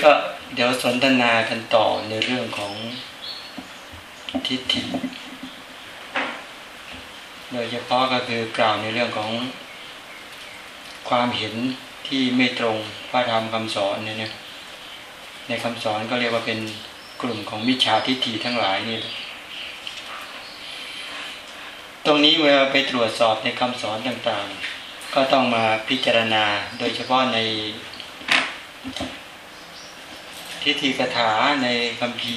้ก็เดี๋ยวสนทนากันต่อในเรื่องของทิฏฐิ โดยเฉพาะก็คือกล่าวในเรื่องของความเห็นที่ไม่ตรงพระธรรมคำสอนเนี่ยในคำสอนก็เรียกว่าเป็นกลุ่มของมิจฉาทิฏฐิทั้งหลายนี่ตรงนี้เวลาไปตรวจสอบในคำสอนต่างๆ ก็ต้องมาพิจารณาโดยเฉพาะใน ทิฏฐิกถาในคำพี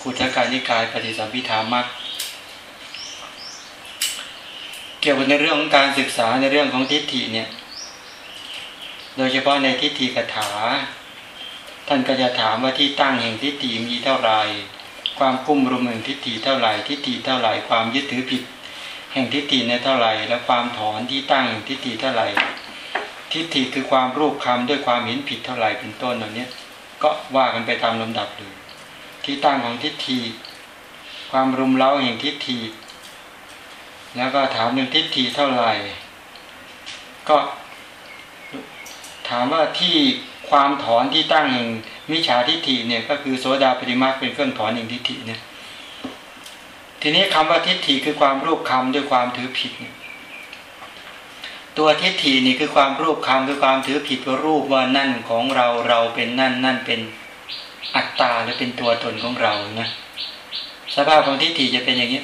ขุทการนิกายปฏิสัมพิธามักเกี่ยวกับในเรื่องของการศึกษาในเรื่องของทิฏฐิเนี่ย โดยเฉพาะในทิฏฐิกถา ท่านก็จะถามว่าที่ตั้งแห่งทิฏฐิมีเท่าไรความกุ้มรุมแห่งทิฏฐิเท่าไหร่ทิฏฐิเท่าไหร่ความยึดถือผิด แห่งทิฏฐิในเท่าไหร่ และความถอนที่ตั้งแห่งทิฏฐิเท่าไหร่ ทิฏฐิคือความรูปคำด้วยความเห็นผิดเท่าไหร่เป็นต้นเหล่านี้ ก็ว่ากันไปตามลำดับเลยที่ตั้งของทิฏฐิความรุมเร้าแห่งทิฏฐิแล้วก็ถามหนึ่งทิฏฐิเท่าไหร่ ก็ถามว่าที่ความถอนที่ตั้งแห่งมิจฉาทิฏฐิเนี่ยก็คือโสดาปฏิมาเป็นเครื่องถอนแห่งทิฏฐิเนี่ยทีนี้คำว่าทิฏฐิคือความรูปคำด้วยความถือผิดเนี่ย ตัวทิฏฐินี่คือความรูปคำคือความถือผิดว่ารูปว่านั่นของเราเราเป็นนั่นนั่นเป็นอัตตาหรือเป็นตัวตนของเรานะสภาพของทิฏฐิจะเป็นอย่างนี้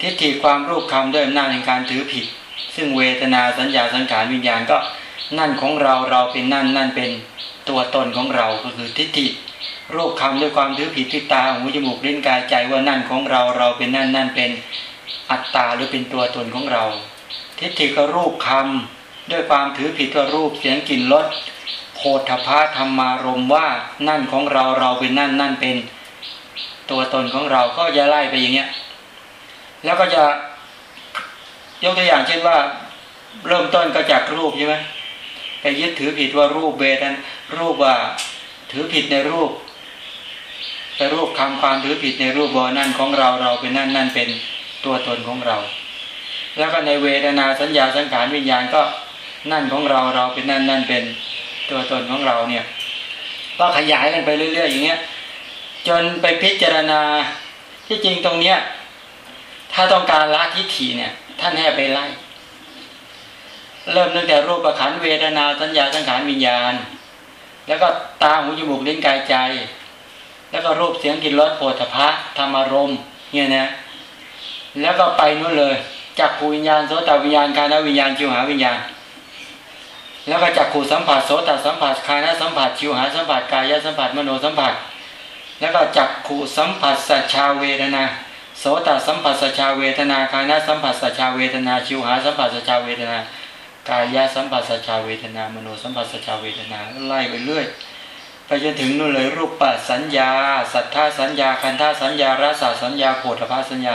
ทิฏฐิความรูปคำด้วยอำนาจในการถือผิด ซึ่งเวทนาสัญญาสังขารวิญญาณก็นั่นของเราเราเป็นนั่นนั่นเป็นตัวตนของเราก็คือทิฏฐิรูปคำด้วยความถือผิดที่ตาหูจมูกลิ้นกายใจว่านั่นของเราเราเป็นนั่นนั่นเป็นอัตตาหรือเป็นตัวตนของเรา ทิฏฐิก็รูปคำด้วยความถือผิดว่ารูปเสียงกลิ่นรสโพธพาธรรมารมว่านั่นของเราเราเป็นนั่นนั่นเป็น ตัวตนของเราก็จะไล่ไปอย่างเงี้ย แล้วก็จะยกตัวอย่างเช่นว่า เริ่มต้นก็จากรูปใช่ไหมไปยึดถือผิดว่ารูปเบดันรูปว่าถือผิดในรูปแต่รูปคำความถือผิดในรูปบอนั่นของเราเราเป็นนั่นนั่นเป็นตัวตนของเรา แล้วก็ในเวทนาสัญญาสังขารวิญญาณก็นั่นของเราเราเป็นนั่นนั่นเป็นตัวตนของเราเนี่ย ก็ขยายกันไปเรื่อย ๆ อย่างเงี้ย จนไปพิจารณาที่จริงตรงเนี้ย ถ้าต้องการละทิฏฐิเนี่ย ท่านให้ไปไล่ เริ่มตั้งแต่รูปประขันเวทนาสัญญาสังขารวิญญาณ แล้วก็ตาหูจมูกลิ้นกายใจ แล้วก็รูปเสียงกลิ่นรสโผฏฐะธรรมารมเนี่ยนะ แล้วก็ไปนู่นเลย จักขูวิญญาณโสตวิญญาณคานวิญญาณชิวหาวิญญาณ แล้วก็จักขูสัมผัสโสตสัมผัสคานสัมผัสชิวหาสัมผัสกายสัมผัสมโนสัมผัส แล้วก็จักขูสัมผัสสัจชาเวทนาโสตสัมผัสสัจชาเวทนาคานสัมผัสสัจชาเวทนา ชิวหาสัมผัสสัจชาเวทนากายสัมผัสสัจชาเวทนามโนสัมผัสสัจชาเวทนาไล่ไปเรื่อยไปจนถึงนู่นเลยรูปปัสัญญา สัทธาสัญญาคันธาสัญญา รสสัญญาโผฏฐาสัญญา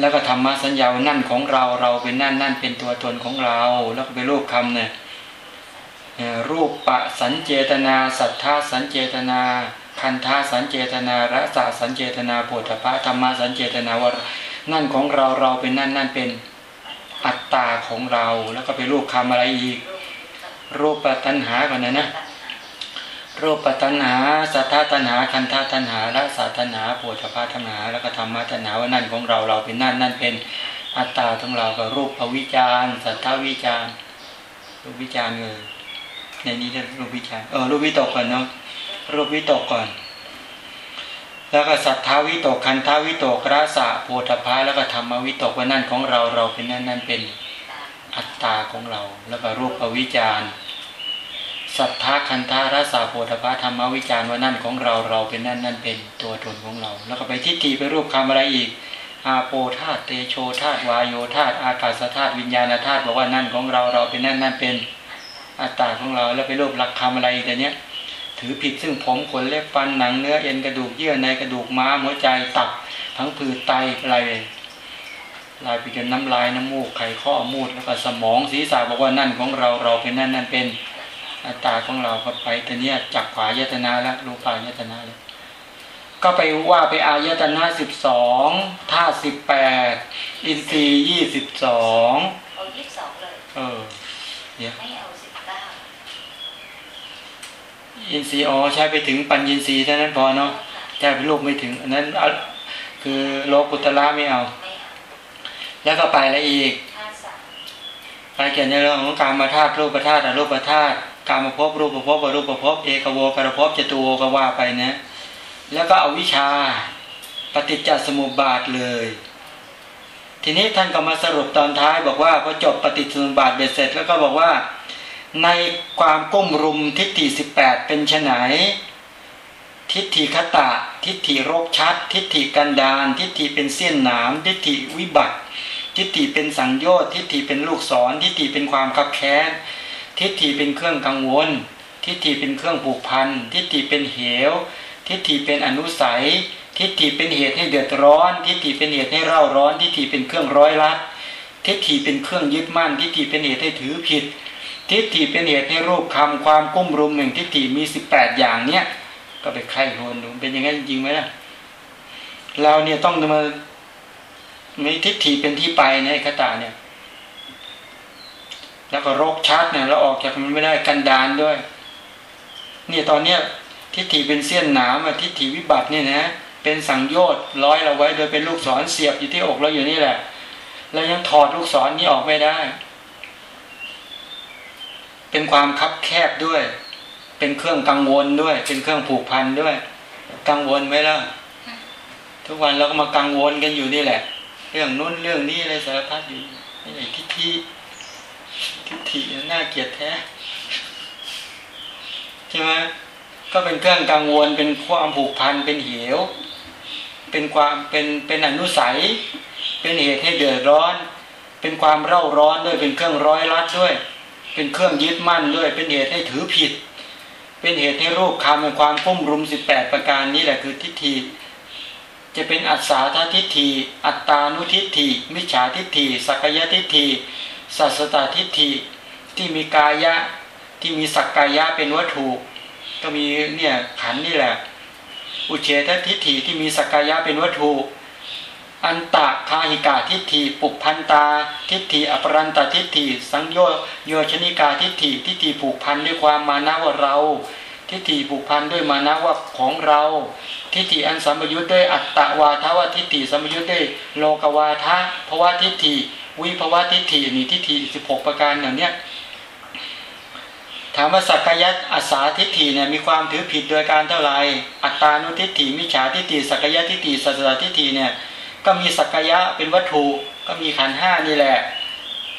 แล้วก็ธรรมะสัญญาวนั่นของเราเราเป็นนั่นนั่นเป็นตัวตนของเรา แล้วก็ไปรูปคำเนี่ยรูปปะสัญเจตนา สัทธาสัญเจตนา คันธาสัญเจตนาระสาสัญเจตนาปุถะพะธรรมะสัญเจตนาว่านั่นของเราเราเป็นนั่นนั่นเป็นอัตตาของเรา แล้วก็ไปรูปคำอะไรอีก รูปปัตัญหาก่อนนะนะ รูปปัตนาสัทธาตัณหาคันธาตัณหาละสัตัณหาปวดภาตัณหาแล้วก็ธรรมะตัณหาว่านั่นของเราเราเป็นนั่นนั่นเป็นอัตตาของเราก็รูปวิจารสัทธาวิจารรูปวิจารเลยในนี้เรียกรูปวิจารเออรูปวิตกก่อนเนาะรูปวิตกก่อน แล้วก็สัทธาวิตกคันธาวิตกรสะโพธพาแล้วก็ธรรมวิตกว่านั่นของเราเราเป็นนั่นนั่นเป็นอัตตาของเรา แล้วก็รูปวิจาร สัทธาคันธารสาโพธพาธรรมวิจารณ์ว่านั่นของเราเราเป็นนั่นนั่นเป็นตัวตนของเรา แล้วก็ไปทิฏฐิไปรูปคำอะไรอีก อาโปธาตเตโชธาตวายโยธาตอากาศธาตุวิญญาณธาตุบอกว่านั่นของเราเราเป็นนั่นนั่นเป็นอัตตาของเราแล้วไปรูปหลักคำอะไรแต่เนี้ยถือผิดซึ่งผมขนเล็บฟันหนังเนื้อเอ็นกระดูกเยื่อในกระดูกม้าหัวใจตับทั้งผืดไตอะไรลายไปจนน้ำลายน้ำมูกไขข้อมูดแล้วก็สมองศีรษะบอกว่านั่นของเราเราเป็นนั่นนั่นเป็น ตตาของเราก็ไปแต่เนี้ยจักขวายตนาแล้วรูปายตนาแล้วก็ไปว่าไปอายตนาสิบสองธาตุสิบแปดอินทรีย์ยี่สิบสองเอายี่สิบสองเลยเออเดี๋ยวไม่เอาสิบเก้าอินทรีย์อ๋อใช้ไปถึงปัญญินทรีย์เท่านั้นพอเนาะใช้เป็นรูปไม่ถึงอันนั้นคือโลกุตละไม่เอา แล้วก็ไปแล้วอีกไปเกี่ยวในเรื่องของการมาธาตุรูปธาตุอรูปธาตุ การมาพบรูปภพอรูปภพบเอกโวกระภพจตุโวก็ว่าไปนะ แล้วก็เอาวิชาปฏิจจสมุปบาทเลย ทีนี้ท่านก็มาสรุปตอนท้ายบอกว่าพอจบปฏิจจสมุปบาทเบ็ดเสร็จ แล้วก็บอกว่า ในความก้มรุมทิฏฐิสิบแปดเป็นไนทิฏฐิคตะ ทิฏฐิรกชัด ทิฏฐิกันดานทิฏฐิเป็นเสี้ยนหนามทิฏฐิวิบัติ ทิฏฐิเป็นสังโยชน์ทิฏฐิเป็นลูกศรทิฏฐิเป็นความขับแค้น ทิฏฐิเป็นเครื่องกังวล ทิฏฐิเป็นเครื่องผูกพัน ทิฏฐิเป็นเหว ทิฏฐิเป็นอนุสัย ทิฏฐิเป็นเหตุให้เดือดร้อน ทิฏฐิเป็นเหตุให้เร่าร้อน ทิฏฐิเป็นเครื่องร้อยลัดทิฏฐิเป็นเครื่องยึดมั่น ทิฏฐิเป็นเหตุให้ถือผิด ทิฏฐิเป็นเหตุให้รูปคำความกุ้มรุมหนึ่งทิฏฐิมีสิบแปดอย่างเนี้ยก็ไปใครโหนดูเป็นยังไงจริงไหมล่ะเราเนี่ยต้องมามีทิฏฐิเป็นที่ไปในคตาเนี่ย แล้วก็โรคชัดเนี่ยเราออกจากมันไม่ได้กันดานด้วย นี่ตอนเนี้ยทิฏฐิเป็นเสี้ยนหนามทิฏฐิวิบัติเนี่ยนะ เป็นสังโยชน์ร้อยเราไว้โดยเป็นลูกศรเสียบอยู่ที่อกเราอยู่นี่แหละแล้วยังถอดลูกศรนนี้ออกไม่ได้ เป็นความคับแคบด้วย เป็นเครื่องกังวลด้วย เป็นเครื่องผูกพันด้วย กังวลไหมล่ะ ทุกวันเราก็มากังวลกันอยู่นี่แหละ เรื่องนู้นเรื่องนี้อะไรสารพัดอยู่นี่ทิฏฐิ ทิฏฐิน่าเกลียดแท้ใช่ไหมก็เป็นเครื่องกังวลเป็นความผูกพันเป็นเหว เป็นความเป็นเป็นอนุสัย เป็นเหตุให้เดือดร้อน เป็นความเร่าร้อนด้วยเป็นเครื่องร้อยลัดด้วย เป็นเครื่องยึดมั่นด้วย เป็นเหตุให้ถือผิด เป็นเหตุให้รูปคำเป็นความพุ่มรุมสิบแปดประการนี้แหละคือทิฏฐิจะเป็นอัศาธทิฏฐิอัตตานุทิฏฐิมิจฉาทิฏฐิสักยทิฏฐิ สัสตทิฏฐิที่มีกายะที่มีสักกายะเป็นวัตถุ ก็มีเนี่ยขันนี่แหละ อุเฉททิฏฐิที่มีสักกายะเป็นวัตถุ อันตะคาหิกาทิฏฐิปุพันตาทิฏฐิอปรันตทิฏฐิ สังโยโยชนิกาทิฏฐิทิฏฐิผูกพันด้วยความมานะว่าเรา ทิฏฐิผูกพันด้วยมานะว่าของเรา ทิฏฐิอันสัมยุทธ์ด้วยอัตตวาทวทิฏฐิสัมยุทธ์ด้วยโลกวาทะภวะทิฏฐิ วิภวะทิฏฐินี่ทิฏฐิสิบหกประการอย่างเนี้ยถามว่าสักยัตอาสาทิฏฐิเนี่ยมีความถือผิดโดยการเท่าไรอัตตานุทิฏฐิมิจฉาทิฏฐิสักยะทิฏฐิสัสตทิฏฐิเนี่ยก็มีสักยะเป็นวัตถุก็มีขันห้านี่แหละ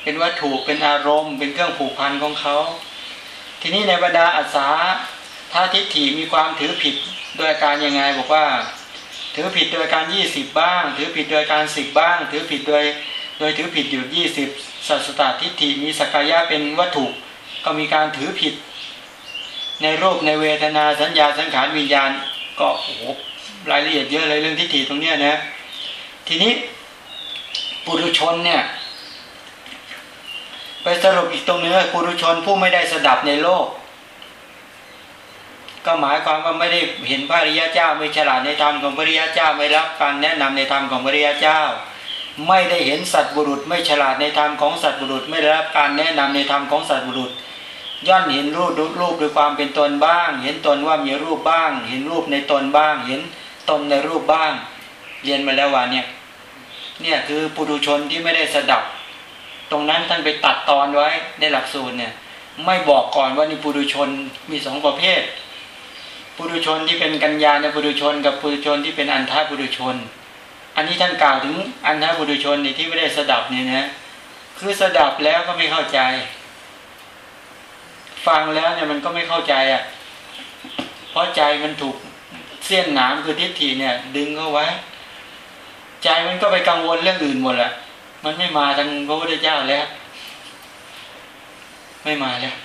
เป็นวัตถุเป็นอารมณ์ เป็นเครื่องผูกพันของเขา ทีนี้ในบรรดาอาสาถ้าทิฏฐิมีความถือผิดโดยการยังไงบอกว่า ถือผิดโดยการยี่สิบบ้าง ถือผิดโดยการสิบบ้าง ถือผิดโดย โดยถือผิดอยู่ยี่สิบสัสตตทิฏฐิมีสักยะเป็นวัตถุก็มีการถือผิด ในรูปในเวทนาสัญญาสังขารวิญญาณ ก็โอ้โหรายละเอียดเยอะเลยเรื่องทิฏฐิตรงเนี้ยนะ ทีนี้ปุถุชนเนี่ยไปสรุปอีกตรงนึงปุถุชนผู้ไม่ได้สดับในโลก ก็หมายความว่าไม่ได้เห็นพระริยเจ้าไม่ฉลาดในธรรมของพระริยเจ้าไม่รับการแนะนำในธรรมของพระริยเจ้า ไม่ได้เห็นสัตว์บุรุษ ไม่ฉลาดในธรรมของสัตว์บุรุษ ไม่ได้รับการแนะนำในธรรมของสัตว์บุรุษ ย่อนเห็นรูปรูปด้วยความเป็นตนบ้าง เห็นตนว่ามีรูปบ้าง เห็นรูปในตนบ้าง เห็นตนในรูปบ้าง เรียนมาแล้วว่าเนี่ยเนี่ยคือปุถุชนที่ไม่ได้สดับ ตรงนั้นท่านไปตัดตอนไว้ในหลักสูตรเนี่ยไม่บอกก่อนว่านี่ปุถุชนมีสองประเภทปุถุชนที่เป็นกัญญาในปุถุชน กับปุถุชนที่เป็นอันทาปุถุชน อันนี้ท่านกล่าวถึงอันทบุรุชนนี่ที่ไม่ได้สดับเนี่ยนะ คือสดับแล้วก็ไม่เข้าใจ ฟังแล้วเนี่ยมันก็ไม่เข้าใจอะ เพราะใจมันถูกเสี้ยนหนามคือทิฏฐิเนี่ย ดึงเข้าไว้ ใจมันก็ไปกังวลเรื่องอื่นหมดแหละมันไม่มาทางพระพุทธเจ้าแล้ว ไม่มาแล้ว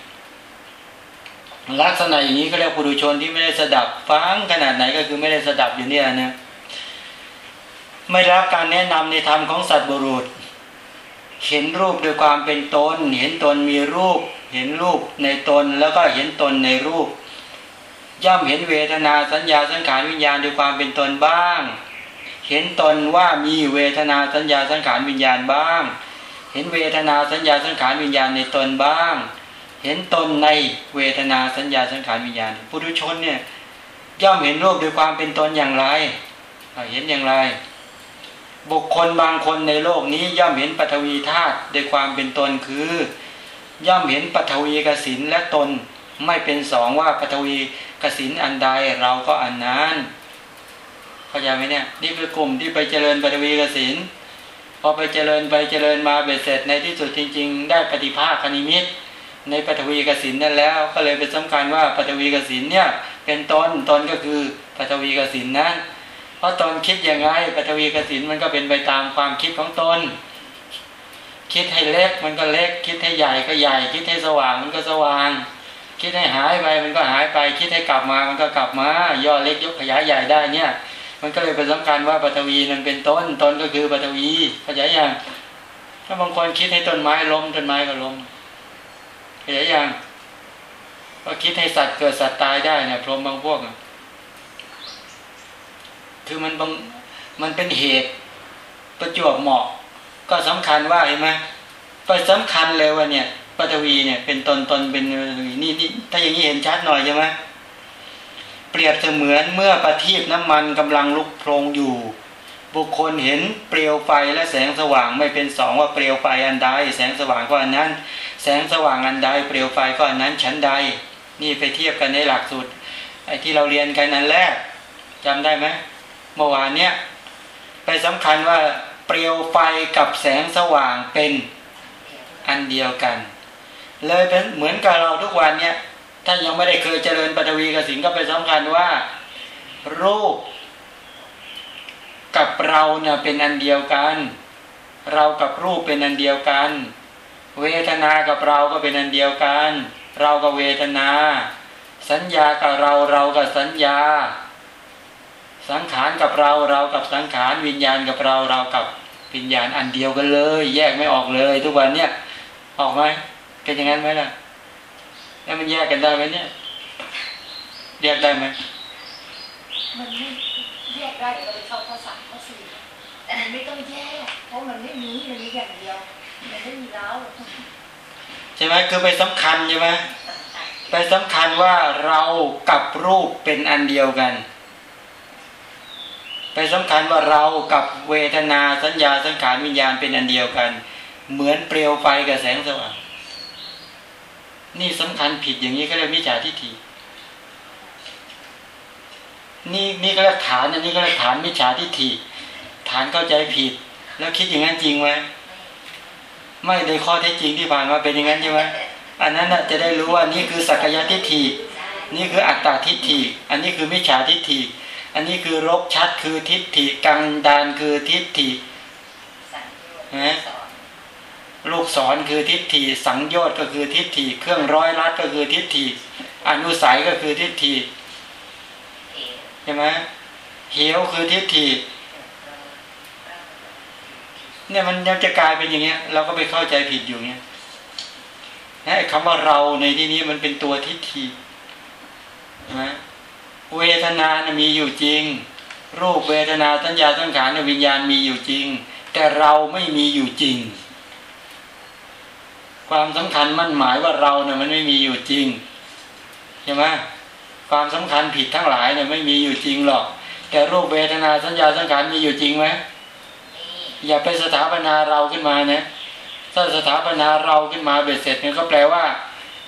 ลักษณะอย่างนี้เขาเรียกปุถุชนที่ไม่ได้สดับฟังขนาดไหนก็คือไม่ได้สดับอยู่เนี่ยนะ ไม่รับการแนะนำในธรรมของสัตว์บุรุษ เห็นรูปโดยความเป็นตน เห็นตนมีรูป เห็นรูปในตนแล้วก็เห็นตนในรูป ย่อมเห็นเวทนาสัญญาสังขารวิญญาณด้วยความเป็นตนบ้าง เห็นตนว่ามีเวทนาสัญญาสังขารวิญญาณบ้าง เห็นเวทนาสัญญาสังขารวิญญาณในตนบ้าง เห็นตนในเวทนาสัญญาสังขารวิญญาณปุถุชนเนี่ยย่อมเห็นรูปด้วยความเป็นตนอย่างไร เห็นอย่างไร บุคคลบางคนในโลกนี้ย่อมเห็นปฐวีธาตุด้วยความเป็นตนคือ ย่อมเห็นปฐวีกสินและตนไม่เป็นสองว่าปฐวีกสินอันใดเราก็อันนั้นเข้าใจไหมเนี่ยนี่คือกลุ่มที่ไปเจริญปฐวีกสินพอไปเจริญไปเจริญมาเบ็ดเสร็จในที่สุดจริง ๆ ได้ปฏิภาคณิมิตในปฐวีกสินนั่นแล้ว ก็เลยเป็นสำคัญว่าปฐวีกสินเนี่ยเป็นตนตนก็คือปฐวีกสินนั้น เพราะตนคิดยังไงปฐวีกสินมันก็เป็นไปตามความคิดของตน คิดให้เล็กมันก็เล็ก คิดให้ใหญ่ก็ใหญ่ คิดให้สว่างมันก็สว่าง คิดให้หายไปมันก็หายไป คิดให้กลับมามันก็กลับมา ย่อเล็กยกขยายใหญ่ได้เนี่ย มันก็เลยเป็นสำคัญว่าปฐวีนั้นเป็นต้น ต้นก็คือปฐวีขยายอย่าง ถ้าบางคนคิดให้ต้นไม้ล้มต้นไม้ก็ล้มขยายอย่างก็คิดให้สัตว์เกิดสัตว์ตายได้เนี่ยพรหมบางพวก คือมันบางมันเป็นเหตุประจวบเหมาะ ก็สำคัญว่าเห็นไหมก็สำคัญเลยว่าเนี่ยปฐวีเนี่ย เป็นตนตนเป็นนี่นี่ถ้าอย่างนี้เห็นชัดหน่อยใช่ไหมเปรียบเสมือนเมื่อประทีปน้ำมันกำลังลุกโพลงอยู่ บุคคลเห็นเปลวไฟและแสงสว่างไม่เป็นสองว่าเปลวไฟอันใดแสงสว่างก็อันนั้น แสงสว่างอันใดเปลวไฟก็อันนั้นชั้นใด นี่ไปเทียบกันในหลักสูตรไอ้ที่เราเรียนกันนั้นแรกจำได้ไหม เมื่อวานเนี้ยไปสำคัญว่าเปลวไฟกับแสงสว่างเป็นอันเดียวกัน เลยเป็นเหมือนกับเราทุกวันเนี้ยถ้ายังไม่ได้เคยเจริญปฐวีกสิงก็ไปสำคัญว่า รูป กับเราเนี่ยเป็นอันเดียวกัน เรากับรูปเป็นอันเดียวกัน เวทนากับเราก็เป็นอันเดียวกัน เรากับเวทนา สัญญากับเราเรากับสัญญา สังขารกับเราเรากับสังขารวิญญาณกับเราเรากับวิญญาณอันเดียวกันเลย แยกไม่ออกเลย ทุกวันเนี่ยออกไหมเป็นอย่างนั้นไหมล่ะแล้วมันแยกกันได้ไหมเนี่ย แยกได้ไหมมันไม่แยกได้เดี๋ยวเราไปเข้าข้อสามข้อสี่แต่มันไม่ต้องแยกเพราะมันไม่มีมันมีอย่างเดียวมันไม่มีแล้วใช่ไหมคือไปสำคัญใช่ไหมไปสำคัญว่าเรากับรูปเป็นอันเดียวกัน ไปสำคัญว่าเรากับเวทนาสัญญาสังขารวิญญาณเป็นอันเดียวกัน เหมือนเปลวไฟกับแสงสว่างนี่สำคัญผิดอย่างนี้ก็เรียกมิจฉาทิฏฐินี่นี่ก็เรียกฐานอันนี้ก็เรียกฐานมิจฉาทิฏฐิฐานเข้าใจผิด แล้วคิดอย่างนั้นจริงไหมไม่ในข้อเท็จจริงที่ผ่านมาเป็นอย่างนั้นใช่ไหมอันนั้นจะได้รู้ว่านี่คือสักยทิฏฐินี่คืออัตตาทิฏฐิอันนี้คือมิจฉาทิฏฐิ อันนี้คือรบชัดคือทิฏฐิกังดานคือทิฏฐินะลูกศรคือทิฏฐิสังโยชน์ก็คือทิฏฐิเครื่องร้อยรัดก็คือทิฏฐิอนุสัยก็คือทิฏฐิใช่ไหมเหียวคือทิฏฐิเนี่ยมันยังจะกลายเป็นอย่างเงี้ย เราก็ไปเข้าใจผิดอยู่เงี้ยนะคำว่าเราในที่นี้มันเป็นตัวทิฏฐินะ เวทนานะมีอยู่จริง รูปเวทนาสัญญาสังขารวิญญาณมีอยู่จริง แต่เราไม่มีอยู่จริง ความสำคัญมั่นหมายว่าเราเนี่ยมันไม่มีอยู่จริงใช่ไหมความสำคัญผิดทั้งหลายเนี่ยไม่มีอยู่จริงหรอก แต่รูปเวทนาสัญญาสังขารมีอยู่จริงไหมอย่าไปสถาปนาเราขึ้นมานะถ้าสถาปนาเราขึ้นมาเบ็ดเสร็จเนี่ยก็แปลว่า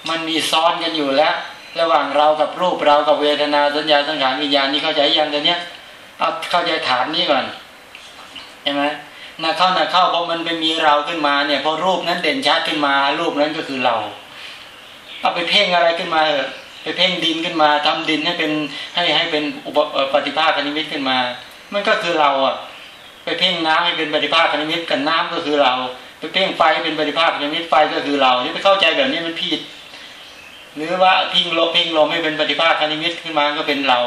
มันมีซ้อนกันอยู่แล้ว ระหว่างเรากับรูปเรากับเวทนาสัญญาสังขารวิญญาณนี่เข้าใจยังแต่เนี้ยเอาเข้าใจฐานนี้ก่อนใช่ไหมนะเข้านะเข้าเพราะมันไปมีเราขึ้นมาเนี่ยพอรูปนั้นเด่นชัดขึ้นมา รูปนั้นก็คือเราเอาไปเพ่งอะไรขึ้นมาเออไปเพ่งดินขึ้นมาทำดินให้เป็นให้ให้เป็นอุปปฏิภาคนิมิตขึ้นมา มันก็คือเราอะ ไปเพ่งน้ำให้เป็นปฏิภาคนิมิตกันน้ำก็คือเรา ไปเพ่งไฟเป็นปฏิภาคนิมิตไฟก็คือเราที่ไปเข้าใจแบบนี้มันผิด หรือว่าพิงลมพิงลมให้เป็นปฏิภาคนิมิตขึ้นมาก็เป็นเรา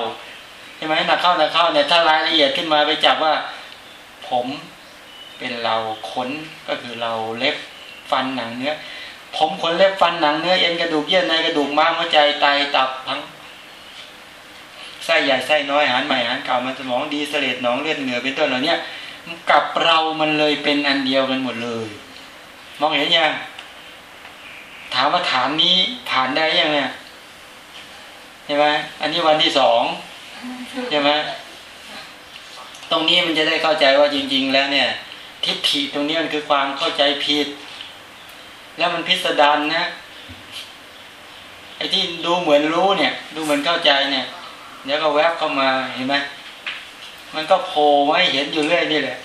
ใช่ไหมนักเข้านักเข้าเนี่ยถ้ารายละเอียดขึ้นมาไปจับว่า ผมเป็นเราขนก็คือเราเล็บฟันหนังเนื้อผมขนเล็บฟันหนังเนื้อเอ็นกระดูกเยื่อในกระดูกม้ามหัวใจไตตับทั้งไส้ใหญ่ไส้น้อยอาหารใหม่อาหารเก่ามันสมองดีเสลดหนองเลือดเหนือเป็นต้นเหล่านี้กับเรามันเลยเป็นอันเดียวกันหมดเลย มองเห็นยัง ถามว่าฐานนี้ผ่านได้ยังเนี่ยใช่ไหมอันนี้วันที่สองใช่ไหมตรงนี้มันจะได้เข้าใจว่าจริง ๆ แล้วเนี่ย ทิฏฐิตรงนี้มันคือความเข้าใจผิด แล้วมันพิสดารนะไอ้ที่ดูเหมือนรู้เนี่ย ดูเหมือนเข้าใจเนี่ยเดี๋ยวก็แวบเข้ามาเห็นไหมมันก็โผล่มาให้เห็นอยู่เรื่อยนี่แหละ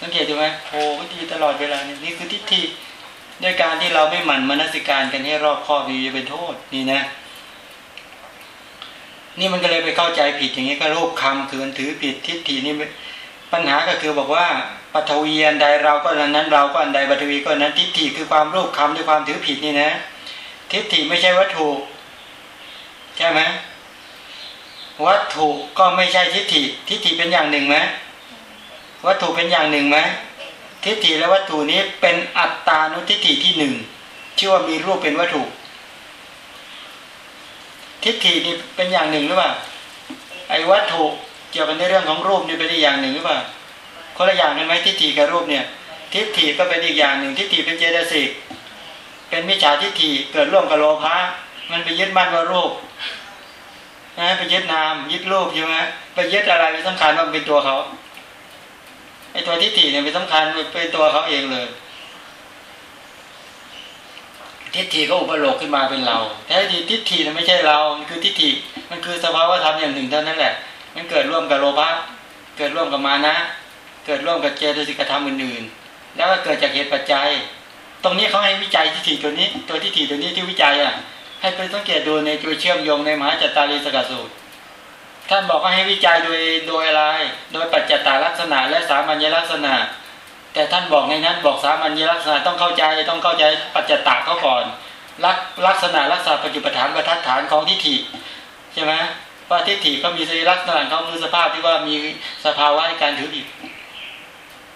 สังเกตดูไหมโผล่ก็ดีตลอดเวลานี่นี่คือทิฏฐิ ด้วยการที่เราไม่หมั่นมนสิการกันให้รอบคอบดีจะเป็นโทษนี่นะ นี่มันก็เลยไปเข้าใจผิดอย่างนี้ก็รูปคำคือถือผิดทิฏฐินี่ปัญหาก็คือบอกว่าปัทวีอันใดเราก็อันนั้น เราก็อันใดปัทวีก็อันนั้นทิฏฐิคือความรูปคำด้วยความถือผิดนี่นะ ทิฏฐิไม่ใช่วัตถุใช่ไหมวัตถุก็ไม่ใช่ทิฏฐิทิฏฐิเป็นอย่างหนึ่งไหมวัตถุเป็นอย่างหนึ่งไหม ทิฏฐิและวัตถุนี้เป็นอัตตานุทิฏฐิที่หนึ่งชื่อว่ามีรูปเป็นวัตถุ ทิฏฐินี่เป็นอย่างหนึ่งหรือเปล่าไอ้วัตถุเกี่ยวกันในเรื่องของรูปนี่เป็นอีกอย่างหนึ่งหรือเปล่าคนละอย่างกันไหมทิฏฐิกับรูปเนี่ย ทิฏฐิก็เป็นอีกอย่างหนึ่งทิฏฐิเป็นเจตสิกเป็นมิจฉาทิฏฐิเกิดร่วมกับโลภะมันไปยึดมั่นว่ารูปนะไปยึดนามยึดรูปใช่ไหมไปยึดอะไรไปสำคัญว่าเป็นตัวเขา ไอ้ตัวทิฏฐิเนี่ยเป็นสำคัญเป็นตัวเขาเองเลย ทิฏฐิก็อุปโลกขึ้นมาเป็นเราแท้จริงทิฏฐิเนี่ยไม่ใช่เรา มันคือทิฏฐิ มันคือสภาวะธรรมอย่างหนึ่งเท่านั้นแหละ มันเกิดร่วมกับโลภะเกิดร่วมกับมานะ เกิดร่วมกับเจตสิกธรรมอื่นๆ แล้วก็เกิดจากเหตุปัจจัย ตรงนี้เขาให้วิจัยทิฏฐิตัวนี้ ตัวทิฏฐิตัวนี้ที่วิจัยอะ ให้ไปสังเกตดูในตัวเชื่อมโยงในมหาจัตตารีสกัดสูตร ท่านบอกว่าให้วิจัยโดยโดยอะไร โดยปัจจตาลักษณะ และสามัญลักษณะ แต่ท่านบอกในนั้นบอกสามัญลักษณะต้องเข้าใจต้องเข้าใจปัจจตาเขาก่อนลักลักษณะลักษณะปัจจุปฐานประทัดฐานของทิฏฐิใช่ไหมว่าทิฏฐิเขามีสลักษณะเขาคือสภาพที่ว่ามีสภาวะในการถือผิด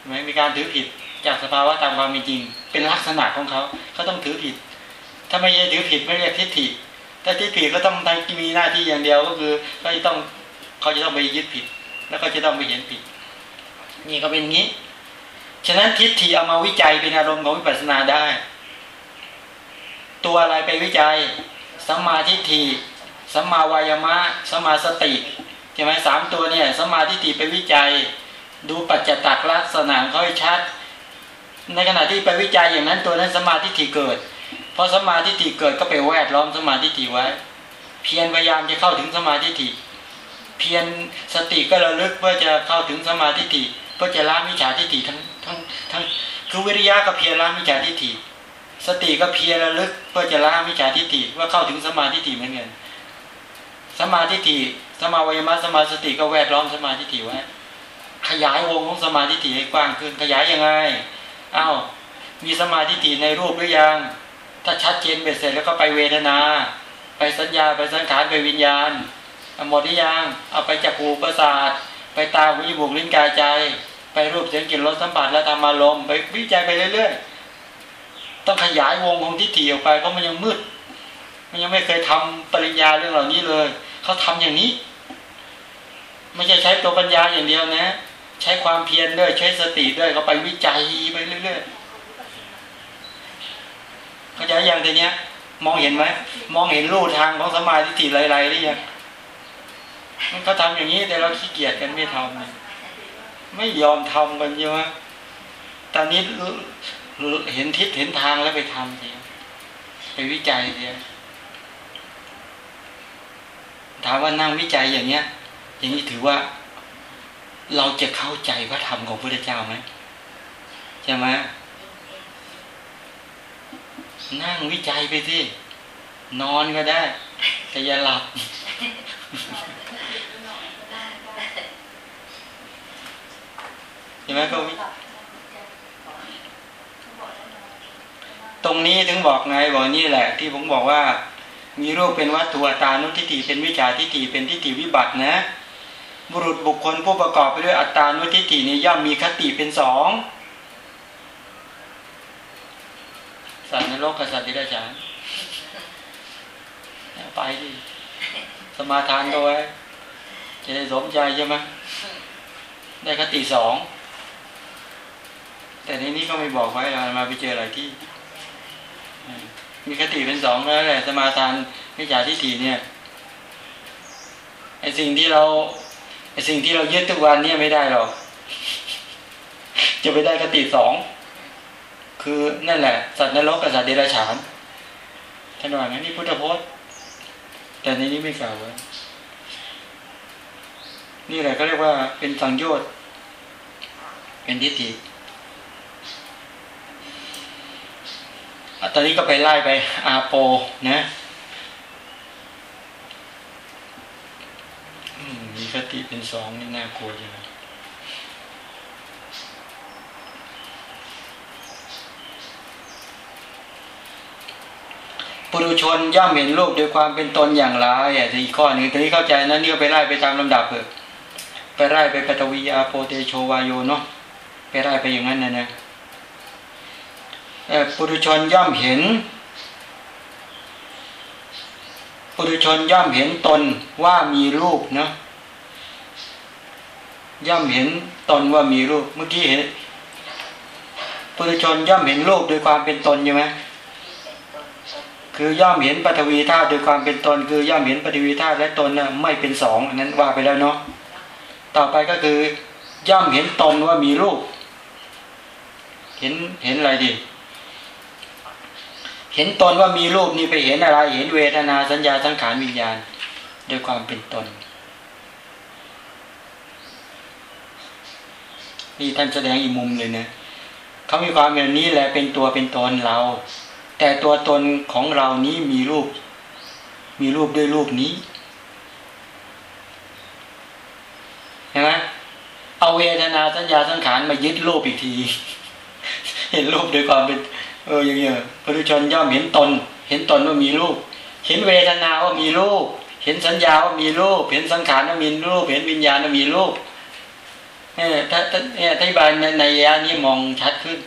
ไหมมีการถือผิดจากสภาวะตามความเป็นจริง เป็นลักษณะของเขาเขาต้องถือผิด ถ้าไม่ใช่ถือผิดไม่เรียกทิฏฐิถ้าทิฏฐิก็ต้องมีหน้าที่อย่างเดียวก็คือก็ต้อง เขาจะต้องไปยึดผิด แล้วก็จะต้องไปเห็นผิด นี่ก็เป็นงี้ ฉะนั้นทิฏฐิเอามาวิจัยเป็นอารมณ์ของวิปัสสนาได้ ตัวอะไรไปวิจัยสัมมาทิฏฐิสัมมาวายามะสัมมาสติใช่ไหมสามตัวเนี่ยสัมมาทิฏฐิไปวิจัย ดูปัจจตักลักษณะเขาให้ชัด ในขณะที่ไปวิจัยอย่างนั้นตัวนั้นสมาธิฏฐิเกิดพอสมาธิฏฐิเกิดก็ไปแวดล้อมสมาธิฏฐิไว้ เพียรพยายามจะเข้าถึงสมาธิฏฐิ เพียรสติก็ระลึกเพื่อจะเข้าถึงสมาธิฏฐิเพื่อจะละมิจฉาทิฏฐิทั้งทั้งทั้งคือวิริยะก็เพียรละมิจฉาทิฏฐิสติก็เพียรระลึกเพื่อจะละมิจฉาทิฏฐิว่าเข้าถึงสมาธิฏฐิเหมือนกันสมาธิฏฐิสมาวิมารสมาสติก็แวดล้อมสมาธิฏฐิไว้ขยายวงของสมาธิฏฐิให้กว้างขึ้นขยายยังไงอ้าวมีสมาธิฏฐิในรูปหรือยัง ถ้าชัดเจนเบ็ดเสร็จแล้วก็ไปเวทนา ไปสัญญาไปสังขารไปวิญญาณ หมดหรือยังเอาไปจักรูประสาท ไปตาหูจมูกลิ้นกายใจ ไปรูปเสียงกลิ่นรสสัมผัสและธรรมารมณ์ไปวิจัยไปเรื่อยๆต้องขยายวงของทิฏฐิออกไปเพราะมันยังมืด มันยังไม่เคยทำปริญญาเรื่องเหล่านี้เลยเขาทำอย่างนี้ ไม่ใช่ใช้ตัวปัญญาอย่างเดียวนะ ใช้ความเพียรด้วยใช้สติด้วยเขาไปวิจัยไปเรื่อยๆเขาจอย่างแต่เนี้ยมองเห็นไหมมองเห็นรูทางของสมาธิฏฐิไรๆหรือยัง มันเขาทาอย่างนี้แต่เราขี้เกียจกันไม่ทำไม่ยอมทำกันเยอะตอนนี้เห็นทิศเห็นทางแล้วไปทำเองไปวิจัยเองถามว่านั่งวิจัยอย่างเนี้ย อย่างนี้ถือว่า เราจะเข้าใจพระธรรมของพระเจ้าไหมใช่ไหมนั่งวิจัยไปสินอนก็ได้แต่อย่าหลับ ช่ไหมก็ตรงนี้ถึงบอกไงบอกนี่แหละ ที่ผมบอกว่า มีรูปเป็นวัตถุตานุทิฏฐิเป็นวิชาทิฏฐิเป็นทิฏฐิวิบัตินะ บุรุษบุคคลผู้ประกอบไปด้วยอัตานุทิฏฐินี้ย่อมมีคติเป็นสองสัตว์ในรกกับสัตว์ที่ได้ฉานไปดิสมาทานก็ไว้จะได้สมใจใช่ไหมได้คติสอง แต่ในนี้ก็ไม่บอกไว้เรามาไปเจออะไรที่ มีคติเป็นสองแล้วแหละสมาทานมิจาทิฏฐิเนี่ยไอสิ่งที่เราไอสิ่งที่เรายึดทุกวันเนี่ยไม่ได้หรอกจะไปได้คติสองคือนั่นแหละ สัตว์นรกกับสัตว์เดรัจฉานท่านว่างั้นนี่พุทธพจน์ แต่ในนี้ไม่กล่าวไว้นี่แหละเขาเรียกว่าเป็นสังโยชน์เป็นทิฏฐิ ตอนนี้ก็ไปไล่ไปอาโปนะมีคติเป็นสองนี่น่ากลัวจังปุรุชนย่อมเห็นโลกโดยความเป็นตนอย่างไรอะอีกข้อหนึ่งทีนี้เข้าใจนะนี่ก็ไปไล่ไปตามลำดับเถอะไปไล่ไปปฐวีอาโปเตโชวายโยเนาะไปไล่ไปอย่างนั้นนะนะ ปุถุชนย่อมเห็น ปุถุชนย่อมเห็นตนว่ามีรูปเนาะย่อมเห็นตนว่ามีรูปเมื่อกี้เห็นปุถุชนย่อมเห็นรูปโดยความเป็นตนใช่ไหมคือย่อมเห็นปฐวีธาตุโดยความเป็นตน คือย่อมเห็นปฐวีธาตุและตนน่ะไม่เป็นสองอันนั้นว่าไปแล้วเนาะต่อไปก็คือย่อมเห็นตนว่ามีรูป เห็นเห็นอะไรดี เห็นตนว่ามีรูปนี้ไปเห็นอะไร เห็นเวทนาสัญญาสังขารวิญญาณโดยความเป็นตน นี่ท่านแสดงอีกมุมเลยนะเขามีความแบบนี้แหละเป็นตัวเป็นตนเรา แต่ตัวตนของเรานี้มีรูป มีรูปด้วยรูปนี้เห็นไหมเอาเวทนาสัญญาสังขารมายึดรูปอีกที เห็นรูปโดยความเป็น เอออย่างเงี้ยพระุชนย่อมเห็นตน เห็นตนว่ามีรูป เห็นเวทนาว่ามีรูป เห็นสัญญาว่ามีรูป เห็นสังขารว่ามีรูป เห็นวิญญาณว่ามีรูปเนี่ยถ้าถ้าเนี่ยอธิบายในในยานี้มองชัดขึ้น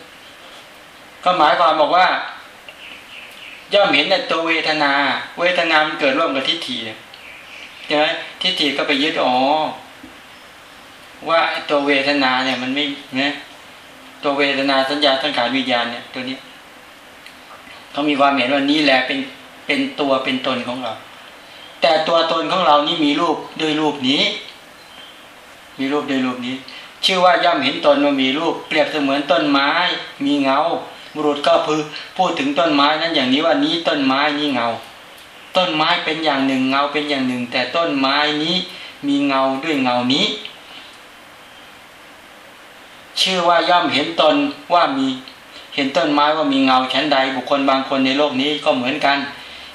ก็หมายความบอกว่า ย่อมเห็นในตัวเวทนา เวทนามันเกิดร่วมกับทิฏฐิใช่ไหมทิฏฐิก็ไปยึดอ๋อว่าตัวเวทนาเนี่ยมันไม่เนี่ยตัวเวทนาสัญญาสังขารวิญญาณเนี่ยตัวนี้ เขามีความเห็นว่านี้แหละเป็นเป็นตัวเป็นตนของเรา แต่ตัวตนของเรานี่มีรูปด้วยรูปนี้ มีรูปด้วยรูปนี้ ชื่อว่าย่อมเห็นตนว่ามีรูป เปรียบเสมือนต้นไม้ มีเงา บุรุษก็พูดพูดถึงต้นไม้นั้นอย่างนี้ว่านี้ต้นไม้นี่เงา ต้นไม้เป็นอย่างหนึ่งเงาเป็นอย่างหนึ่ง แต่ต้นไม้นี้มีเงาด้วยเงานี้ ชื่อว่าย่อมเห็นตนว่ามี เห็นต้นไม้ว่ามีเงาชั้นใด บุคคลบางคนในโลกนี้ก็เหมือนกัน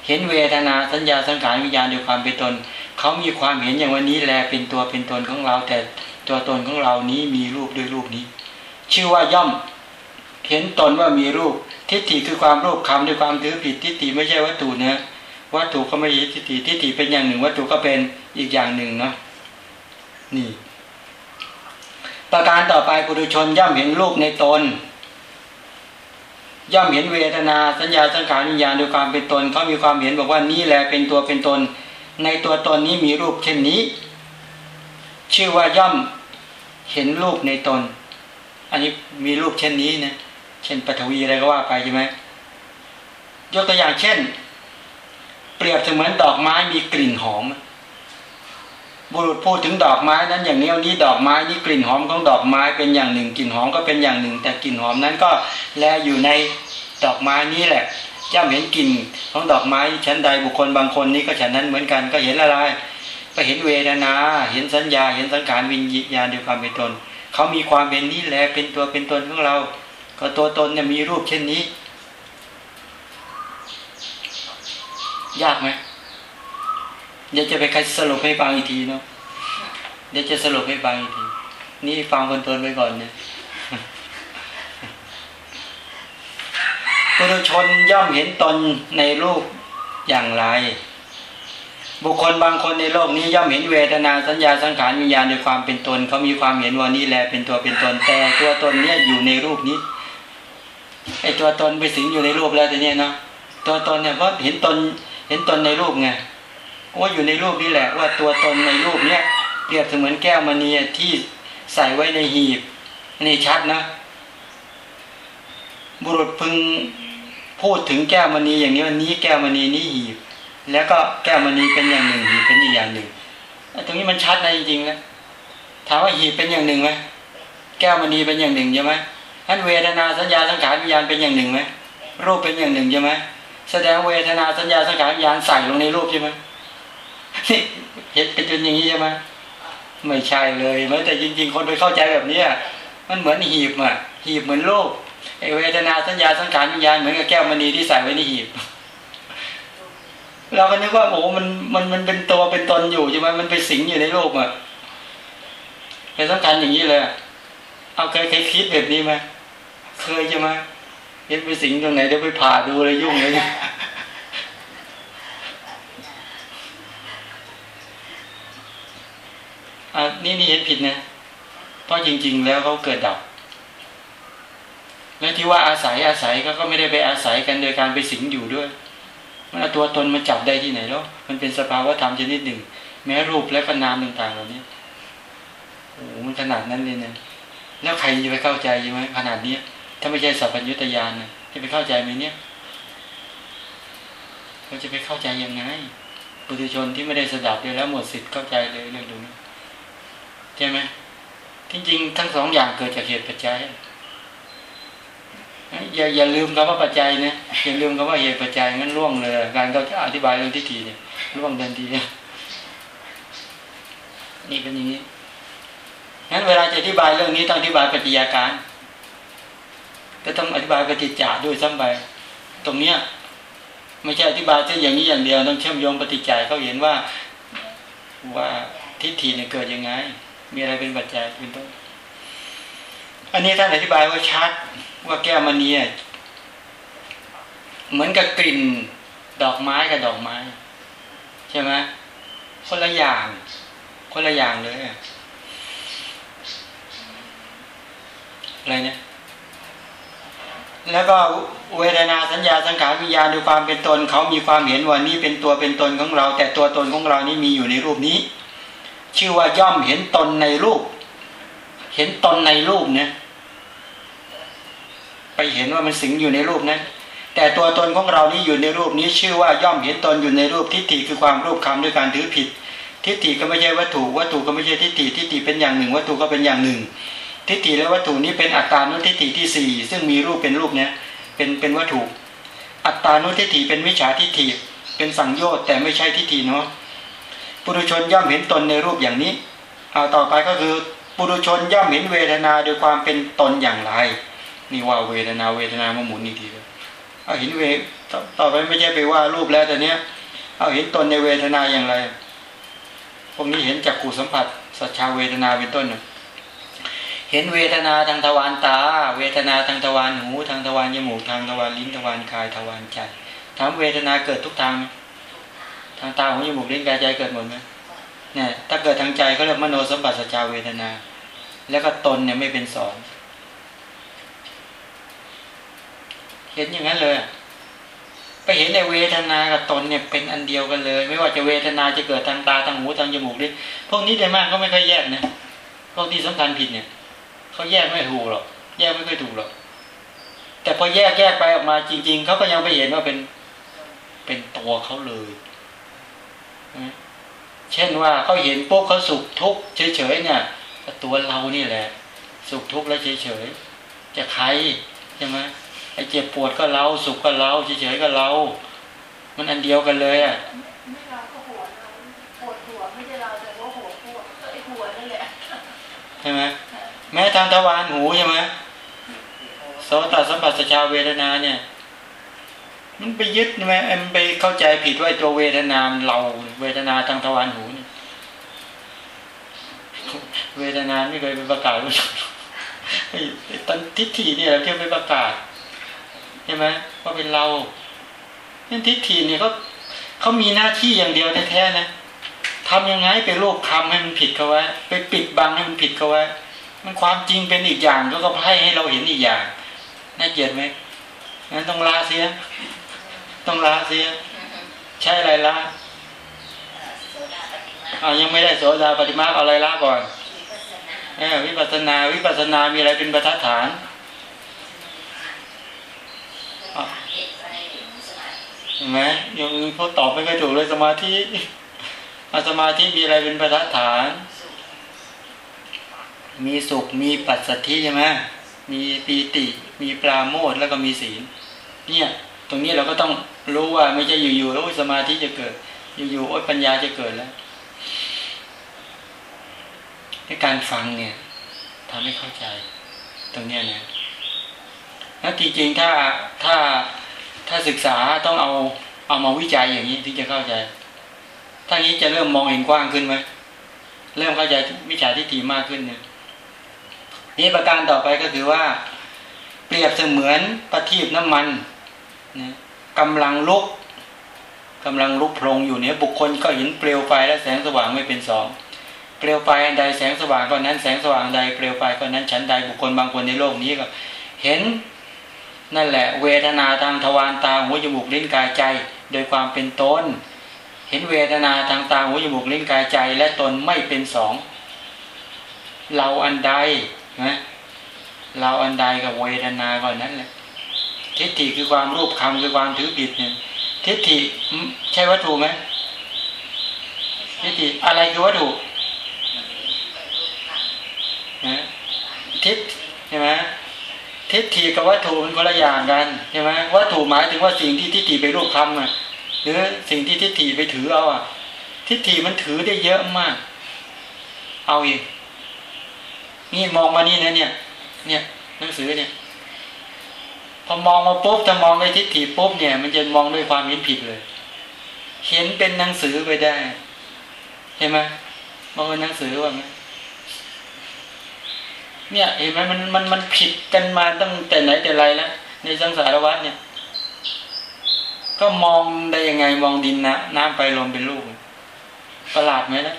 เห็นเวทนาสัญญาสังขารวิญญาณด้วยความเป็นตน เขามีความเห็นอย่างวันนี้แลเป็นตัวเป็นตนของเรา แต่ตัวตนของเรานี้มีรูปด้วยรูปนี้ ชื่อว่าย่อม เห็นตนว่ามีรูป ทิฏฐิคือความรูปคำด้วยความถือผิดทิฏฐิไม่ใช่วัตถุเนะวัตถุก็ไม่ใช่ทิฏฐิทิฏฐิเป็นอย่างหนึ่ง วัตถุก็เป็นอีกอย่างหนึ่งเนาะนี่ ประการต่อไปปุถุชนย่อมเห็นรูปในตน ย่อมเห็นเวทนาสัญญาสังขารวิญญาณโดยความเป็นตนเขามีความเห็นบอกว่านี่แหละเป็นตัวเป็นตน ในตัวตนนี้มีรูปเช่นนี้ ชื่อว่าย่อมเห็นรูปในตน อันนี้มีรูปเช่นนี้นะเช่นปฐวีอะไรก็ว่าไปใช่ไหมยกตัวอย่างเช่น เปรียบเสมือนดอกไม้มีกลิ่นหอม บุรุษพูดถึงดอกไม้นั้นอย่างนี้นี้ดอกไม้นี่กลิ่นหอมของดอกไม้เป็นอย่างหนึ่งกลิ่นหอมก็เป็นอย่างหนึ่ง แต่กลิ่นหอมนั้นก็แลอยู่ในดอกไม้นี้แหละย่อมเห็นกลิ่นของดอกไม้ชั้นใดบุคคลบางคนนี้ก็ฉันนั้นเหมือนกันก็เห็นอะไรก็เห็นเวทนา เห็นสัญญา เห็นสังขารวิญญาณด้วยความเป็นตนเขามีความเป็นนี้แหละเป็นตัวเป็นตนของเรา ก็ตัวตนเนี่ยมีรูปเช่นนี้ ยากไหม เดี๋ยวจะไปสรุปให้ฟังอีกทีเนาะเดี๋ยวจะสรุปให้ฟังอีกที นี่ฟังคนตนไปก่อนเนี่ยปุถุชนย่อมเห็นตนในรูปอย่างไร บุคคลบางคนในโลกนี้ย่อมเห็นเวทนาสัญญาสังขารวิญญาณในความเป็นตนเขามีความเห็นว่านี่แหละเป็นตัวเป็นตนแต่ตัวตนเนี่ยอยู่ในรูปนี้ไอตัวตนไปสิงอยู่ในรูปแล้วแต่เนี้ยเนาะตัวตนเนี่ยเพราะเห็นตนเห็นตนในรูปไง ว่าอยู่ในรูปนี่แหละว่าตัวตนในรูปเนี้ยเปรียบเสมือนแก้วมณีที่ใส่ไว้ในหีบนี่ชัดนะ บุรุษพึงพูดถึงแก้วมณีอย่างนี้วันนี้แก้วมณีนี้หีบ แล้วก็แก้วมณีเป็นอย่างหนึ่งหีบเป็นอีกอย่างหนึ่งตรงนี้มันชัดนะจริงๆแล้วถามว่าหีบเป็นอย่างหนึ่งไหมแก้วมณีเป็นอย่างหนึ่งใช่ไหมท่านเวทนาสัญญาสังขารวิญญาณเป็นอย่างหนึ่งไหมรูปเป็นอย่างหนึ่งใช่ไหมแสดงเวทนาสัญญาสังขารวิญญาณใส่ลงในรูปใช่ไหม นี่เห็นเป็นจนอย่างนี้ใช่ไหมไม่ใช่เลยแม้แต่จริง ๆ คนไปเข้าใจแบบเนี้ยมันเหมือนหีบอะ หีบเหมือนรูปไอเวทนาสัญญาสังขารวิญญาณเหมือนกับแก้วมณีที่ใส่ไว้ในหีบ เราก็นึกว่าโอ้มันมันมันเป็นตัวเป็นตนอยู่ใช่ไหมมันไปสิงอยู่ในรูปอะเป็นสำคัญอย่างนี้เลยเอาเคยเคยคิดแบบนี้ไหมเคยใช่ไหมเห็นไปสิงตรงไหนเดี๋ยวไปผ่าดูเลยยุ่งเลย นี่ยอะนี่นี่เห็นผิดนะเพราะจริง ๆ แล้วเขาเกิดดับ แล้วที่ว่าอาศัยอาศัยก็ก็ไม่ได้ไปอาศัยกันโดยการไปสิงอยู่ด้วยมันเอตัวตนมาจับได้ที่ไหนแล้วมันเป็นสภาวะธรรมชนิดหนึ่ง แม้รูปและก็นามต่างๆเหล่านี้โอ้มันขนาดนั้นเลยนะแล้วใครจะไปเข้าใจใช่ไหมขนาดนี้ถ้าไม่ใช่สัพพัญญุตยานนะจะไปเข้าใจไหมเนี่ยเราจะไปเข้าใจยังไงปุถุชนที่ไม่ได้สดับเลยแล้วหมดสิทธิ์เข้าใจเลยเรื่องตรงนี้ ใช่ไหมที่จริงทั้งสองอย่างเกิดจากเหตุปัจจัยอย่าอย่าลืมคำว่าปัจจัยนะอย่าลืมคำว่าเหตุปัจจัยงั้นล่วงเลย การเขาจะอธิบายเรื่องทิฏฐิเนี่ยล่วงเดินทีเนี่ยนี่เป็นอย่างนี้งั้นเวลาจะอธิบายเรื่องนี้ต้องอธิบายปฏิยาการก็ต้องอธิบายปฏิจจาด้วยซ้ำไปตรงเนี้ยไม่ใช่อธิบายแค่อย่างนี้อย่างเดียวต้องเชื่อมโยงปฏิจจัยเขาเห็นว่าว่าทิฏฐิเนี่ยเกิดยังไง มีอะไรเป็นปัจจัยเป็นต้นอันนี้ท่านอธิบายว่าชัดว่าแก้วมณีเหมือนกับกลิ่นดอกไม้กับดอกไม้ ใช่ไหมคนละอย่าง คนละอย่างเลยอะไรเนี่ยแล้วก็เวทนาสัญญาสังขารวิญญาณด้วยความเป็นตนเขามีความเห็นว่านี่เป็นตัวเป็นตนของเรา แต่ตัวตนของเรานี่มีอยู่ในรูปนี้ ชื่อว่าย่อมเห็นตนในรูป เห็นตนในรูปเนี่ยไปเห็นว่ามันสิงอยู่ในรูปนั้น แต่ตัวตนของเรานี่อยู่ในรูปนี้ชื่อว่าย่อมเห็นตนอยู่ในรูปทิฏฐิคือความรูปคำด้วยการถือผิด ทิฏฐิก็ไม่ใช่วัตถุวัตถุก็ไม่ใช่ทิฏฐิทิฏฐิเป็นอย่างหนึ่ง วัตถุก็เป็นอย่างหนึ่ง ทิฏฐิและวัตถุนี้เป็นอัตตานุทิฏฐิที่สี่ซึ่งมีรูปเป็นรูปเนี้ยเป็นเป็นวัตถุ อัตตานุทิฏฐิเป็นมิจฉาทิฏฐิเป็นสังโยชน์แต่ไม่ใช่ทิฏฐิเนาะ ปุถุชนย่อมเห็นตนในรูปอย่างนี้เอาต่อไปก็คือปุถุชนย่อมเห็นเวทนาโดยความเป็นตนอย่างไร นี่ว่าเวทนาเวทนามาหมุนอีกทีเลยเอาเห็นเวต่อไปไม่ใช่ไปว่ารูปแล้วแต่เนี้ยเอาเห็นตนในเวทนาอย่างไร พวกนี้เห็นจากขู่สัมผัสสัจชาเวทนาเป็นต้นเห็นเวทนาทางทวารตา เวทนาทางทวารหู ทางทวารจมูกทางทวารลิ้นทวารกายทวารใจถามเวทนาเกิดทุกทาง ทางตาหูจมูกลิ้นกายใจเกิดหมดไหมเนี่ยถ้าเกิดทางใจก็เรียกมโนสมผัสสัจาเวทนา แล้วก็ตนเนี่ยไม่เป็นสองเห็นอย่างนั้นเลยไปเห็นในเวทนากับตนเนี่ยเป็นอันเดียวกันเลย ไม่ว่าจะเวทนาจะเกิดทางตาทางหูทางจมูกลิ้นพวกนี้ได้มากก็ไม่ค่อยแยกนะพวกที่สำคัญผิดเนี่ยเขาแยกไม่ถูกหรอกแยกไม่ค่อยถูกหรอกแต่พอแยกแยกไปออกมาจริง ๆเขาก็ยังไปเห็นว่าเป็นเป็นตัวเขาเลย เช่นว่าเขาเห็นปุ๊บเขาสุขทุกข์เฉยๆเนี่ยตัวเรานี่แหละ สุขทุกข์แล้วเฉยๆจะใครใช่ไหมไอ้เจ็บปวดก็เราสุขก็เราเฉยๆก็เรา มันอันเดียวกันเลยอะไม่เราก็หัวเราปวดหัวไม่ใช่เราแต่ว่าหัวปวดไอ้หัวนั่นแหละใช่ไหมแม้ทางทวารหูใช่ไหมโสตสัมผัสชาเวทนาเนี่ย มันไปยึดใช่ไหมมันไปเข้าใจผิดว่าตัวเวทนานเราเวทนาทางทวารหูเนี่ยเวทนาไม่เคยเป็นประกาศไอ้ตันทิฏฐิเนี่ยเราเที่ยวไปประกาศใช่ไหมว่าเป็นเราเนี่ยทิฏฐิเนี่ยเขาเขามีหน้าที่อย่างเดียวแท้ๆนะทำยังไงไปโลกคำให้มันผิดเขาไว้ไปปิดบังให้มันผิดเขาไว้มันความจริงเป็นอีกอย่างก็ก็ให้ให้เราเห็นอีกอย่างน่าเกลียดไหมงั้นต้องลาเสีย ต้องลาเสียใช่อะไรละอ่ายังไม่ได้โสดาปฏิมาเอาอะไรละก่อนเออวิปัสนาวิปัสนามีอะไรเป็นประทัดฐานเห็นไหมโยมเขาตอบไม่ค่อยถูกเลยสมาธิอาสมาธิมีอะไรเป็นประฐาน มีสุขมีปัสสัทธิใช่ไหมมีปีติ มีปราโมทแล้วก็มีศีล เนี่ย ตรงนี้เราก็ต้องรู้ว่าไม่ใช่อยู่ๆแล้วสมาธิจะเกิด อยู่ๆโอ้ปัญญาจะเกิดแล้วในการฟังเนี่ยทำให้เข้าใจ ตรงเนี้ยเนี่ยแล้วจริงๆถ้าถ้าถ้าศึกษาต้องเอาเอามาวิจัยอย่างนี้ถึงจะเข้าใจ ถ้างี้จะเริ่มมองเห็นกว้างขึ้นไหมเริ่มเข้าใจวิชาทิฏฐิมากขึ้นเนี่ยนี่ประการต่อไปก็คือว่า เปรียบเสมือนประทีปน้ำมัน นะกำลังลุกกำลังลุกโพลงอยู่เนี่ยบุคคลก็เห็นเปลวไฟและแสงสว่างไม่เป็นสองเปลวไฟอันใดแสงสว่างก็นั้นแสงสว่างใดเปลวไฟก็นั้นชั้นใดบุคคลบางคนในโลกนี้ก็ เห็นนั่นแหละ เวทนาทางทวารตาหูจมูกลิ้นกายใจ โดยความเป็นตนเห็นเวทนาทางตาหูจมูกลิ้นกายใจ และตนไม่เป็นสองเราอันใดนะเราอันใดกับเวทนาก่อนนั้นแหละ ทิฏฐิคือความรูปคำคือความถือผิดเนี่ย ทิฏฐิใช่วัตถุไหมทิฏฐิอะไรคือวัตถุนะทิฏใช่ไหมทิฏฐิกับวัตถุเป็นคนละอย่างกันใช่ไหมวัตถุหมายถึงว่าสิ่งที่ทิฏฐิไปรูปคำอะหรือสิ่งที่ทิฏฐิไปถือเอาอะ ทิฏฐิมันถือได้เยอะมาก เอาเอีกนี่มองมานี่นะเนี่ย เนี่ยหนังสือเนี่ย พอมองมาปุ๊บจะมองด้วยทิฏฐิปุ๊บเนี่ย มันจะมองด้วยความเห็นผิดเลย เห็นเป็นหนังสือไปได้ เห็นไหมมองเป็นหนังสือว่าไงเนี่ยเห็นไหมมันมันมันผิดกันมาตั้งแต่ไหนแต่ไรแล้วในสังสารวัฏเนี่ย ก็มองได้ยังไงมองดินนะน้ำไปลมเป็นลูกประหลาดไหมนะ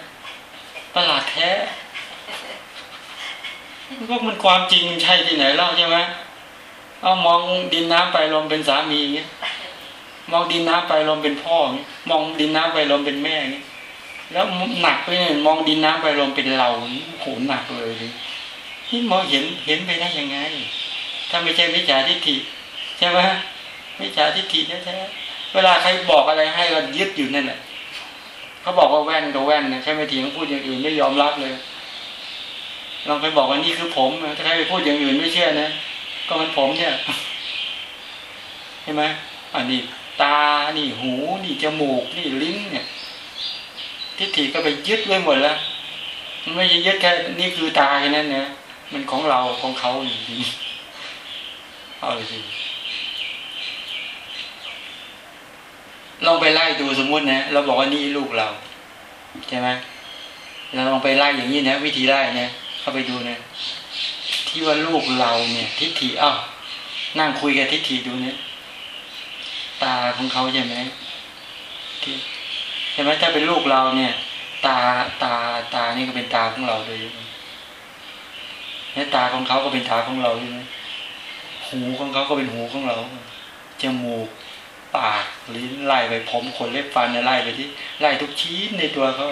ประหลาดแท้พวกมันความจริงใช่ที่ไหนเล่าใช่ไหม เอามองดินน้ำไปลมเป็นสามีอย่างเงี้ยมองดินน้ำไปลมเป็นพ่ออย่างเงี้ยมองดินน้ำไปลมเป็นแม่อย่างเงี้ยแล้วหนักไปเนี่ยมองดินน้ำไปลมเป็นเราโหหนักเลยที่มองเห็นเห็นไปได้ยังไง ถ้าไม่ใช่วิจาทิฏฐิใช่ไหมวิจาทิฏฐิแท้ๆเวลาใครบอกอะไรให้ก็ยึดอยู่นั่นแหละเขาบอกว่าแว่นก็แว่นนะใช่ไหมทีเขาพูดอย่างอื่นไม่ยอมรับเลยลองไปบอกว่านี่คือผมถ้าใครไปพูดอย่างอื่นไม่เชื่อนะ ก็มันผมเนี่ยเห็นไหมอันนี้ตา นี่หู นี่จมูก นี่ลิ้นเนี่ย ทิฏฐิก็ไปยึดไว้หมดแล้ว มันไม่ยึดแค่นี่คือตาแค่นั้นนะมันของเราของเขาจริงๆเอาเลยสิลองไปไล่ดูสมมุตินะเราบอกว่านี่ลูกเราใช่ไหมเราลองไปไล่อย่างนี้นะวิธีไล่นะเข้าไปดูนะ ที่ว่าลูกเราเนี่ย ทิฏฐิอ้าวนั่งคุยกับทิฏฐิดูเนี่ย ตาของเขาใช่ไหมที่ใช่ไหมถ้าเป็นลูกเราเนี่ย ตาตาตานี่ก็เป็นตาของเราเลยเนี่ยตาของเขาก็เป็นตาของเราใช่ไหมหูของเขาก็เป็นหูของเราจมูกปากลิ้นไล่ไปผมขนเล็บฟันเนี่ยไล่ไปที่ไล่ทุกชิ้นในตัวเขา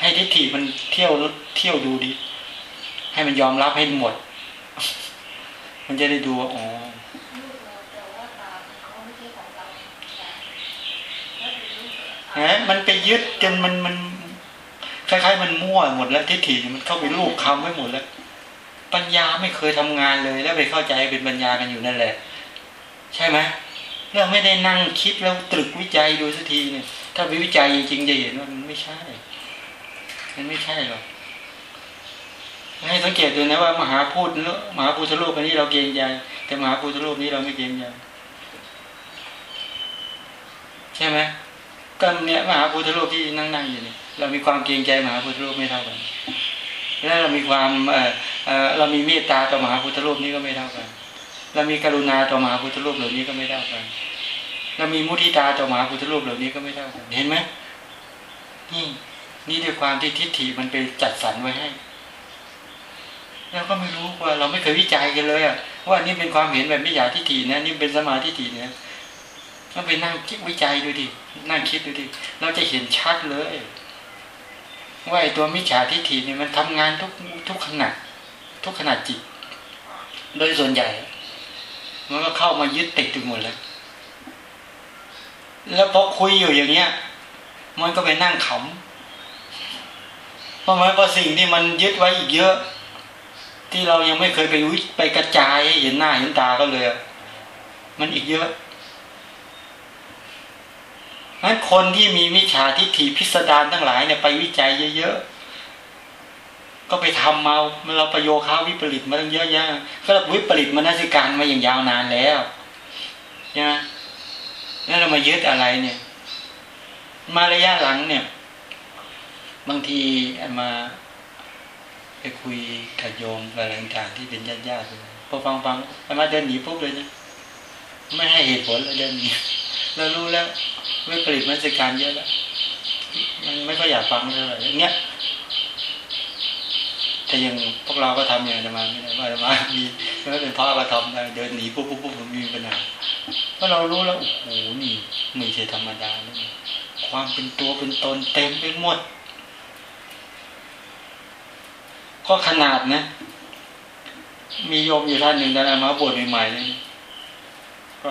ให้ทิฏฐิมันเที่ยวเที่ยวดูดิให้มันยอมรับให้หมด มันจะได้ดูว่าอ๋อฮะมันไปยึดจนมันมันคล้ายๆมันมั่วหมดแล้วทิฏฐิมันเข้าไปลูกคำไว้หมดแล้ว ปัญญาไม่เคยทำงานเลย แล้วไปเข้าใจเป็นปัญญากันอยู่นั่นแหละ ใช่ไหมเราไม่ได้นั่งคิดแล้วตรึกวิจัยดูสักทีเนี่ยถ้าไปวิจัยจริงๆจะเห็นว่ามันไม่ใช่ มันไม่ใช่หรอก ให้สังเกตดูนะว่ามหาพูดมหาพุทธรูปอันนี้เราเกรงใจแต่มหาพุทธรูปนี้เราไม่เกรงใจใช่ไหมก็เนี่ยมหาพุทธรูปที่นั่งนั่งอยู่นี่เรามีความเกรงใจมหาพุทธรูปไม่เท่ากันแล้วเรามีความเออเออเรามีเมตตาต่อมหาพุทธรูปนี้ก็ไม่เท่ากัน เรามีกรุณาต่อมหาพุทธรูปเหล่านี้ก็ไม่เท่ากัน เรามีมุทิตาต่อมหาพุทธรูปเหล่านี้ก็ไม่เท่ากัน เห็นไหมนี่นี่ด้วยความที่ทิฏฐิมันไปจัดสรรไว้ให้ เราก็ไม่รู้ว่าเราไม่เคยวิจัยกันเลยอะว่านี่เป็นความเห็นแบบมิจฉาทิฏฐินะนี่เป็นสมาธิฏฐิเนี่ยต้องไปนั่งคิดวิจัยดูดินั่งคิดดูดิเราจะเห็นชัดเลย ว่าไอ้ตัวมิจฉาทิฏฐิเนี่ยมันทำงานทุกทุกขณะทุกขณะจิต โดยส่วนใหญ่ มันก็เข้ามายึดติดถึงหมดแล้วแล้วพอคุยอยู่อย่างเงี้ย มันก็ไปนั่งขำเพราะมันก็สิ่งที่มันยึดไว้อีกเยอะ ที่เรายังไม่เคยไปวิไปกระจายเห็นหน้าเห็นตาก็เลย มันอีกเยอะงั้นคนที่มีมิจฉาทิฏฐิพิสดารทั้งหลายเนี่ยไปวิจัยเยอะๆ ก็ไปทำมาเราประโยค้าวิปริตมาตั้งเยอะแยะก็วิปริตมนาสิการมาอย่างยาวนานแล้วใช่ไหมนั่นเรามายึดอะไรเนี่ย มาระยะหลังเนี่ย บางทีมา คุยกับโยมอะไรต่างๆที่เป็นญาติญาติพอฟังฟังมาเดินหนีปุ๊บเลยนะไม่ให้เหตุผลเลยเดินหนีเรารู้แล้วไม่ผลิตมันสิการเยอะแล้วมันไม่ค่อยอยากฟังเลยอย่างเงี้ยแต่ยังพวกเราก็ทำอย่างธรรมาไม่ได้ว่าธรรมามีไม่เป็นพระก็ทำได้เดินหนีปุ๊บปุ๊บปุ๊บมันมีปัญหาเพราะเรารู้แล้วโอ้โหนี่ไม่ใช่ธรรมดาเลยความเป็นตัวเป็นตนเต็มไปหมด ก็ขนาดนะ มีโยมอยู่ท่านหนึ่งตอนมาบวชใหม่ๆเลยก็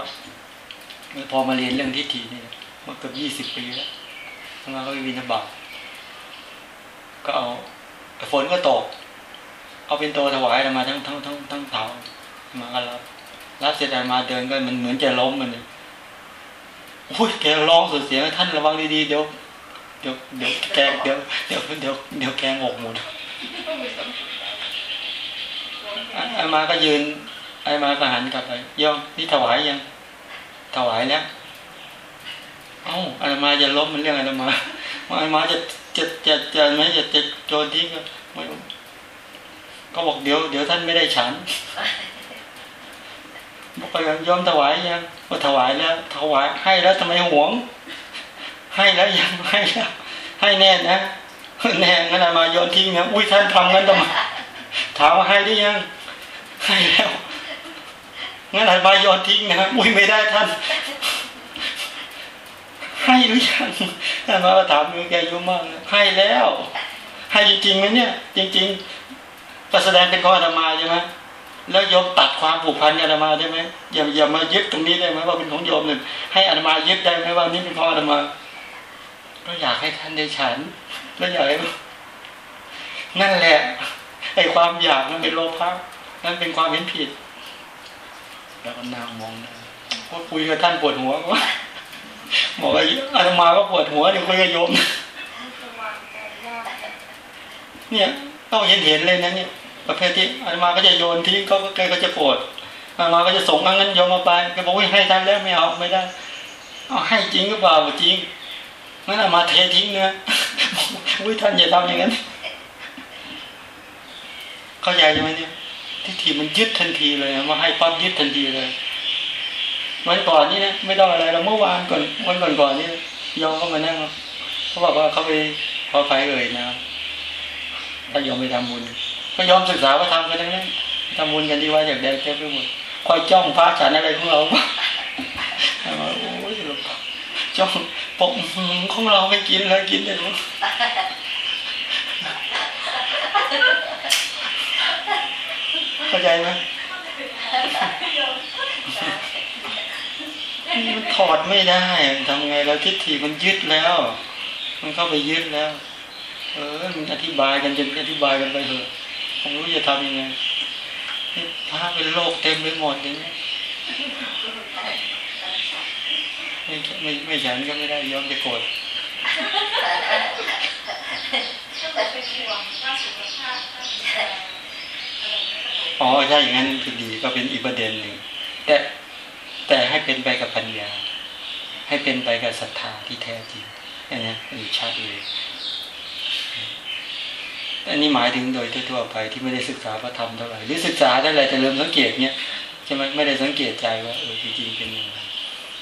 พอมาเรียนเรื่องทิฏฐินี่มาเกือบยี่สิบปีแล้วมาก็วินาบาตก็เอาฝนก็ตก เอาเป็นตัวถวายมาทั้งทั้งทั้งทั้งเสามาก็รับรับเสร็จมาเดินก็มันเหมือนจะล้มมันอุ้ยแกร้องสุดเสียงท่านระวังดีๆเดี๋ยวเดี๋ยวเดี๋ยวแกเดี๋ยวเดี๋ยวเดี๋ยวเดี๋ยวแกงหกหมด ไอ้มาก็ยืน ไอ้มาก็หันกลับไปย่อมนี่ถวายยัง ถวายแล้วเอ้าไอาตมาจะล้มมันเรื่องอาตมาไอาตมาจะจะจะจะไม่จะจะโจนทิ้งก็ไม่ก็บอกเดี๋ยวเดี๋ยวท่านไม่ได้ฉันบอกไปยอมถวายยังก็ถวายแล้ว ถวายให้แล้วทำไมหวง ให้แล้วยังให้แล้วให้แน่นะ แน่งั้นอาตมาโยนทิ้งนะอุ้ยท่านทำงั้นทำไมถามว่าให้ได้ยังให้แล้วงั้นอาตมาโยนทิ้งนะอุ้ยไม่ได้ท่าน ให้หรือยังท่านมาถามมือแกยุ่มากให้แล้ว ให้จริงๆไหมเนี่ย จริงๆก็แสดงเป็นข้ออาตมาใช่ไหมแล้วโยมตัดความผูกพันกับอาตมาได้ไหมอย่าอย่ามายึดตรงนี้ได้ไหมว่าเป็นของโยมหนึ่งให้อาตมายึดได้ไหมว่านี่เป็นของอาตมาก็อยากให้ท่านได้ฉัน แล้วอยากให้นั่นแหละไอ้ความอยากนั่นเป็นโลภะนั่นเป็นความเห็นผิด แล้วก็นางมองนะพอคุยกับท่านปวดหัวว่าบอกว่าอาตมาก็ปวดหัวเดี๋ยวคุยกับโยม เนี่ยต้องเห็นเห็นเลยนะเนี่ยประเภทที่อาตมาก็จะโยนทิ้งเขาก็แกก็จะโกรธอาตมาก็จะส่งงั้นโยมมาไปแกบอกว่าให้ท่านแล้วไม่เอาไม่ได้เอาให้จริงหรือเปล่าจริง งั้นอมาเททิ้งเนื้ออุ้ยท่านอย่าทำอย่างนั้น เข้าใจใช่ไหมเนี่ยทิฏฐิมันยึดทันทีเลยมาให้ปั๊บยึดทันทีเลยวันก่อนนี่นะไม่ต้องอะไรเราเมื่อวานก่อนวันก่อนก่อนนี่ยอมเข้ามานั่งเขาบอกว่าเขาไปพอใครเอ่ยนะก็ยอมไปทำบุญก็ยอมศึกษาว่าทำกันทั้งนั้นทำบุญกันที่ว่าอยากได้แค่ไปหมดคอยจ้องพระฉันอะไรของเราโอ้ย จ้องปกของเราไม่กินแล้วกินเลยเข้าใจไหมมันถอดไม่ได้ทำไงเราทิฏฐิมันยึดแล้ว มันเข้าไปยึดแล้ว เออมันอธิบายกันจนอธิบายกันไปเถอะผมรู้จะทำยังไงพระเป็นโลกเต็มไปหมดอย่างนี้ ไม่ไม่ไม่ฉันก็ไม่ได้ยอมจะโกรธอ๋อใช่อย่างนั้นคือดีก็เป็นอีกประเด็นหนึ่งแต่แต่ให้เป็นไปกับปัญญา ให้เป็นไปกับศรัทธาที่แท้จริงอันนี้อีกชัดเลยอันนี้หมายถึงโดยทั่วไปที่ไม่ได้ศึกษาพระธรรมเท่าไหร่หรือศึกษาได้ไรแต่เริ่มสังเกตเนี่ยใช่ไหมไม่ได้สังเกตใจว่าเออจริงๆเป็นยังไง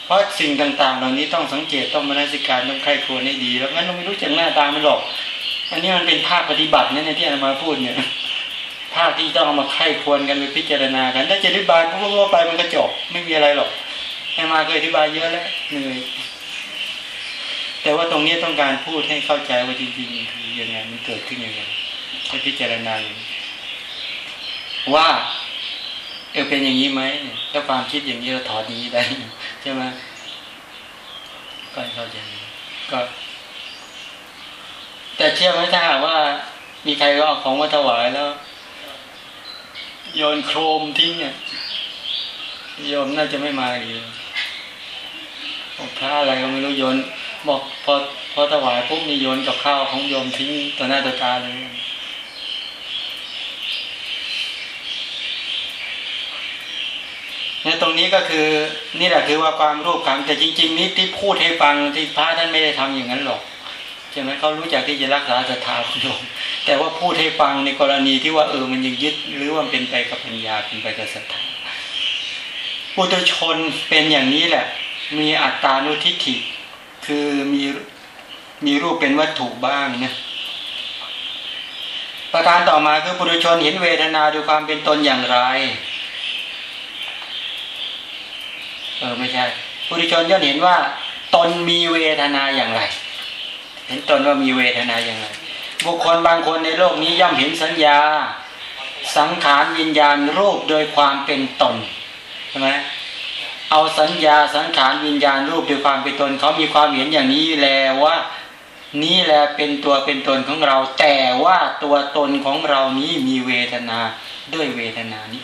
เพราะสิ่งต่างๆ เหล่านี้ต้องสังเกตต้องมานาสิการต้องใครควรให้ดี แล้วงั้นเราไม่รู้จักหน้าตามันหรอก อันนี้มันเป็นภาคปฏิบัตินี่ยที่อามาพูดเนี่ยภาคที่ต้องเอามาไข้ควรกันไปพิจารณากันถ้าจะอธิบายพวกไปมันก็จบไม่มีอะไรหรอกอามาเคยอธิบายเยอะแล้วเหนื่อยแต่ว่าตรงนี้ต้องการพูดให้เข้าใจว่าจริงๆคือยังไงมันเกิดขึ้นยังไงให้พิจารณาว่าเออเป็นอย่างนี้ไหมถ้าความคิดอย่างนี้เราถอดนี้ได้ ใช่ไหมก็เข้าใจก็ แต่เชื่อไหมถ้าหากว่า มีใครก็เอาของมาถวายแล้ว โยนโครมทิ้งเนี่ยโยมน่าจะไม่มาอีกพระอะไรก็ไม่รู้โยน บอกพอพอถวายปุ๊บนี่โยนกับข้าวของโยมทิ้งต่อหน้าต่อตาเลย นี่ยตรงนี้ก็คือนี่แหละคือว่าความรูปคำแต่จริง ๆ นี้ที่พูดให้ฟังที่พระท่านไม่ได้ทำอย่างนั้นหรอกใช่ไหมเขารู้จักที่จะรักษาศรัทธาของโยมแต่ว่าพูดให้ฟังในกรณีที่ว่าเออมันยังยึดหรือว่าเป็นไปกับปัญญาเป็นไปกับศรัทธาปุถุชนเป็นอย่างนี้แหละ มีอัตตานุทิฏฐิคือมีมีรูปเป็นวัตถุบ้างนะประการต่อมาคือปุถุชนเห็นเวทนาด้วยความเป็นตนอย่างไร เออไม่ใช่ปุถุชนย่อมเห็นว่า ตนมีเวทนาอย่างไร เห็นตนว่ามีเวทนาอย่างไร บุคคลบางคนในโลกนี้ย่อมเห็นสัญญา สังขารวิญญาณรูปโดยความเป็นตนใช่ไหมเอาสัญญาสังขารวิญญาณรูปโดยความเป็นตนเขามีความเห็นอย่างนี้แล้วว่านี่แหละเป็นตัวเป็นตนของเรา แต่ว่าตัวตนของเรานี้มีเวทนาด้วยเวทนานี้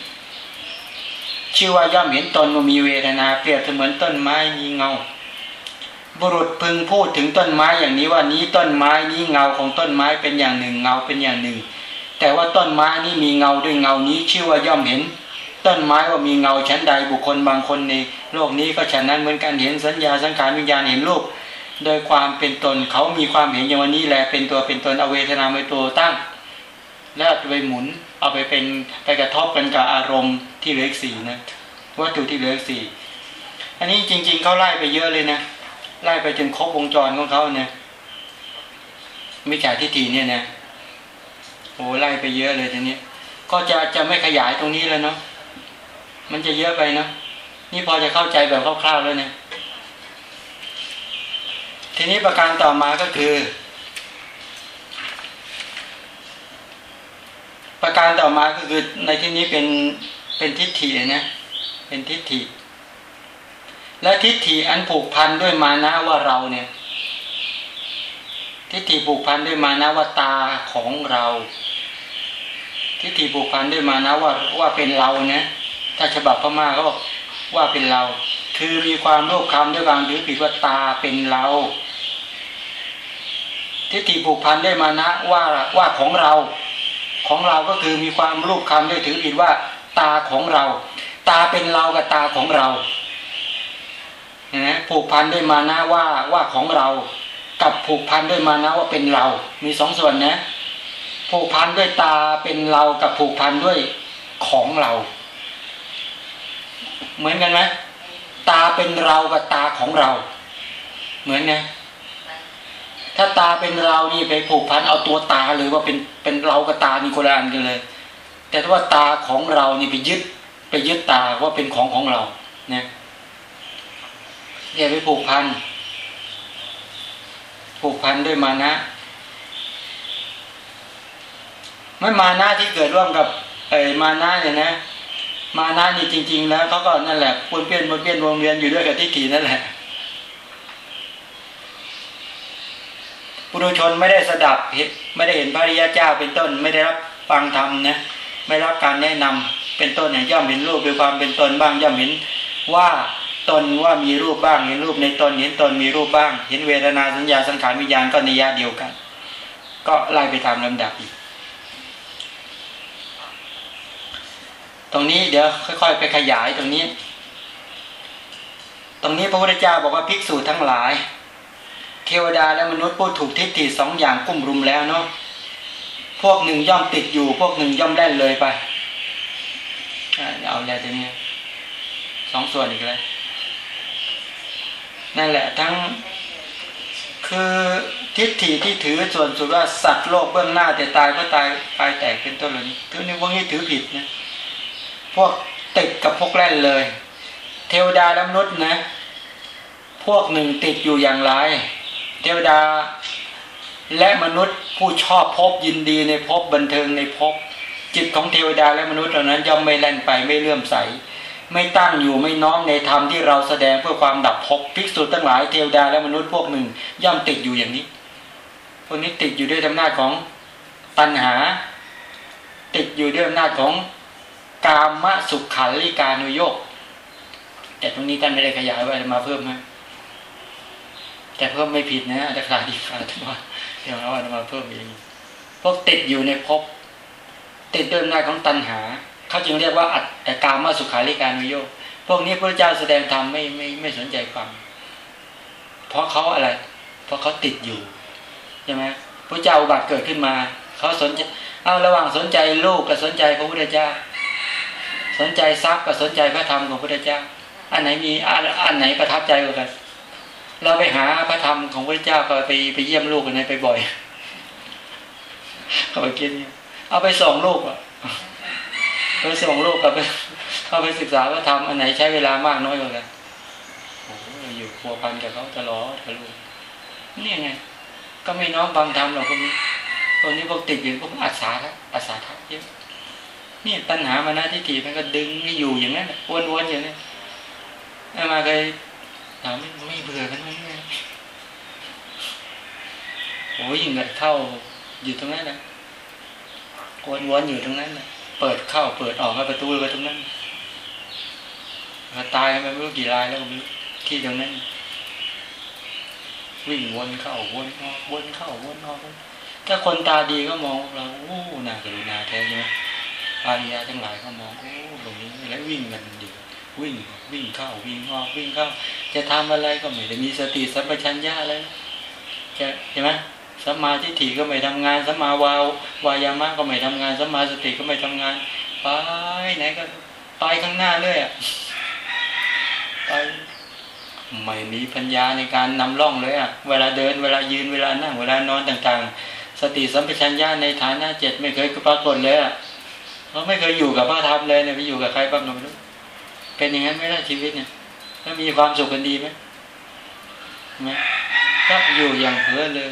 ชื่อว่าย่อมเห็นตนว่ามีเวทนา เปรียบเสมือนต้นไม้มีเงา บุรุษพึงพูดถึงต้นไม้อย่างนี้ว่านี้ต้นไม้นี้เงาของต้นไม้เป็นอย่างหนึ่งเงาเป็นอย่างหนึ่ง แต่ว่าต้นไม้นี้มีเงาด้วยเงานี้ ชื่อว่าย่อมเห็น ต้นไม้ว่ามีเงาชั้นใดบุคคลบางคนในโลกนี้ก็ฉะนั้นเหมือนกันเห็นสัญญาสังขารวิญญาณเห็นรูปโดยความเป็นตนเขามีความเห็นอย่างวันนี้แหละเป็นตัวเป็นตนเอาเวทนาเป็นตัวตั้ง แล้วไปหมุนเอาไปเป็นไปกระทบกันกับอารมณ์ ที่เหลืออีกสี่นะวัตถุที่เหลืออีกสี่อันนี้จริง ๆเขาไล่ไปเยอะเลยนะไล่ไปจนครบวงจรของเขาเนี่ยมิจฉาทิฏฐิเนี่ยนะโอ้ไล่ไปเยอะเลยทีนี้ก็จะจะไม่ขยายตรงนี้แล้วเนาะมันจะเยอะไปเนาะนี่พอจะเข้าใจแบบคร่าวๆแล้วเนี่ยทีนี้ประการต่อมาก็คือ ประการต่อมาก็คือในที่นี้เป็น เป็นทิฏฐินะเป็นทิฏฐิ และทิฏฐิอันผูกพันด้วยมานะว่าเราเนี่ย ทิฏฐิผูกพันด้วยมานะว่าตาของเรา ทิฏฐิผูกพันด้วยมานะว่าว่าเป็นเรานะถ้าฉบับพม่าเขาบอกว่าเป็นเรา คือมีความโลภคำด้วยการถือผิดว่าตาเป็นเรา ทิฏฐิผูกพันด้วยมานะว่าว่าของเรา ของเราก็คือมีความรูปคำด้วยถือผิดว่า ตาของเรา ตาเป็นเรากับตาของเรานะผูกพันด้วยมานะว่าว่าของเรา กับผูกพันด้วยมานะว่าเป็นเรา มีสองส่วนนะ ผูกพันด้วยตาเป็นเรากับผูกพันด้วยของเรา เหมือนกันไหมตาเป็นเรากับตาของเรา เหมือนไงถ้าตาเป็นเรานี่ไปผูกพันเอาตัวตาเลยว่าเป็นเป็นเรากับตานี่คนละอันกันเลย แต่ว่าตาของเรานี่ไปยึด ไปยึดตาว่าเป็นของของเราเนี่ยอย่าไปผูกพันผูกพันด้วยมานะไม่มานะที่เกิดร่วมกับไอ้มานะเนี่ยนะ มานะนี่จริง ๆ แล้วเขาก็นั่นแหละปนเปี้ยนปนเปี้ยนวงเวียนอยู่ด้วยกับทิฏฐินั่นแหละปุถุชนไม่ได้สดับไม่ได้เห็นพระริยเจ้าเป็นต้น ไม่ได้รับฟังธรรมนะ ไม่รับการแนะนำเป็นต้นเนี่ยย่อมเห็นรูปด้วยความเป็นตนบ้าง ย่อมเห็นว่าตนว่ามีรูปบ้างเห็นรูปในตนเห็นตนมีรูปบ้าง เห็นเวทนาสัญญาสังขารวิญญาณก็ในยะเดียวกัน ก็ไล่ไปตามลำดับอีกตรงนี้เดี๋ยวค่อย ๆ ไปขยายตรงนี้ ตรงนี้พระพุทธเจ้าบอกว่าภิกษุทั้งหลาย เทวดาและมนุษย์ผู้ถูกทิฏฐิสองอย่างกุ้มรุมแล้วเนาะ พวกหนึ่งย่อมติดอยู่ พวกหนึ่งย่อมแล่นเลยไปเอาแล้วทีนี้สองส่วนอีกแล้วนั่นแหละทั้งคือทิฏฐิที่ถือส่วนสุดว่าสัตว์โลกเบื้องหน้าแต่ตายก็ตายตายแตกเป็นต้นเหล่านี้ถือในพวกนี้ถือผิดนะพวกติดกับพวกแล่นเลย เทวดาและมนุษย์นะ พวกหนึ่งติดอยู่อย่างไร เทวดา และมนุษย์ผู้ชอบพบยินดีในพบบันเทิงในพบจิตของเทวดาและมนุษย์เหล่านั้นย่อมไม่แล่นไปไม่เลื่อมใส ไม่ตั้งอยู่ไม่น้อมในธรรมที่เราแสดงเพื่อความดับภพภิกษุทั้งหลายเทวดาและมนุษย์พวกหนึ่งย่อมติดอยู่อย่างนี้พวกนี้ติดอยู่ด้วยอำนาจของตัณหา ติดอยู่ด้วยอำนาจของกามสุขขันลิกานุโยกแต่ตรงนี้ท่านไม่ได้ขยายไว้มาเพิ่มนะแต่เพิ่มไม่ผิดนะอัตราดีขาดว่าเดี๋ย วเราเอามาเพิ่มเองพวกติดอยู่ในภพติดด้วยอำนาจของตัณหา เขาจึงเรียกว่าอัตกามาสุขาริการนุโยกพวกนี้พระเจ้าแสดงธรรมไม่ไม่ไม่สนใจฟังเพราะเขาอะไร เพราะเขาติดอยู่ใช่ไหมพระเจ้าอุบัติเกิดขึ้นมาเขาสนใจเอาระหว่างสนใจลูกกับสนใจพระพุทธเจ้า สนใจทรัพย์กับสนใจพระธรรมของพระพุทธเจ้า อันไหนมีอันไหนประทับใจกว่ากัน เราไปหาพระธรรมของพระเจ้าก็ไปไปเยี่ยมลูกกันไปบ่อยเขาไปกินเอาไปส่งลูกอะไปส่งลูกกับไปเข้าไปศึกษาว่าทำอันไหนใช้เวลามากน้อยกว่ากันโอ้อยู่พัวพันกับเขาตลอดกับลูกนี่ไง ก็ไม่น้อมฟังธรรมหรอกพวกนี้พวนี้พวกติดอยู่พวกอาสาทะอาสาทะเยอะนี่ตัณหามานะที่ถีมันก็ดึงอยู่อย่างนั้นวนๆอย่างนี้อามาเคย ถามไม่เบื่อกันไหมโอ้ยยิ่งกับเข้าอยู่ตรงนั้นนะวนๆอยู่ตรงนั้นนะเปิดเข้าเปิดออกประตูไปตรงนั้นตายไปไม่รู้กี่รายแล้วไม่รู้ที่ตรงนั้น วิ่งวนเข้าวนออกวนเข้าวนออกถ้าคนตาดีก็มองเราโอ้นากรุณาแท้ใช่ไหมอาริยะทั้งหลายก็มองโอ้ตรงนี้แล้ววิ่งกัน วิ่งวิ่งเข้าวิ่งออกวิ่งเข้า จะทำอะไรก็ไม่ได้มีสติสัมปชัญญะอะไรจะเห็นไหมสัมมาทิฏฐิก็ไม่ทำงานสัมมาวาวายามะก็ไม่ทำงานสัมมาสติก็ไม่ทำงานไปไหนก็ไปข้างหน้าเลยอะไปไม่มีปัญญาในการนำร่องเลยอะเวลาเดินเวลายืนเวลานั่งเวลานอนต่างๆ สติสัมปชัญญะในฐานะเจ็ดไม่เคยปรากฏเลยอะเขาไม่เคยอยู่กับพระธรรมเลยเนี่ยไปอยู่กับใครบ้างก็ไม่รู้ เป็นอย่างนั้นไม่ได้ชีวิตเนี่ยแล้วมีความสุขกันดีไหมไหมก็อยู่อย่างเพลินเลย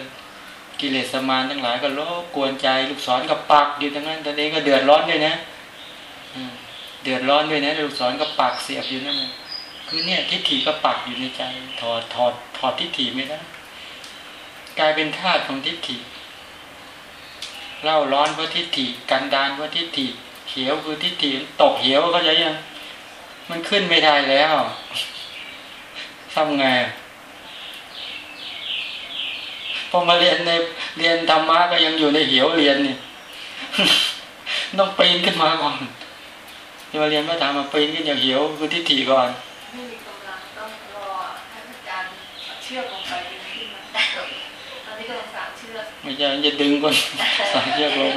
กิเลสมานทั้งหลายก็ลบกวนใจลูกศรกับปักอยู่ทั้งนั้นตอนนี้ก็เดือดร้อนด้วยนะเดือดร้อนด้วยนะลูกศรก็ปักเสียบอยู่นั่นเองคือเนี่ยทิฏฐิก็ปักอยู่ในใจ ถอดถอดถอดทิฏฐิไม่ได้กลายเป็นธาตุของทิฏฐิเล่าร้อนเพราะทิฏฐิกันดานเพราะทิฏฐิเขียวคือทิฏฐิตกเหียวก็จะยัง มันขึ้นไม่ได้แล้วทำไงพอมาเรียนในเรียนธรรมะก็ยังอยู่ในเหี่ยวเรียนนี่ต้องปีนขึ้นมาก่อนจะมาเรียนพระธรรมมาปีนขึ้นอย่างเหี่ยวคือทิฏฐิก่อนไม่มีกำลังต้องรอให้อาจารย์เชือกลงไปดึงขึ้นมาตอนนี้กำลังสามเชือกไม่ใช่จะดึงคนสามเชือกลง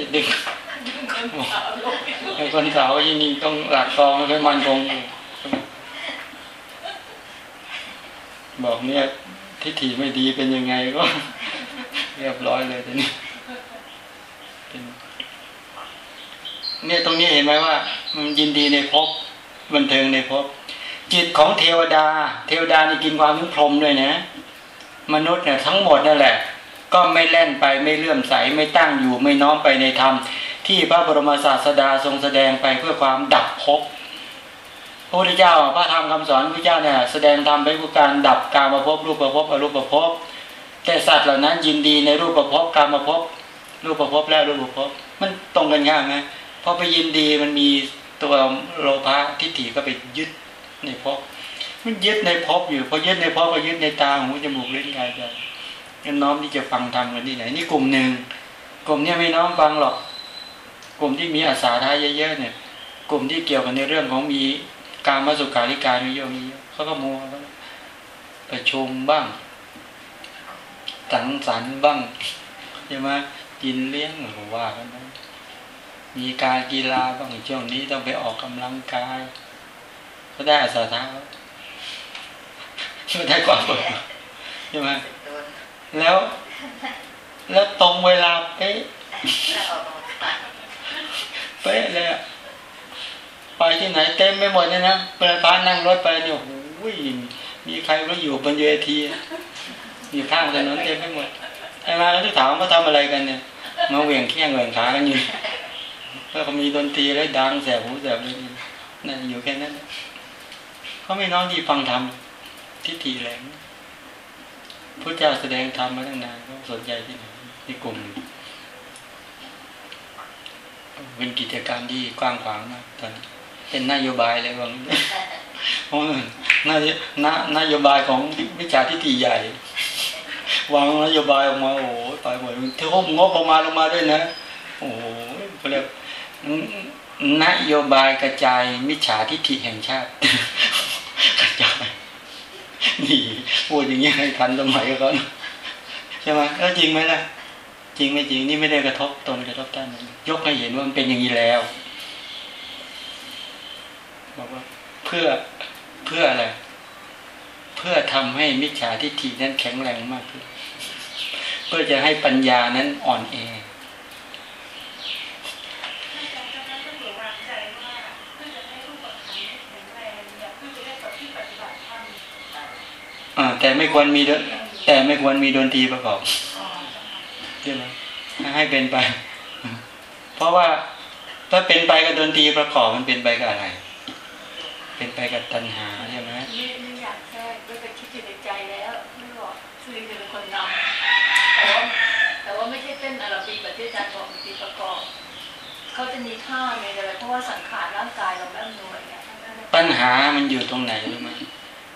จะดึง ไอ้คนสาวยิ่งต้องหลักกองไม่ค่อยมันคงบอกเนี่ยทิฏฐิไม่ดีเป็นยังไงก็ เรียบร้อยเลยทีนี้เนี่ยตรงนี้เห็นไหมว่า มันยินดีในภพบันเทิงในภพจิตของเทวดา เทวดานี่กินความนึกพรมด้วยนะ มนุษย์เนี่ยทั้งหมดนั่นแหละ ก็ไม่แล่นไปไม่เลื่อมใสไม่ตั้งอยู่ไม่น้อมไปในธรรม ที่พระบรมศาสดาทรงแสดงไปเพื่อความดับภพพระพุทธเจ้าพระธรรมคำสอนพระเจ้าเนี่ยแสดงธรรมไปเพื่อการดับการมาพบรูปประพบอรูปประพบแต่สัตว์เหล่านั้นยินดีในรูปประพบการมาพบรูปประพบและรูปประพบมันตรงกันยากไหมพอไปยินดีมันมีตัวโลภะทิฏฐิก็ไปยึดในภพมันยึดในภพอยู่พอยึดในภพก็ยึดในตาหูจมูกลิ้นกายใจน้อมที่จะฟังธรรมกันที่ไหนนี่กลุ่มหนึ่งกลุ่มนี้ไม่น้อมฟังหรอก กลุ่มที่มีอาสาทายเยอะๆเนี่ย กลุ่มที่เกี่ยวกันในเรื่องของมีการมาสุขาริการมีเยอะมีเยอะเขาก็มัวประชุมบ้างสังสรรค์บ้างใช่ไหมกินเลี้ยงหรือว่ากันไมีการกีฬาบ้างช่วงนี้ต้องไปออกกำลังกาย ก็ได้อาสาท้าไม่ได้กว่าใช่ไหมแล้ว แล้วตรงเวลาเป๊ะ เป๊ะเลยไปที่ไหนเต็มไม่หมดเลยนะเปิดร้านนั่งรถไปเนี่ยโอ้ยมีใครก็อยู่บนเวทีอยู่ข้างถนนเต็มไม่หมดไอ้มาแล้วที่ถามว่าทำอะไรกันเนี่ยมาเหวี่ยงเขี้ยงเหวี่ยงขากันอยู่แล้วก็มีดนตรีแล้วดังแสบหูแสบเลยนั่นอยู่แค่นั้นเขาไม่น้องที่ฟังธรรมทิฏฐิแรงพระเจ้าแสดงธรรมมาตั้งนานเขาสนใจที่ไหนที่กลุ่ม เป็นกิจการที่กว้างขวางมากตอนเป็นนโยบายเลยว่าเพราะนายนนโยบายของวิชาทิฏฐิใหญ่ วางนโยบายออกมาโอ้โหตายหมดเท่งบประมาณลงมาด้วยนะโอ้โหเขาเรียกนโยบายกระจายมิจฉาทิฏฐิแห่งชาติกระจายนี่พูดอย่างนี้ให้ทันสมัยเขาใช่ไหมแล้วจริงไหมล่ะ จริงไม่จริงนี่ไม่ได้กระทบตนกระทบท่านยกให้เห็นว่ามันเป็นอย่างนี้แล้วบอกว่าเพื่อเพื่ออะไร เพื่อทำให้มิจฉาทิฏฐินั้นแข็งแรงมากขึ้นเพื่อจะให้ปัญญานั้นอ่อนแอแต่ไม่ควรมีแต่ไม่ควรมีดนตรีประกอบ ใช่ไหมให้เป็นไป เพราะว่าถ้าเป็นไปกับดนตรีประกอบมันเป็นไปกับอะไร เป็นไปกับตัณหาใช่ไหมไม่ไม่อยากแทรกไม่ไปคิดอยู่ในใจแล้วไม่บอกคือจะเป็นคนนำแต่ว่าแต่ว่าไม่ใช่เต้นอาราบีแบบที่อาจารย์บอกดนตรีประกอบเขาจะมีท่าในอะไรเพราะว่าสังขารร่างกายเราไม่หน่วยเนี่ยปัญหามันอยู่ตรงไหนรู้ไหม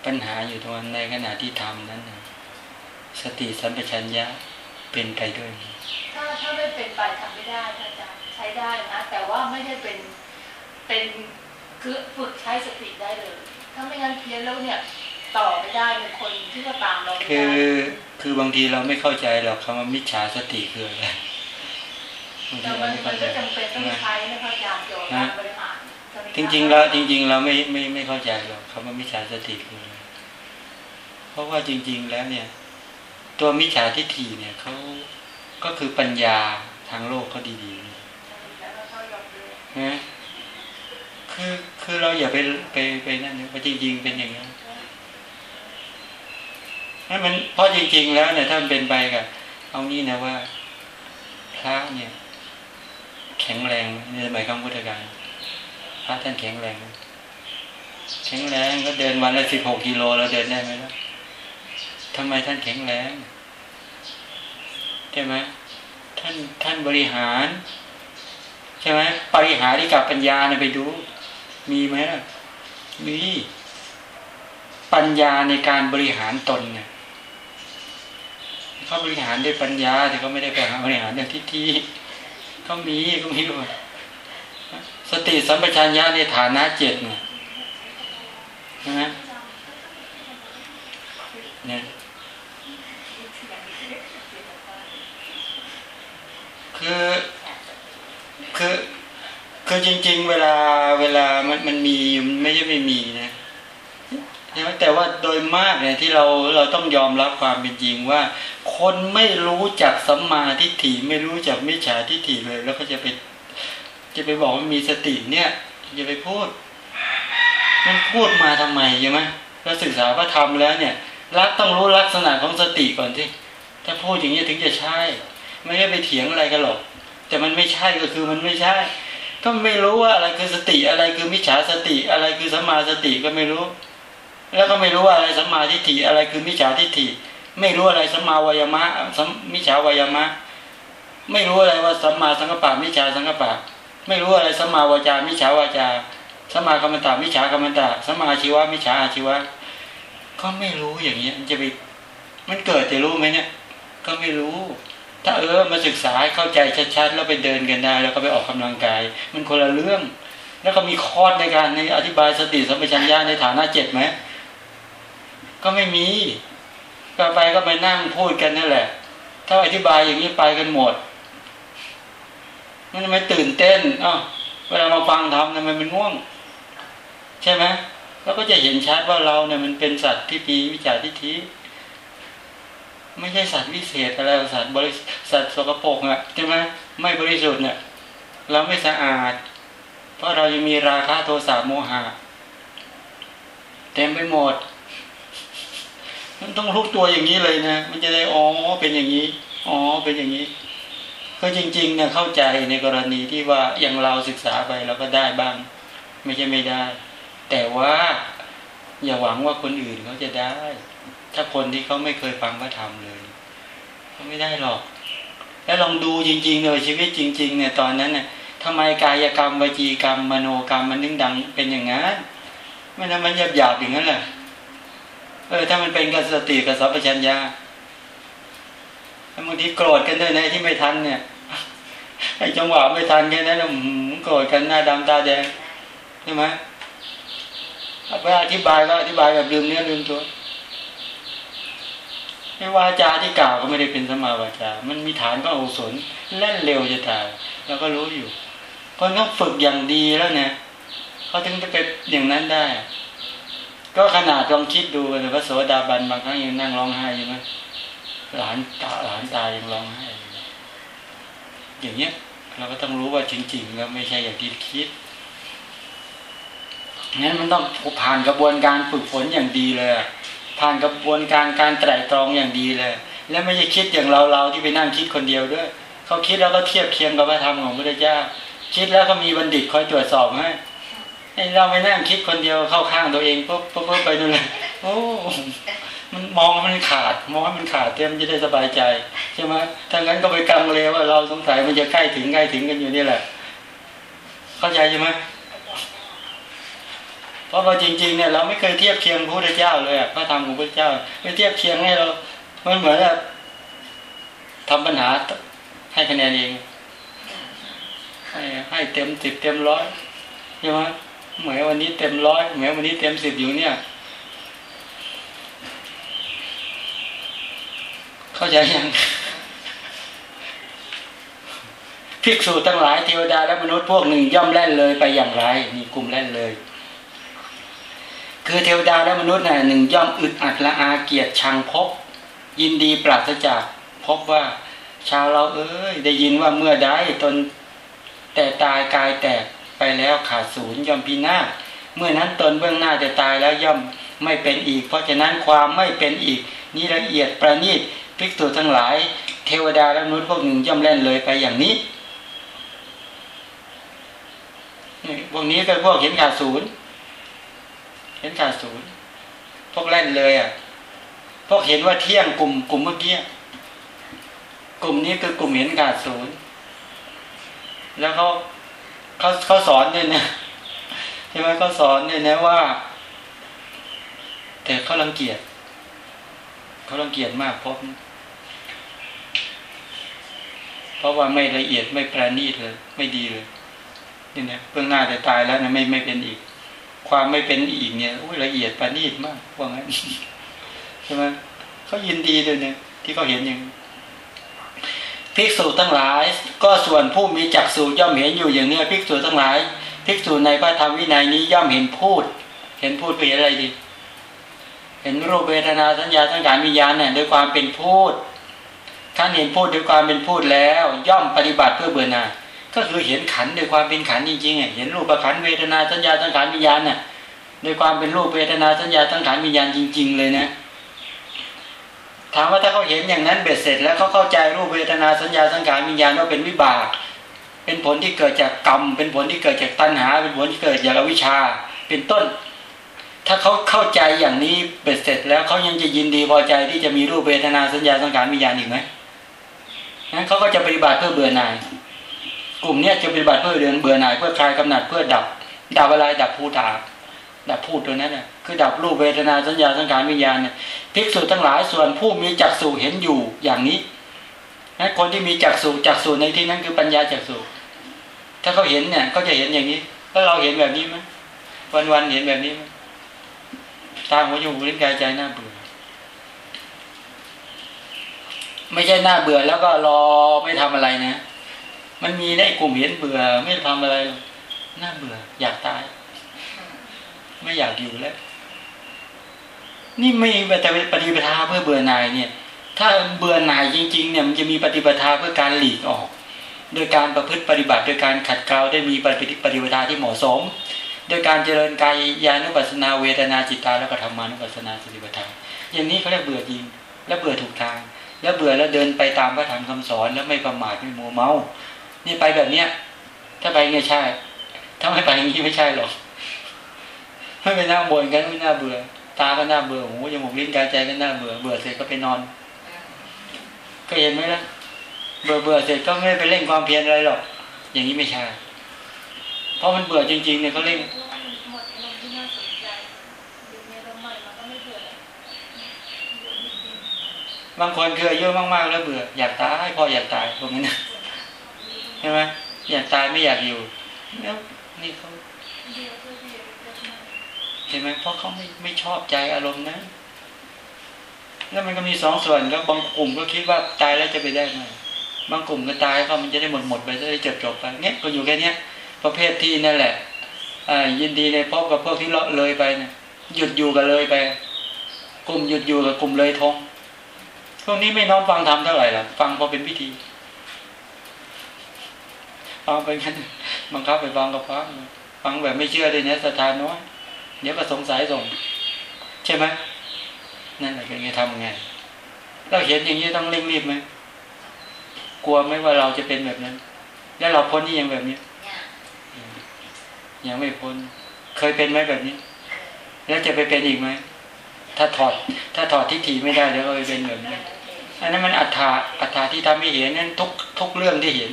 ปัญหาอยู่ตรงในขณะที่ทำนั้นสติสัมปชัญญะ เป็นไปด้วยถ้าถ้าไม่เป็นไปทำไม่ได้อาจารย์ใช้ได้นะ แต่ว่าไม่ได้เป็นเป็นคือฝึกใช้สติได้เลย ถ้าไม่งั้นเพี้ยนแล้วเนี่ยต่อไม่ได้เป็นคนที่จะตามเราคือคือบางทีเราไม่เข้าใจหรอกคำว่ามิจฉาสติคืออะไรแต่มันมันก็จำเป็นต้องใช้นะครับอาจารย์เกี่ยวกับการบริหารจริงๆแล้วจริง ๆ เราไม่ไม่ไม่เข้าใจหรอกคำว่ามิจฉาสติคืออะไรเพราะว่าจริง ๆ แล้วเนี่ย ตัวมิจฉาทิฏฐิเนี่ยเขาก็คือปัญญาทางโลกเขาดีๆนะคือคือเราอย่าไปไปไปนั่นนะว่าจริง ๆ เป็นอย่างนั้นนั่นมันเพราะจริง ๆ แล้วเนี่ยถ้ามันเป็นไปกับเอางี้นะว่าพระเนี่ย แข็งแรงในสมัยคำพุทธการพระท่านแข็งแรงแข็งแรงก็เดินวันละสิบหกกิโลเราเดินได้ไหมล่ะ ทำไมท่านแข็งแรงใช่ไหมท่านท่านบริหารใช่ไหมปริหาริกับปัญญาเนี่ยไปดู มีไหมล่ะมีปัญญาในการบริหารตนเนี่ยเขาบริหารด้วยปัญญา แต่เขาไม่ได้ไปหาบริหารด้วยทิฏฐิเขามีเขามีด้วยสติสัมปชัญญะในฐานะเจ็ดเนี่ยนะเนี่ย คือคือคือจริง ๆ เวลาเวลามันมันมีไม่ใช่ไม่มีนะแต่ว่าโดยมากเนี่ยที่เราเราต้องยอมรับความเป็นจริงว่า คนไม่รู้จักสัมมาทิฏฐิไม่รู้จักมิจฉาทิฏฐิเลย แล้วก็จะไปจะไปบอกว่ามีสติเนี่ยอย่าไปพูด มันพูดมาทำไมใช่ไหมเราศึกษาพระธรรมแล้วเนี่ยรักต้องรู้ลักษณะของสติก่อนที่ถ้าพูดอย่างนี้ถึงจะใช่ ไม่ได้ไปเถียงอะไรกันหรอก แต่มันไม่ใช่ก็คือมันไม่ใช่ ก็ไม่รู้ว่าอะไรคือสติอะไรคือมิจฉาสติอะไรคือสัมมาสติก็ไม่รู้ แล้วก็ไม่รู้ว่าอะไรสัมมาทิฏฐิอะไรคือมิจฉาทิฏฐิ ไม่รู้อะไรสัมมาวายมะสัมมิจฉาวายมะ ไม่รู้อะไรว่าสัมมาสังกปะมิจฉาสังกปะ ไม่รู้อะไรสัมมาวาจามิจฉาวาจาสัมมากรรมตามิจฉากรรมตาสัมมาชีวะมิจฉาอาชีวะก็ไม่รู้อย่างนี้มันจะไปมันเกิดจะรู้ไหมเนี่ย ก็ไม่รู้ ถ้าเออมาศึกษาเข้าใจชัดๆแล้วไปเดินกันได้ แล้วก็ไปออกกำลังกาย มันคนละเรื่อง แล้วก็มีคอร์สในการในอธิบายสติสัมปชัญญะในฐานะเจ็ดไหมก็ไม่มีก็ไปก็ไปนั่งพูดกันนั่นแหละ ถ้าอธิบายอย่างนี้ไปกันหมด มันไม่ตื่นเต้นอ้าวเวลามาฟังทำทำไมมันง่วง ใช่ไหมเราก็จะเห็นชัดว่าเราเนี่ยมันเป็นสัตว์ที่มีวิจารทิฏฐิ ไม่ใช่สัตว์วิเศษอะไรสัตว์บริสัตว์สกปรกอะใช่ไหมไม่บริสุทธิ์เนี่ยเราไม่สะอาด เพราะเรายังมีราคะโทสะโมหะเต็มไปหมด มันต้องลุกตัวอย่างนี้เลยนะมันจะได้อ๋อเป็นอย่างนี้อ๋อเป็นอย่างนี้ก็จริงๆเนี่ยเข้าใจในกรณีที่ว่าอย่างเราศึกษาไปเราก็ได้บ้าง ไม่ใช่ไม่ได้ แต่ว่าอย่าหวังว่าคนอื่นเขาจะได้ ถ้าคนที่เขาไม่เคยฟังพระธรรมเลยเขาไม่ได้หรอก แล้วลองดูจริงๆเลยชีวิตจริง ๆ เนี่ยตอนนั้นเนี่ยทำไมกายกรรมวจีกรรม มโนกรรมมันถึงดังเป็นอย่างนั้นไม่ทำมันหยาบหยาบอย่างนั้นแหละเออถ้ามันเป็นกับสติกับสัพพัญญาบางทีโกรธกันด้วยนะที่ไม่ทันเนี่ยไอ้จังหวะไม่ทันแค่นั้นโกรธกันหน้าดำตาแดงใช่ไหมไปอธิบายก็อธิบายแบบลืมเนื้อลืมตัว ไม่วาจาที่กล่าวก็ไม่ได้เป็นสมาวาจา มันมีฐานก็อุศลเล่นเร็วจะตายเราก็รู้อยู่คนเขาฝึกอย่างดีแล้วเนี่ยเขาถึงจะเป็นอย่างนั้นได้ ก็ขนาดลองคิดดูเลยพระโสดาบันบางครั้งยังนั่งร้องไห้อยู่ไหมหลานตาหลานตายยังร้องไห้ อย่างเงี้ย เราก็ต้องรู้ว่าจริงๆแล้วไม่ใช่อย่างที่คิดงั้นมันต้องผ่านกระบวนการฝึกฝนอย่างดีเลย ผ่านกระบวนการการไตร่ตรองอย่างดีเลย และไม่ใช่คิดอย่างเราเราที่ไปนั่งคิดคนเดียวด้วย เขาคิดแล้วก็เทียบเคียงกับพระธรรมของพระเจ้า คิดแล้วก็มีบัณฑิตคอยตรวจสอบให้เราไปนั่งคิดคนเดียวเข้าข้างตัวเองปุ๊บปุ๊บปุ๊บไปนู่นเลยโอ้มันมองมันขาด มองมันขาดเต็มจะได้สบายใจใช่ไหมถ้างั้นก็ไปกังเลยว่าเราสงสัยมันจะใกล้ถึงใกล้ถึงกันอยู่นี่แหละ เข้าใจใช่ไหม เพราะว่าจริงๆเนี่ยเราไม่เคยเทียบเคียงพระพุทธเจ้าเลยพระธรรมของพระเจ้าไม่เทียบเคียงให้เรามันเหมือนแบบทำปัญหาให้คะแนนเองให้ให้เต็มสิบเต็มร้อยใช่ไหมเหมือนวันนี้เต็มร้อยเหมือนวันนี้เต็มสิบอยู่เนี่ย เข้าใจยังภิกษุทั้งหลายเทวดาและมนุษย์พวกหนึ่งย่อมแล่นเลยไปอย่างไรนี่กลุ่มแล่นเลย คือเทวดาและมนุษย์น่ะหนึ่งย่อมอึดอัดละอาเกียรติชังพบ ยินดีปราศจากพบว่า ชาวเราเอ้ยได้ยินว่าเมื่อใดตนแต่ตายกายแตกไปแล้วขาดศูนย์ย่อมพินาศเมื่อนั้นตนเบื้องหน้าจะตายแล้วย่อมไม่เป็นอีก เพราะฉะนั้นความไม่เป็นอีกนี่ละเอียดประณีตภิกษุทั้งหลาย เทวดาและมนุษย์พวกหนึ่งย่อมแล่นเลยไปอย่างนี้พวกนี้ก็พวกเห็นขาดศูนย์ เห็นขาดศูนย์พวกแล่นเลยอะพวกเห็นว่าเที่ยงกลุ่มกลุ่มเมื่อกี้กลุ่มนี้คือกลุ่มเห็นขาดศูนย์แล้วเขาเขาเขาสอนเนี่ยนะใช่ไหมเขาสอนเนี่ยนะว่า แต่เขารังเกียจเขารังเกียจมากเพราะเพราะว่าไม่ละเอียดไม่ประณีตเลย ไม่ดีเลยนี่นะเบื้องหน้าแต่ตายแล้วนะไม่ไม่เป็นอีก ความไม่เป็นอีกเนี่ยอุ้ยละเอียดประณีตมากว่างั้นใช่ไหมเขายินดีเลยเนี่ย ที่เขาเห็นอย่างภิกษุทั้งหลาย ก็ส่วนผู้มีจักษุย่อมเห็นอยู่อย่างเนี้ยภิกษุทั้งหลายภิกษุในพระธรรมวินัยนี้ย่อมเห็นพูด เห็นพูดเป็นอะไรดีเห็นรูปเวทนาสัญญาสังขารวิญญาณเนี่ยด้วยความเป็นพูดท่านเห็นพูดด้วยความเป็นพูดแล้ว ย่อมปฏิบัติเพื่อเบื่อหน่าย ก็คือเห็นขันด้วยความเป็นขันจริงๆเห็นรูปขันเวทนาสัญญาสังขารวิญญาณเนี่ยด้วยความเป็นรูปเวทนาสัญญาสังขารวิญญาณจริง ๆ เลยนะถามว่าถ้าเขาเห็นอย่างนั้นเบ็ดเสร็จแล้วเขาเข้าใจรูปเวทนาสัญญาสังขารวิญญาณว่าเป็นวิบาก เป็นผลที่เกิดจากกรรม เป็นผลที่เกิดจากตัณหา เป็นผลที่เกิดจากอวิชชา เป็นต้น ถ้าเขาเข้าใจอย่างนี้เบ็ดเสร็จแล้วเขายังจะยินดีพอใจที่จะมีรูปเวทนาสัญญาสังขารวิญญาณอีกไหมนั้นเขาก็จะปฏิบัติเพื่อเบื่อหน่าย กลุ่มเนี้ยจะปฏิบัติเพื่อเดือนเบื่อหน่ายเพื่อคลายกำหนัดเพื่อดับ ดับอะไรดับภูตาดับพูดตัวนั้นน่ะคือดับรูปเวทนาสัญญาสังขารวิญญาณเนี่ยภิกษุทั้งหลายส่วนผู้มีจักษุเห็นอยู่อย่างนี้นะคนที่มีจักษุจักษุในที่นั้นคือปัญญาจักษุถ้าเขาเห็นเนี่ยเขาจะเห็นอย่างนี้แล้วเราเห็นแบบนี้ไหมวันวันเห็นแบบนี้ไหมตาหัวจมูกลิ้นกายใจหน้าเบื่อ ไม่ใช่หน้าเบื่อแล้วก็รอไม่ทำอะไรนะ มันมีได้กลุ่มเห็นเบื่อ ไม่ทำอะไรน้าเบื่อ อยากตาย ไม่อยากอยู่แล้ว นี่ไม่แต่ปฏิปทาเพื่อเบื่อหน่ายเนี่ย ถ้าเบื่อหน่ายจริง ๆ เนี่ยมันจะมีปฏิปทาเพื่อการหลีกออก โดยการประพฤติปฏิบัติโดยการขัดเกลาได้มีปฏิปฏิปทาที่เหมาะสม โดยการเจริญกายญาณุปัสนาเวทนาจิตตาแล้วก็ธรรมานุปัสนาสติปัฏฐานอย่างนี้เขาเรียกเบื่อจริง และเบื่อถูกทาง แล้วเบื่อแล้วเดินไปตามพระธรรมคำสอนแล้วไม่ประมาทไม่มัวเมา นี่ไปแบบเนี้ย ถ้าไปเงี้ยใช่ ถ้าไม่ไปอย่างนี้ไม่ใช่หรอกไม่ไปนั่งบ่นกันไม่น่าเบื่อ ตาก็น่าเบื่อหูจมูกลิ้นกายใจก็น่าเบื่อเบื่อเสร็จก็ไปนอน ก็เห็นไหมล่ะเบื่อเบื่อเสร็จก็ไม่ไปเร่งความเพียรอะไรหรอก อย่างนี้ไม่ใช่ เพราะมันเบื่อจริง ๆ เนี่ยเขาเร่งหมดอารมณ์ที่น่าสนใจเดี๋ยเราใหม่มันก็ไม่เบื่อเบื่อนิดนึงบางคนคืออายุมากๆแล้วเบื่อ อยากตายพออยากตายตรงนี้นะ ใช่ไหมอยากตายไม่อยากอยู่แล้วนี่เขาเห็นไหมเพราะเขาไม่ไม่ชอบใจอารมณ์นั้นแล้วมันก็มีสองส่วนก็บางกลุ่มก็คิดว่าตายแล้วจะไปได้ไหมบางกลุ่มก็ตายก็มันจะได้หมดหมดไปจะได้จบจบไปเนี้ยก็อยู่แค่เนี้ยประเภทที่นั่นแหละอยินดีในพบกับพวกที่เลาะเลยไปเนี่ยหยุดอยู่กับเลยไป กลุ่มหยุดอยู่กับกลุ่มเลยทงพวกนี้ไม่น้อมฟังธรรมเท่าไหร่ล่ะฟังพอเป็นพิธี ฟังไปงั้นบังคับไปฟังกับพระฟังแบบไม่เชื่อเลยเนี่ยศรัทธาน้อยเดี๋ยวก็สงสัยส่ง ใช่ไหมนั่นแหละเป็นไงทำไงเราเห็นอย่างนี้ต้องเร่งรีบไหมกลัวไหมว่าเราจะเป็นแบบนั้น แล้วเราพ้นที่ยังแบบนี้ยังไม่พ้น เคยเป็นไหมแบบนี้ แล้วจะไปเป็นอีกไหมถ้าถอด ถ้าถอดทิฏฐิไม่ได้เดี๋ยวก็ไปเป็นแบบนี้อันนั้นมันอัตถาอัตถาที่ทำให้เห็นนั้นทุกทุกเรื่องที่เห็น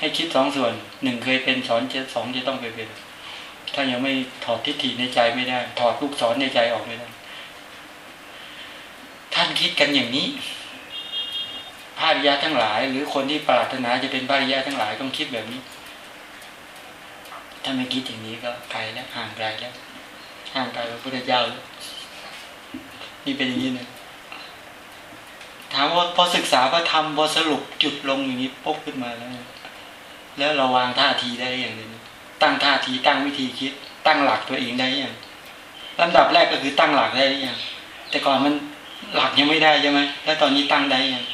ให้คิดสองส่วนหนึ่งเคยเป็นสอนจะสองจะต้องไปเป็น ถ้ายังไม่ถอดทิฏฐิในใจไม่ได้ ถอดลูกศรในใจออกไม่ได้ ท่านคิดกันอย่างนี้พระอริยะทั้งหลาย หรือคนที่ปรารถนาจะเป็นพระอริยะทั้งหลายต้องคิดแบบนี้ ถ้าไม่คิดอย่างนี้ก็ไกลแล้วห่างไกลแล้วห่างไกลพระพุทธเจ้าแล้วนี่เป็นอย่างนี้นะถามว่าพอศึกษาพระธรรมพอสรุปจุดลงอย่างนี้ปุ๊บขึ้นมาแล้ว แล้วเราวางท่าทีได้อย่างนี้ตั้งท่าทีตั้งวิธีคิด ตั้งหลักตัวเองได้ยังลำดับแรกก็คือตั้งหลักได้หรือยังแต่ก่อนมันหลักยังไม่ได้ใช่ไหมแล้วตอนนี้ตั้งได้ยัง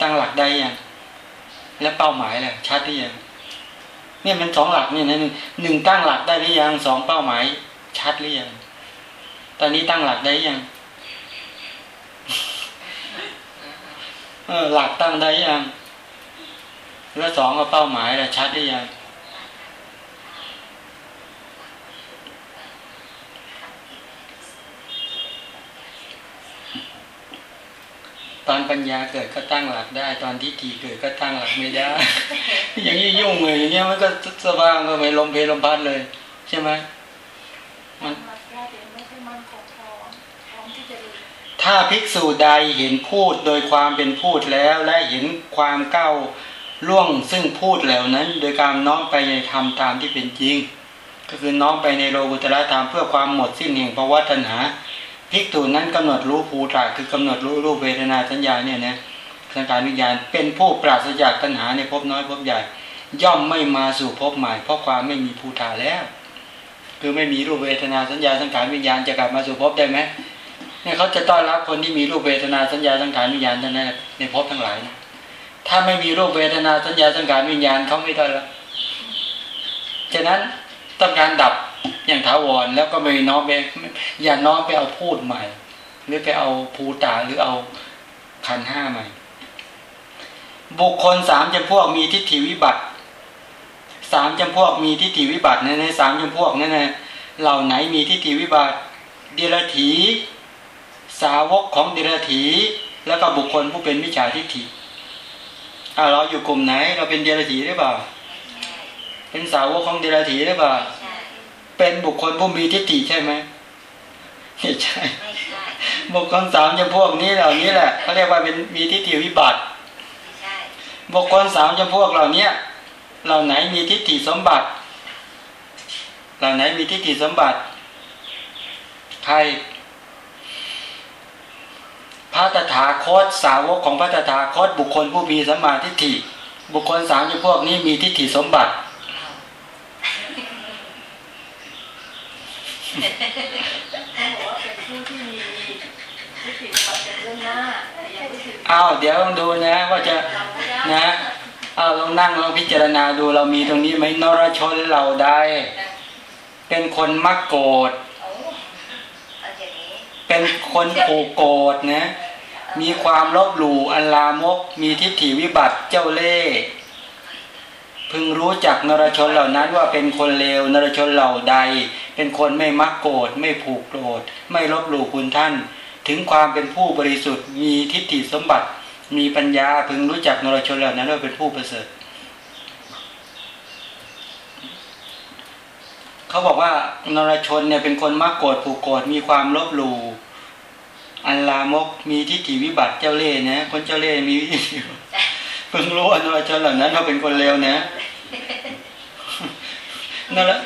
ตั้งหลักได้ยังแล้วเป้าหมายแหละชัดหรือยังเนี่ยมันสองหลักเนี่ยนะหนึ่งหนึ่งตั้งหลักได้หรือยังสองเป้าหมาย ชัดหรือยังตอนนี้ตั้งหลักได้ยังเออหลักตั้งได้ยัง แล้วสองก็เป้าหมายแหละชัดหรือยังตอนปัญญาเกิดก็ตั้งหลักได้ ตอนทิฏฐิเกิดก็ตั้งหลักไม่ได้ อย่างนี้ยุ่งเลยอย่างเงี้ยมันก็สว่างก็ไม่ลมเพลลมพัดเลย ใช่ไหมมันถ้าภิกษุใดเห็นพูดโดยความเป็นพูดแล้ว และเห็นความก้าว ล่วงซึ่งพูดเหล่านั้น โดยการน้อมไปในธรรมตามที่เป็นจริง ก็คือน้อมไปในโลกุตระธรรมเพื่อความหมดสิ้นแห่งภาวะตัณหาภิกษุนั้นกำหนดรู้ภูตราคือกำหนดรู้รูปเวทนาสัญญาเนี่ยนะสังขารวิญญาณเป็นผู้ปราศจากตัณหาในภพน้อยภพใหญ่ ย่อมไม่มาสู่ภพใหม่ เพราะความไม่มีภูตาแล้ว คือไม่มีรูปเวทนาสัญญาสังขารวิญญาณจะกลับมาสู่ภพได้ไหมเนี่ยเขาจะต้อนรับคนที่มีรูปเวทนาสัญญาสังขารวิญญาณทั้งนั้นในภพทั้งหลายนะ ถ้าไม่มีรูปเวทนาสัญญาสังขารวิญญาณเขาไม่ต้อนรับฉะนั้นต้องการดับอย่างถาวรแล้วก็ไม่น้อมไปอย่าน้อมไปเอาพูดใหม่ หรือไปเอาภูตาหรือเอาขันห้าใหม่ บุคคลสามจำพวกมีทิฏฐิวิบัติสามจำพวกมีทิฏฐิวิบัติในในสามจำพวกนั่นนะเหล่าไหนมีทิฏฐิวิบัติเดรถี สาวกของเดรถี แล้วก็บุคคลผู้เป็นมิจฉาทิฏฐิ อ่าเราอยู่กลุ่มไหน เราเป็นเดรถีหรือเปล่า เป็นสาวกของเดรถีหรือเปล่า เป็นบุคคลผู้มีทิฏฐิใช่ไหมไม่ใช่บุคคลสามจำพวกนี้เหล่านี้แหละเขาเรียกว่าเป็นมีทิฏฐิวิบัติใช่บุคคลสามจำพวกเหล่าเนี้ยเหล่าไหนมีทิฏฐิสมบัติ เหล่าไหนมีทิฏฐิสมบัติใคร ระตถาคตสาวกของพระตถาคตบุคคลผู้มีสัมมาทิฏฐิ บุคคลสามจำพวกนี้มีทิฏฐิสมบัติเขาบอกว่าเป็นผู้ที่มีวิถีความเป็นเรื่องหน้าแต่ยังไม่ถึงอ้าวเดี๋ยวลองดูนะ ว่าจะเราไม่ได้นะเอาลองนั่งลองพิจารณาดูเรามีตรงนี้ไหมนรชนเราได้เป็นคนมักโกรธโอ้ เป็นคนผูกโกรธนะ มีความลบหลู่อันลามก มีทิฏฐิวิบัติเจ้าเล่ห์พึงรู้จักนรชนเหล่านั้นว่าเป็นคนเลวนรชนเหล่าใด เป็นคนไม่มักโกรธไม่ผูกโกรธไม่ลบหลู่คุณท่าน ถึงความเป็นผู้บริสุทธิ์มีทิฏฐิสมบัติ มีปัญญาพึงรู้จักนรชนเหล่านั้นว่าเป็นผู้ประเสริฐ เขาบอกว่านรชนเนี่ยเป็นคนมักโกรธผูกโกรธมีความลบหลู่อันลามกมีทิฏฐิวิบัติเจ้าเล่ห์นะ คนเจ้าเล่ห์มีวิธีเพิ่งรู้ว่านรชนเหล่านั้นเขาเป็นคนเลวนะนั่นแหละ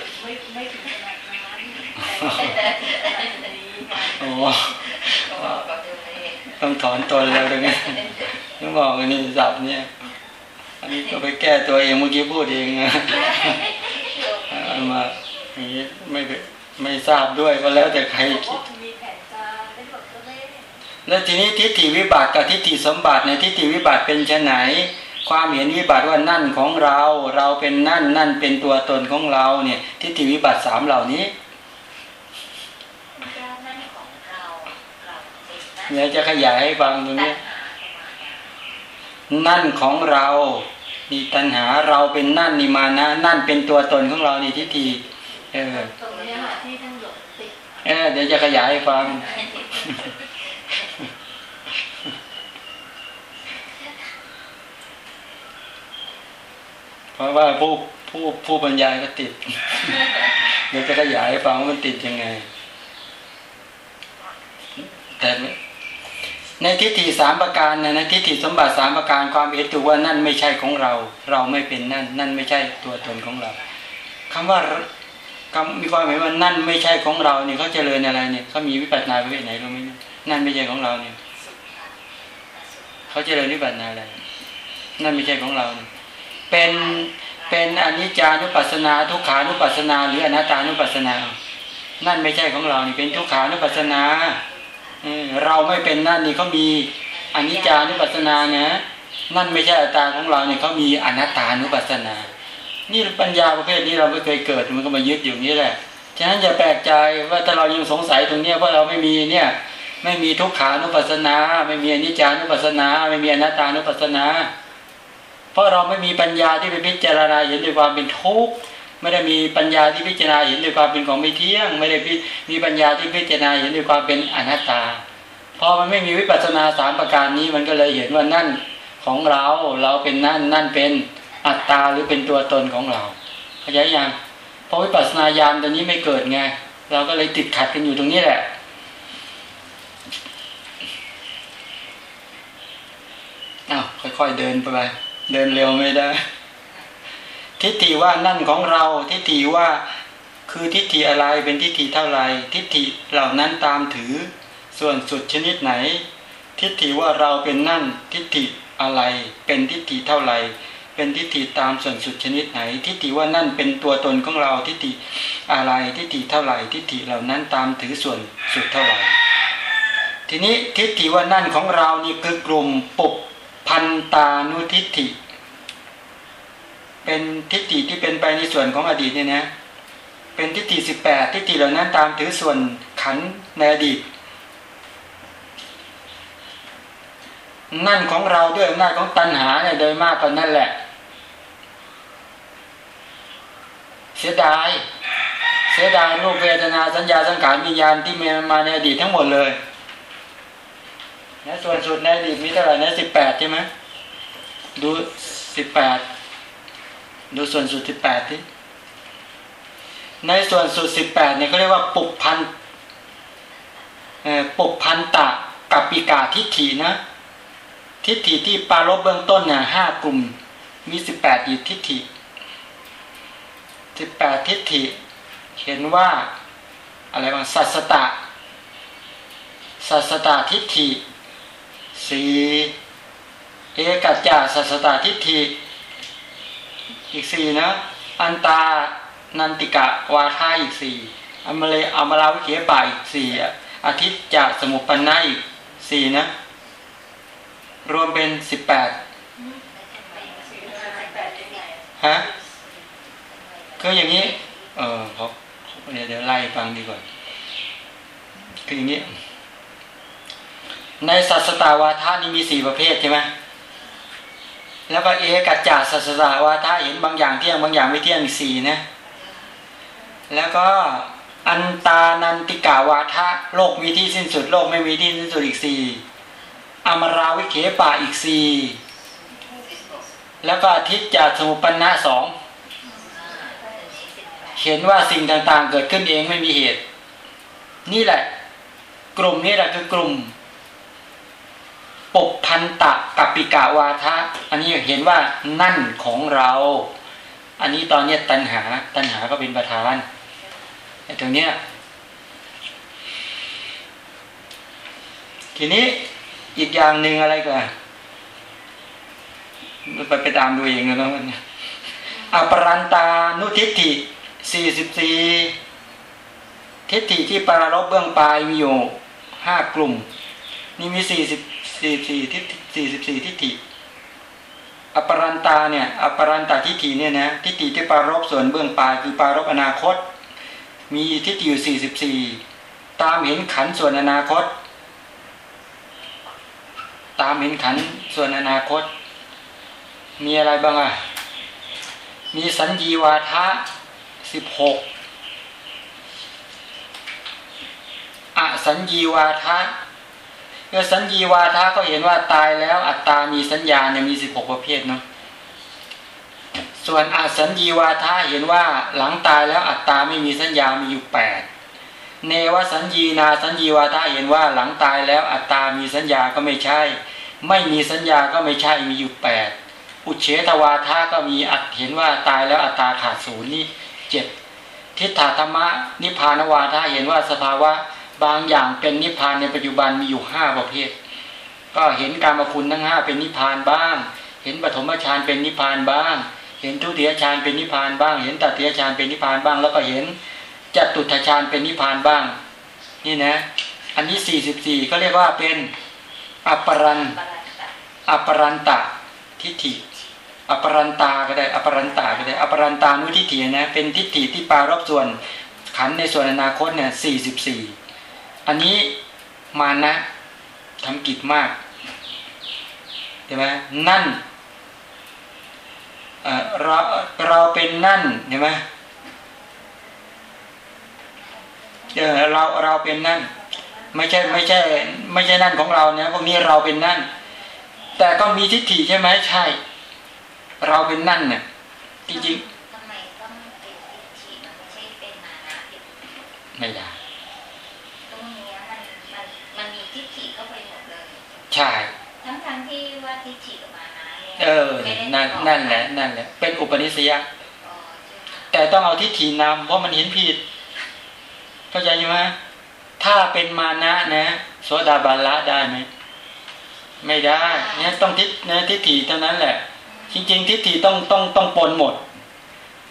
โอ้ต้องถอนตนแล้วตรงนี้ต้องบอกอันนี้สับเนี่ย อันนี้ก็ไปแก้ตัวเองเมื่อกี้พูดเองนะมา อย่างนี้ไม่ไม่ทราบด้วยว่าแล้วแต่ใครคิดแล้วทีนี้ทิฏฐิวิบัติกับทิฏฐิสมบัติในทิฏฐิวิบัติเป็นชนไหน ความเห็นวิบัติว่านั่นของเรา เราเป็นนั่นนั่นเป็นตัวตนของเราเนี่ย ทิฏฐิวิบัติสามเหล่านี้เนนั่ยจะขยายให้ฟังตรงนี้นั้นนั่นของเรานี่ตัณหาเราเป็นนั่นนี่มานะ นั่นเป็นตัวตนของเรานี่ทิฏฐิ เออตรงนี้ค่ะที่ท่านหลงติดเออเดี๋ยวจะขยายให้ฟังเพราะว่าผู้ผู้ผู้บรรยายก็ติด เดี๋ยวจะขยายให้ฟังว่ามันติดยังไง แต่ในทิฏฐิสามประการนะในทิฏฐิสมบัติสามประการความเห็นถูกว่านั่นไม่ใช่ของเรา เราไม่เป็นนั่น นั่นไม่ใช่ตัวตนของเราคำว่าคำ มีความหมายว่านั่นไม่ใช่ของเราเนี่ยเขาเจริญอะไรเนี่ยเขามีวิปัสสนาประเภทไหนรู้ไหมเนี่ยนั่นไม่ใช่ของเราเนี่ยเขาเจริญวิปัสสนาอะไร นั่นไม่ใช่ของเราเนี่ยเป็นเป็นอนิจจานุปัสสนาทุกขานุปัสสนา หรืออนัตตานุปัสสนา นั่นไม่ใช่ของเรานี่เป็นทุกขานุปัสสนาเออเราไม่เป็นนั่นนี่เขามีอนิจจานุปัสสนานะ นั่นไม่ใช่อัตตาของเราเนี่ยเขามีอนัตตานุปัสสนา นี่ปัญญาประเภทนี้เราไม่เคยเกิดมันก็มายึดอยู่นี่แหละฉะนั้นอย่าแปลกใจว่าถ้าเรายังสงสัยตรงเนี้ยเพราะเราไม่มีเนี่ย ไม่มีทุกขานุปัสสนา ไม่มีอนิจจานุปัสสนา ไม่มีอนัตตานุปัสสนา เพราะเราไม่มีปัญญาที่ไปพิจารณาเห็นด้วยความเป็นทุกข์ไม่ได้มีปัญญาที่พิจารณาเห็นด้วยความเป็นของไม่เที่ยง ไม่ได้มีปัญญาที่พิจารณาเห็นด้วยความเป็นอนัตตาพอมันไม่มีวิปัสสนาสามประการนี้มันก็เลยเห็นว่านั่นของเราเราเป็นนั่นนั่นเป็น อัตตาหรือเป็นตัวตนของเราเข้ายังเพราะวิปัสสนาญาณตัวนี้ไม่เกิดไง เราก็เลยติดขัดกันอยู่ตรงนี้แหละ อ้าวค่อยๆเดินไปเดินเร็วไม่ได้ ทิฏฐิว่านั่นของเรา ทิฏฐิว่าคือทิฏฐิอะไรเป็นทิฏฐิเท่าไรทิฏฐิเหล่านั้นตามถือ ส่วนสุดชนิดไหน ทิฏฐิว่าเราเป็นนั่น ทิฏฐิอะไรเป็นทิฏฐิเท่าไร เป็นทิฏฐิตามส่วนสุดชนิดไหน ทิฏฐิว่านั่นเป็นตัวตนของเราทิฏฐิอะไรทิฏฐิเท่าไหร่ทิฏฐิเหล่านั้นตามถือส่วนสุดเท่าไหร่ทีนี้ทิฏฐิว่านั่นของเรานี่คือกลุ่มปุบพันตานุทิฏฐิ เป็นทิฏฐิที่เป็นไปในส่วนของอดีตเนี่ยนะเป็นทิฏฐิสิบแปดทิฏฐิเหล่านั้นตามถือส่วนขันในอดีตนั่นของเราด้วยอำนาจของตัณหาเนี่ยโดยมากก็นั่นแหละ เสียดาย เสียดายรูปเวทนาสัญญาสังขารวิญญาณที่มีมาในอดีตทั้งหมดเลยนะส่วนสุดในอดีตมีเท่าไหร่นะสิบแปดใช่ไหมดูสิบแปดดูส่วนสุดสิบแปดที่ในส่วนสุดสิบแปดเนี่ยเขาเรียกว่าปุกพันเอ่อปุกพันตะกับปีกาทิฏฐินะ ทิฏฐิที่ปารบเบื้องต้นเนี่ยห้ากลุ่มมีสิบแปดอีกทิฏฐิ สิบแปดทิฏฐิ เห็นว่าอะไรบ้างสัสตะสัสตาทิฏฐิสีเอกัจจาสัสตาทิฏฐิ อีกสี่นะ อันตานันติกะวาทาอีกสี่อมเลอมราวิเขียป่าอีกสี่อาทิตย์จะสมุปปนนะอีกสี่นะ รวมเป็นสิบแปดสี่ห้าแปดยังไงฮะ คืออย่างนี้ เออเขาเดี๋ยวเดี๋ยวไล่ฟังดีกว่าคืออย่างนี้ ในสัสตาวาทานี่มีสี่ประเภทใช่ไหมแล้วก็เอกัจจาสัสตาวาทาเห็นบางอย่างเที่ยงบางอย่างไม่เที่ยงอีกสี่นะ แล้วก็อันตานันติกาวาทะโลกมีที่สิ้นสุด โลกไม่มีที่สิ้นสุดอีกสี่อมราวิเคปะอีกสี่แล้วก็อาทิตย์จาสมุปปนนะสอง เห็นว่าสิ่งต่างๆ เกิดขึ้นเองไม่มีเหตุ นี่แหละ กลุ่มนี้แหละคือกลุ่มปกพันตะกับปิกาวาทะ อันนี้เห็นว่านั่นของเรา อันนี้ตอนนี้ตัณหา ตัณหาก็เป็นประธานไอ้ตรงเนี้ยทีนี้อีกอย่างหนึ่งอะไรกันไปไปตามดูเองนะมันอปรันตานุทิฏฐิ สี่สิบสี่ทิฏฐิที่ปรารบเบื้องปลายมีอยู่ห้ากลุ่ม นี่มีสี่สิบสี่สี่ทิฏฐิสี่สิบสี่ทิฏฐิอปรันตาเนี่ยอปรันตาทิฏฐิเนี่ยนะทิฏฐิที่ปรารบส่วนเบื้องปลายคือปรารบอนาคต มีทิฏฐิอยู่สี่สิบสี่ตามเห็นขันส่วนอนาคต ตามเห็นขันส่วนอนาคต มีอะไรบ้างอะมีสัญญีวาทะ สิบหกอสัญญีวาทะเมื่อสัญญีวาทะก็เห็นว่าตายแล้วอัตตามีสัญญาเนี่ยมีสิบหกประเภทเนาะส่วนอสัญญีวาทะเห็นว่าหลังตายแล้วอัตตาไม่มีสัญญามีอยู่แปดเนวสัญญีนาสัญญีวาทะเห็นว่าหลังตายแล้วอัตตามีสัญญาก็ไม่ใช่ ไม่มีสัญญาก็ไม่ใช่มีอยู่แปดอุเฉทวาทะก็มีอัดเห็นว่าตายแล้วอัตตาขาดศูนย์นี่ จ็ดทิฏฐธรรมะนิพพานวาทะเห็นว่าสภาวะบางอย่างเป็นนิพพานในปัจจุบันมีอยู่ห้าประเภท ก็เห็นการมคุณทั้งห้าเป็นนิพพานบ้าง เห็นปฐมฌานเป็นนิพพานบ้าง เห็นทุติยฌานเป็นนิพพานบ้าง เห็นตติยฌานเป็นนิพพานบ้าง แล้วก็เห็นจตุตฌานเป็นนิพพานบ้าง นี่นะ อันนี้สี่สิบสี่เขาเรียกว่าเป็นอัปปรันอปรันตะทิฏฐิ อปรันตาก็ได้อปรันตาก็ได้อปรันตานุทิฏฐินะเป็นทิฏฐิที่ปารอบส่วนขันในส่วนอนาคตเนี่ยสี่สิบสี่อันนี้มานะทำกิจมากใช่ไหมนั่นเเราเราเป็นนั่นเห็นไหมเออเราเราเป็นนั่น ไม่ใช่ไม่ใช่ ไม่ใช่นั่นของเราเนี่ยพวกนี้เราเป็นนั่น แต่ก็มีทิฏฐิใช่ไหมใช่ เราเป็นนั่นเนี่ยจริงทำไมต้องเป็นทิฏฐิมันไม่ใช่เป็นมานะอีกๆไม่ได้ตรงเนี้ยมันมันมันมีทิฏฐิเข้าไปหมดเลยใช่ทั้งทั้งๆที่ว่าทิฏฐิกับมานะเนี่ยเออไม่ได้นั่นประกอบนั่นแหละนั่นแหละเป็นอุปนิสัยอ๋อใช่ค่ะแต่ต้องเอาทิฏฐินำเพราะมันเห็นผิดเข้าใจไหมถ้าเป็นมานะนะโสดาบันละได้ไหมไม่ได้เนี่ยต้องทิฏนะทิฏฐิเท่านั้นแหละ จริงๆทิฏฐิต้องต้องต้องปนหมด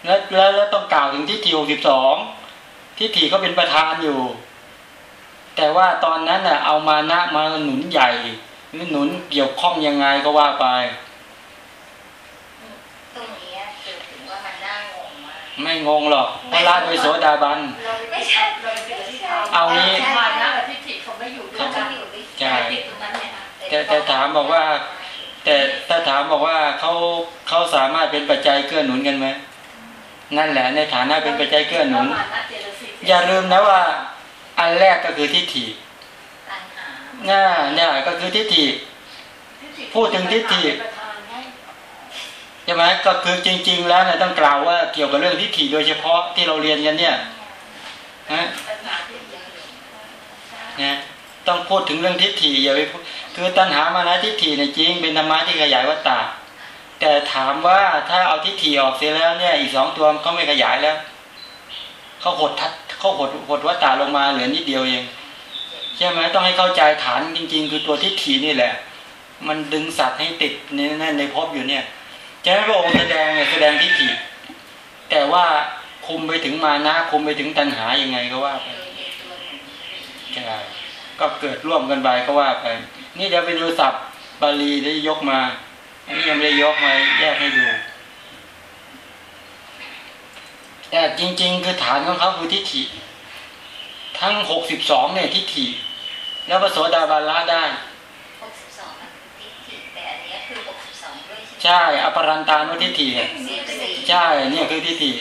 แล้วแล้วแล้วต้องกล่าวถึงทิฏฐิหกสิบสองทิฏฐิเขาเป็นประธานอยู่ แต่ว่าตอนนั้นน่ะเอามานะมาหนุนใหญ่หรือหนุนเกี่ยวข้องยังไงก็ว่าไปตรงเนี้ยคือถึงว่ามันน่างงมากไม่งงหรอกเพราะละโดยโสดาบันเราไม่ใช่เราเป็นที่ทำเอางี้มานะกับทิฏฐิเขาไม่อยู่ด้วเขายจะกันอยู่ด้วยใช่ติดตรงนั้นเนี่ยนะแต่แต่ถามบอกว่า แต่ถ้าถามบอกว่าเขาเขาสามารถเป็นปัจจัยเกื้อหนุนกันไหมนั่นแหละในฐานะเป็นปัจจัยเกื้อหนุนมานะเจตสิกอย่าลืมนะว่า อันแรกก็คือทิฏฐิตัณหาน่าเนี่ยก็คือทิฏฐิพูดถึงทิฏฐิประธานให้ใช่ไหมก็คือจริง ๆ แล้วเนี่ยต้องกล่าวว่าเกี่ยวกับเรื่องทิฏฐิโดยเฉพาะที่เราเรียนกันเนี่ยนะ ต้องพูดถึงเรื่องทิฏฐิอย่าไปคือตัณหามานะทิฏฐิเนี่ยจริง เป็นธรรมะที่ขยายวัตตาแต่ถามว่าถ้าเอาทิฏฐิออกเสียแล้วเนี่ย อีกสองตัวเขาไม่ขยายแล้วเขาหดทัดเขาหดหดวัตตาลงมาเหลือนิดเดียวเองใช่ไหมต้องให้เข้าใจฐานจริง ๆ คือตัวทิฏฐินี่แหละ มันดึงสัตว์ให้ติดในในในภพอยู่เนี่ยจะให้พระองค์แสดงแสดงทิฏฐิแต่ว่าคุมไปถึงมานะคุมไปถึงตัณหายังไงก็ว่าไปในตัวหนึ่งใช่ ก็เกิดร่วมกันไปก็ว่าไปนี่จะไปดูศัพท์บาลีได้ยกมา อันนี้ยังไม่ได้ยกมาแยกให้ดู แต่จริง ๆ คือฐานของเขาคือทิฏฐิ ทั้งหกสิบสองเนี่ยทิฏฐิ แล้วพระโสดาบันละได้หกสิบสองทิฏฐิแต่อันนี้คือหกสิบสองด้วยใช่อปรันตานุทิฏฐิใช่เนี่ยคือทิฏฐิ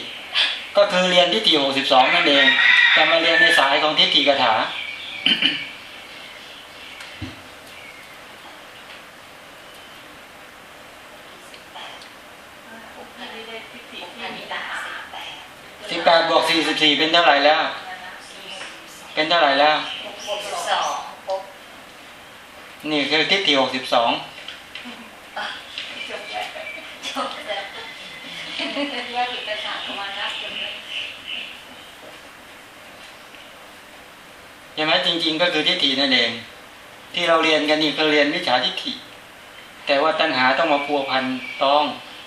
ก็คือเรียนทิฏฐิหกสิบสองนั่นเองจะมาเรียนในสายของทิฏฐิกถา แปดบวกสี่สิบสี่เป็นเท่าไหร่แล้ว เป็นเท่าไหร่แล้ว นี่คือทิฏฐิหกสิบสองใช่ไหมจริง ๆ ก็คือทิฏฐินั่นเอง ที่เราเรียนกันนี่คือเรียนวิชาทิฏฐิ แต่ว่าตัณหาต้องมาพัวพันต้อง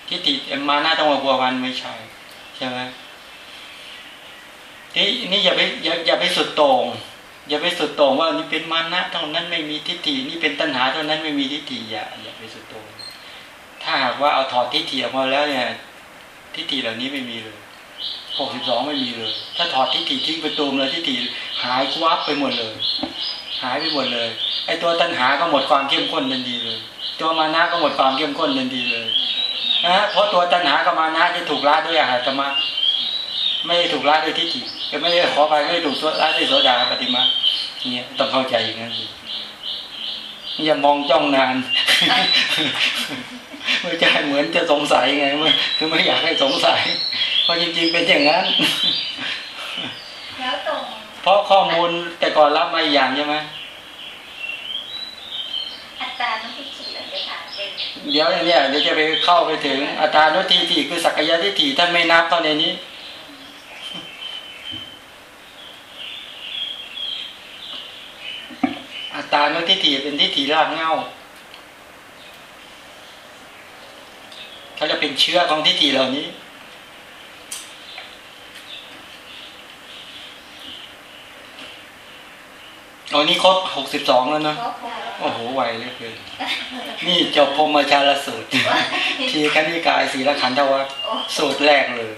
ทิฏฐิมาหน้าต้องมาพัวพันไม่ใช่ใช่ไหม นี่นี่อย่าไปอย่าอย่าไปสุดโต่งอย่าไปสุดโต่งว่านี่เป็นมานะเท่านั้นไม่มีทิฏฐินี่เป็นตัณหาเท่านั้นไม่มีทิฏฐิอย่าอย่าไปสุดโต่งถ้าหากว่าเอาถอดทิฏฐิออกมาแล้วเนี่ยทิฏฐิเหล่านี้ไม่มีเลยหกสิบสองไม่มีเลย ถ้าถอดทิฏฐิทิ้งไปตูมเลยทิฏฐิหายควับไปหมดเลย หายไปหมดเลย ไอตัวตัณหาก็หมดความเข้มข้นทันทีเลย ตัวมานะก็หมดความเข้มข้นทันทีเลยนะเพราะตัวตัณหากับมานะจะถูกละด้วยอาหารธรรมะ ไม่ได้ถูกละด้วยทิฏฐิก็ไม่ได้ขอไปไม่ได้ถูกละด้วยโสดาปฏิมาเนี่ยต้องเข้าใจอย่างนั้นสิอย่ามองจ้องนานไม่ใช่เหมือนจะสงสัยไงมันคือไม่อยากให้สงสัย เพราะจริง ๆ เป็นอย่างนั้นแล้วตรงเพราะข้อมูลแต่ก่อนรับมาอีกอย่างใช่ไหมอัตรานุทิฏฐิเราจะถามเป็นเดี๋ยวเนี่ยเดี๋ยวจะไปเข้าไปถึงอัตรานุทิฏฐิคือสักกายทิฏฐิท่านไม่นับเข้าในนี้ อัตรานุทิฏฐิเป็นทิฏฐิรากเหง้าเขาจะเป็นเชื้อของทิฏฐิเหล่านี้อันนี้ครบหกสิบสองแล้วเนอะครบแล้วโอ้โห ไวเหลยเกินนี่จบพรหมชาลสูตร ทีคณิกายศีลขันธวัคโอ้สูตรแรกเลย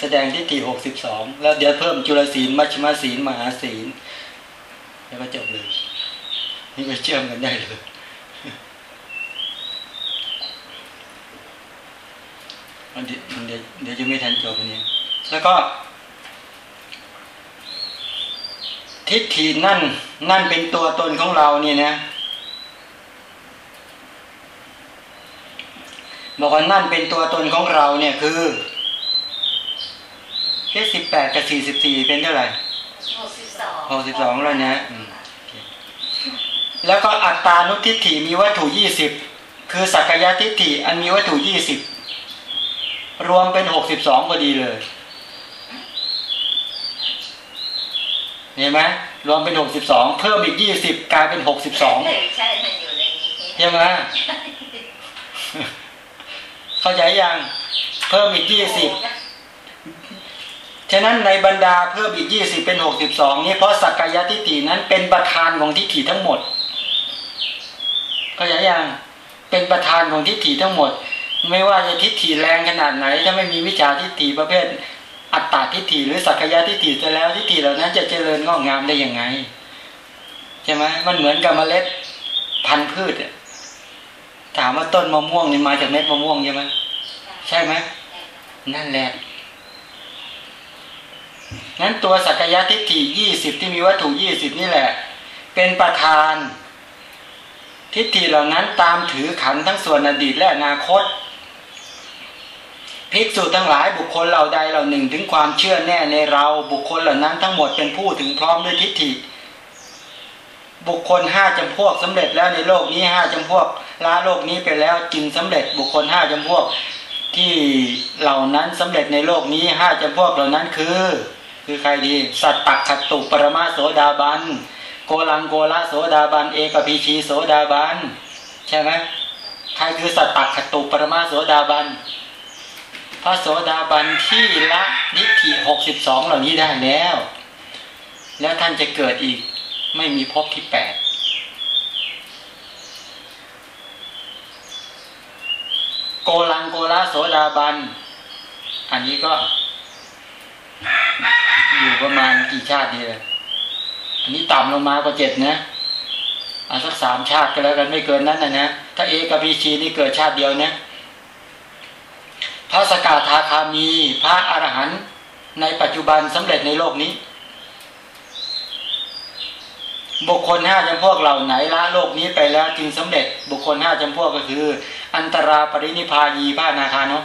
แสดงที่ทีหกสิบสอง แล้วเดี๋ยวเพิ่มจุลศีลมัชฌิมศีลมหาศีล แล้วก็จบเลย นี่ไปเชื่อมกันได้เลยมันเดี๋ยวมันเดี๋ยวเดี๋ยวจะไม่ทันจบอันนี้แล้วก็ ทิฏฐินั่น นั่นเป็นตัวตนของเราเนี่ยนะบอกว่านั่นเป็นตัวตนของเราเนี่ยคือแค่สิบแปดกับสี่สิบสี่เป็นเท่าไหร่หกสิบสองหกสิบสองแล้วนะอืมโอเค แล้วก็อัตตานุทิฏฐิมีวัตถุยี่สิบคือสักกายทิฏฐิอันมีวัตถุยี่สิบรวมเป็นหกสิบสองพอดีเลยเห็นไหมรวมเป็นหกสิบสองเพิ่มอีกยี่สิบกลายเป็นหกสิบสองใช่ใช่มันอยู่ในนี้ใช่ไหมเข้าใจยังเพิ่มอีกยี่สิบฉะนั้นในบรรดาเพิ่มอีกยี่สิบเป็นหกสิบสองนี่เพราะสักกายทิฏฐินั้นเป็นประธานของทิฏฐิทั้งหมด เข้าใจยังเป็นประธานของทิฏฐิทั้งหมด ไม่ว่าจะทิฏฐิแรงขนาดไหน ถ้าไม่มีวิชาทิฏฐิประเภท อัตตาทิฏฐิหรือสักกายทิฏฐิจะแล้วทิฏฐิเหล่านั้นจะเจริญงอกงามได้ยังไงใช่ไหมมันเหมือนกับเมล็ดพันธุ์พืชถามว่าต้นมะม่วงนี่มาจากเม็ดมะม่วงใช่ไหมใช่ไหมนั่นแหละนั้นตัวสักกายทิฏฐิยี่สิบที่มีวัตถุยี่สิบนี่แหละ เป็นประธาน ทิฏฐิเหล่านั้นตามถือขันทั้งส่วนอดีตและอนาคต ภิกษุทั้งหลายบุคคลเหล่าใดเหล่าหนึ่งถึงความเชื่อแน่ในเราบุคคลเหล่านั้นทั้งหมดเป็นผู้ถึงพร้อมด้วยทิฏฐิ บุคคลห้าจำพวกสำเร็จแล้วในโลกนี้ห้าจำพวกละโลกนี้ไปแล้วจึงสำเร็จบุคคลห้าจำพวกที่เหล่านั้นสำเร็จในโลกนี้ห้าจำพวกเหล่านั้นคือ คือใครดี สัตตักขตุปรมาโสดาบัน โกลังโกละโสดาบัน เอกพีชีโสดาบัน ใช่ไหมใครคือสัตตักขตุปรมาโสดาบัน พระโสดาบันที่ละนิฏฐิหกสิบสองเหล่านี้ได้แล้ว แล้วท่านจะเกิดอีกไม่มีภพที่แปดโกลังโกละโสดาบัน อันนี้ก็ อยู่ประมาณกี่ชาติดีเลย อันนี้ต่ำลงมากว่าเจ็ดนะเอาสักสามชาติก็แล้วกันไม่เกินนั้นนะนะถ้าเอกพีชีนี่เกิดชาติเดียวนะพระสกาทาคามี พระอรหันต์ในปัจจุบันสำเร็จในโลกนี้ บุคคลห้าจำพวกเหล่าไหนละโลกนี้ไปแล้วจึงสำเร็จ บุคคลห้าจำพวกก็คือ อันตราปรินิพายีพระนาคาเนาะ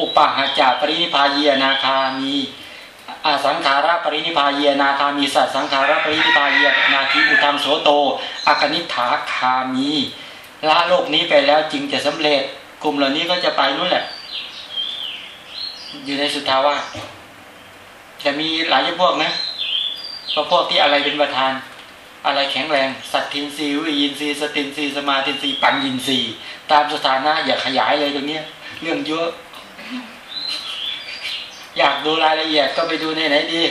อุปาหาจาปรินิพายีนาคามี อสังขาระปรินิพายีนาคามีสัตสังขาระปรินิพายีนาทีอุทังโสโตอกนิฐาคามีละโลกนี้ไปแล้วจึงจะสำเร็จ กลุ่มเหล่านี้ก็จะไปนู่นแหละ อยู่ในสุทาวาสจะมีหลายพวกนะก็พวกที่อะไรเป็นประธาน อะไรแข็งแรง สัตทินรีวิยินรีสตินรีสมาตินรีปัญญินรีตามสถานะอย่าขยายเลยตรงนี้เรื่องเยอะ อยากดูรายละเอียดก็ไปดูในไหนดี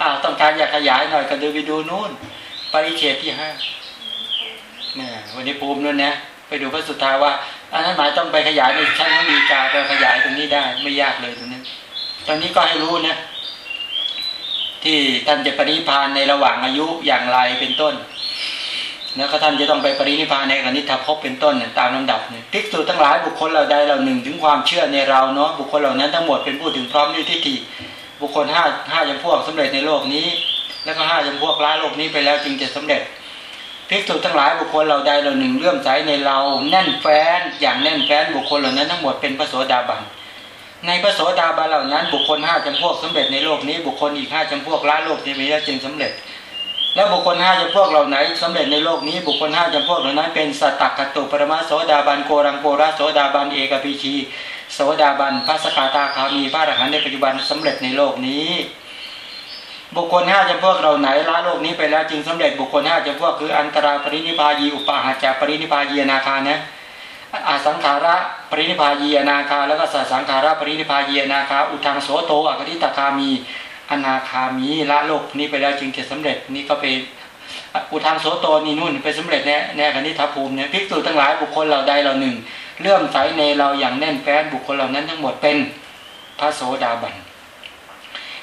อ้าวต้องการอยากขยายหน่อยก็ดูไปดูนู่น ปริเฉดที่ห้าเนี่ยวันนี้ภูมินู่นนะไปดูพระสุทธาว่าอันนั้นหมายต้องไปขยายในชั้นของดีกาไปขยายตรงนี้ได้ไม่ยากเลยตรงนี้ตอนนี้ก็ให้รู้นะที่ท่านจะปรินิพานในระหว่างอายุอย่างไรเป็นต้น แล้วก็ท่านจะต้องไปปรินิพพานในกนิธภพเป็นต้นตามลำดับเนี่ยภิกษุทั้งหลายบุคคลเหล่าใดเหล่าหนึ่งถึงความเชื่อในเราเนาะบุคคลเหล่านั้นทั้งหมดเป็นผู้ถึงพร้อมด้วยทิฏฐิบุคคลห้าห้าจำพวกสำเร็จในโลกนี้ แล้วก็ห้าจำพวกละโลกนี้ไปแล้วจึงจะสำเร็จภิกษุทั้งหลายบุคคลเหล่าใดเหล่าหนึ่งเลื่อมใสในเราแน่นแฟ้นอย่างแน่นแฟ้นบุคคลเหล่านั้นทั้งหมดเป็นพระโสดาบันในพระโสดาบันเหล่านั้น บุคคลห้าจำพวกสำเร็จในโลกนี้บุคคลอีกห้าจำพวกละโลกนี้ไปแล้วจึงสำเร็จ แล้วบุคคลห้าจำพวกเหล่าไหนสำเร็จในโลกนี้บุคคลห้าจำพวกเหล่านั้น เป็นสัตตกตุปรมาโสดาบันโกรังโกราโสดาบันเอกปิชีโสดาบันพระสกทาคามีพระอรหันต์ในปัจจุบันสำเร็จในโลกนี้ บุคคลห้าจำพวกเหล่าไหนละโลกนี้ไปแล้วจึงสำเร็จบุคคลห้าจำพวกคืออันตราปรินิพพายีอุปหัจจปรินิพพายีนาคานะอสังขารปรินิพพายีนาคา แล้วก็สัสังขาระปรินิพายีนาคา อุทธังโสโตอกนิฏฐคามี อนาคามีละโลกนี้ไปแล้วจึงจะสำเร็จนี่ก็เป็นอุทธังโสโตนี่นู่นไปสำเร็จแน่แน่อกนิฏฐภูมิเนี่ยภิกษุทั้งหลายบุคคลเหล่าใดเหล่าหนึ่งเลื่อมใสในเราอย่างแน่นแฟ้นบุคคลเหล่านั้นทั้งหมดเป็นพระโสดาบัน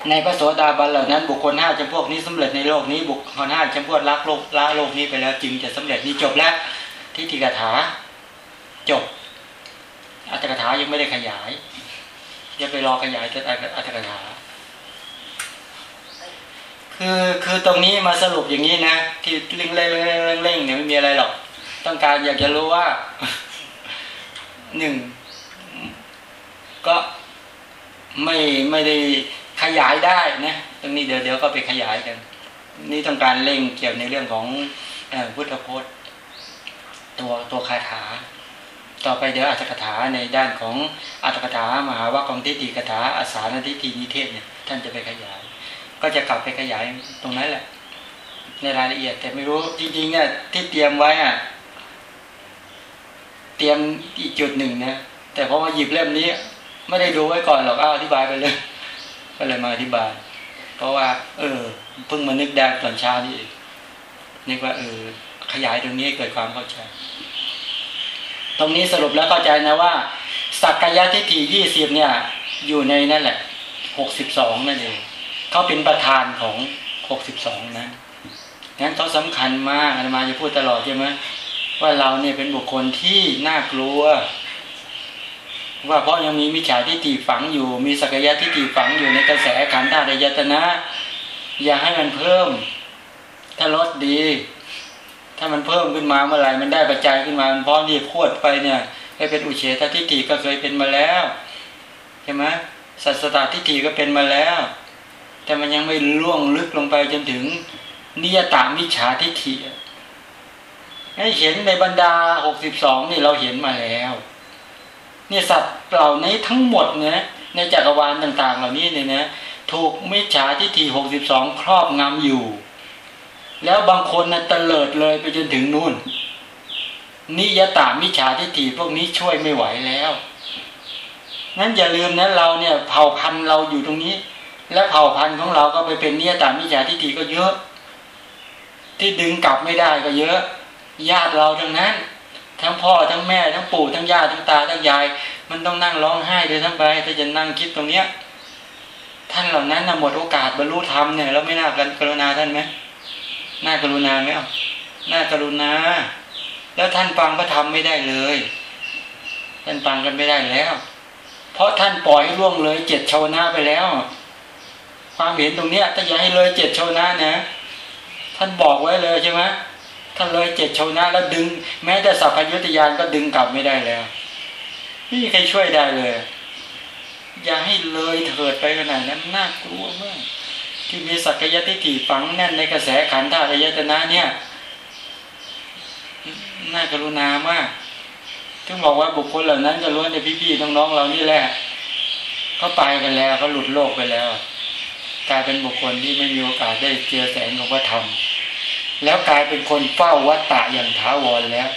ในพระโสดาบันเหล่านั้นบุคคลห้าจำพวกนี้สำเร็จในโลกนี้บุคคลห้าจำพวกรักโลกละโลกนี้ไปแล้วจึงจะสำเร็จนี่จบแล้วทิฏฐิกถาจบอัตถกถายังไม่ได้ขยายจะไปรอขยายจะอัตถกถา คือคือตรงนี้มาสรุปอย่างนี้นะที่เร่งเร่งเร่งเร่งเนี่ยไม่มีอะไรหรอก ต้องการอยากจะรู้ว่าหนึ่งก็ไม่ไม่ได้ขยายได้นะตรงนี้เดี๋ยวเดี๋ยวก็ไปขยายกัน นี่ต้องการเร่งเกี่ยวในเรื่องของอพุทธพจน์ตัวตัวคาถา ต่อไปเดี๋ยวอัตถกถาในด้านของอัตถกถามหาว่าของทิฏฐิกถาอาสานทิฏฐินิเทศเนี่ยท่านจะไปขยาย ก็จะกลับไปขยายตรงนั้นแหละ ในรายละเอียด แต่ไม่รู้จริงๆเนี่ยที่เตรียมไว้อะ เตรียมอีกจุดหนึ่งนะแต่พอมาหยิบเล่มนี้ ไม่ได้ดูไว้ก่อนหรอกอ้าวอธิบายไปเลย ก็เลยมาอธิบาย เพราะว่า เออเพิ่งมานึกได้ตอนเช้านี่นึกว่าเออขยายตรงนี้เกิดความเข้าใจ ตรงนี้สรุปแล้วเข้าใจนะว่า สักกายทิฏฐิยี่สิบเนี่ย อยู่ในนั่นแหละหกสิบสองนั่นเอง เขาเป็นประธานของหกสิบสองนะงั้นเขาสำคัญมากอาตมาจะพูดตลอดใช่ไหมว่าเราเนี่ยเป็นบุคคลที่น่ากลัว ว่าเพราะยังมีมิจฉาทิฏฐิฝังอยู่ มีสักยะทิฏฐิฝังอยู่ในกระแสขันธ์ธาตุยตนะ อย่าให้มันเพิ่ม ถ้าลดดี ถ้ามันเพิ่มขึ้นมาเมื่อไหร่มันได้ปัจจัยขึ้นมามันพร้อมที่พวดไปเนี่ยให้เป็นอุเฉททิฏฐิก็เคยเป็นมาแล้วใช่ไหมสัสตตทิฏฐิก็เป็นมาแล้ว แต่มันยังไม่ล่วงลึกลงไปจนถึงนิยตามิจฉาทิฏฐิให้เห็นในบรรดาหกสิบสองนี่เราเห็นมาแล้วนี่สัตว์เหล่านี้ทั้งหมดเนี่ยในจักรวาลต่าง ๆ เหล่านี้เนี่ยนะถูกมิจฉาทิฏฐิหกสิบสองครอบงำอยู่ แล้วบางคนนะ่ะเตลิดเลยไปจนถึงนู่นนิยตามิจฉาทิฏฐิพวกนี้ช่วยไม่ไหวแล้วนั้นอย่าลืมนะเราเนี่ยเผ่าพันธุ์เราอยู่ตรงนี้ และเผ่าพันธุ์ของเราก็ไปเป็นเนี่ยตามมิจฉาทิฏฐิก็เยอะ ที่ดึงกลับไม่ได้ก็เยอะ ญาติเราทั้งนั้น ทั้งพ่อทั้งแม่ทั้งปู่ทั้งญาทั้งตาทั้งยาย มันต้องนั่งร้องไห้เลยทั้งไปถ้าจะนั่งคิดตรงเนี้ย ท่านเหล่านั้นนะหมดโอกาสบรรลุธรรมเนี่ยแล้วไม่น่ากันกรุณาท่านไหมน่ากรุณาไหมอะน่ากรุณา แล้วท่านฟังพระธรรมไม่ได้เลย ท่านฟังกันไม่ได้แล้ว เพราะท่านปล่อยล่วงเลยเจ็ดชาวนะไปแล้ว ความเห็นตรงเนี้ยถ้าอย่าให้เลยเจ็ดชาวนะนะ ท่านบอกไว้เลยใช่ไหมท่านเลยเจ็ดชาวนะแล้วดึง แม้แต่สัพพยุตยานก็ดึงกลับไม่ได้แล้วไม่มีใครช่วยได้เลย อย่าให้เลยเถิดไปขนาดนั้นน่ากลัวมากที่มีสักยทิฏฐิฝังแน่นในกระแสขันธ์ธาตุอายตนะเนี่ยน่ากรุณามากถึงบอกว่าบุคคลเหล่านั้นก็ล้วนในพี่ๆน้องๆเรานี่แหละเขาไปกันแล้วเขาหลุดโลกไปแล้ว กลายเป็นบุคคลที่ไม่มีโอกาสได้เจอแสงของพระธรรม แล้วกลายเป็นคนเฝ้าวัตตะอย่างถาวรแล้ว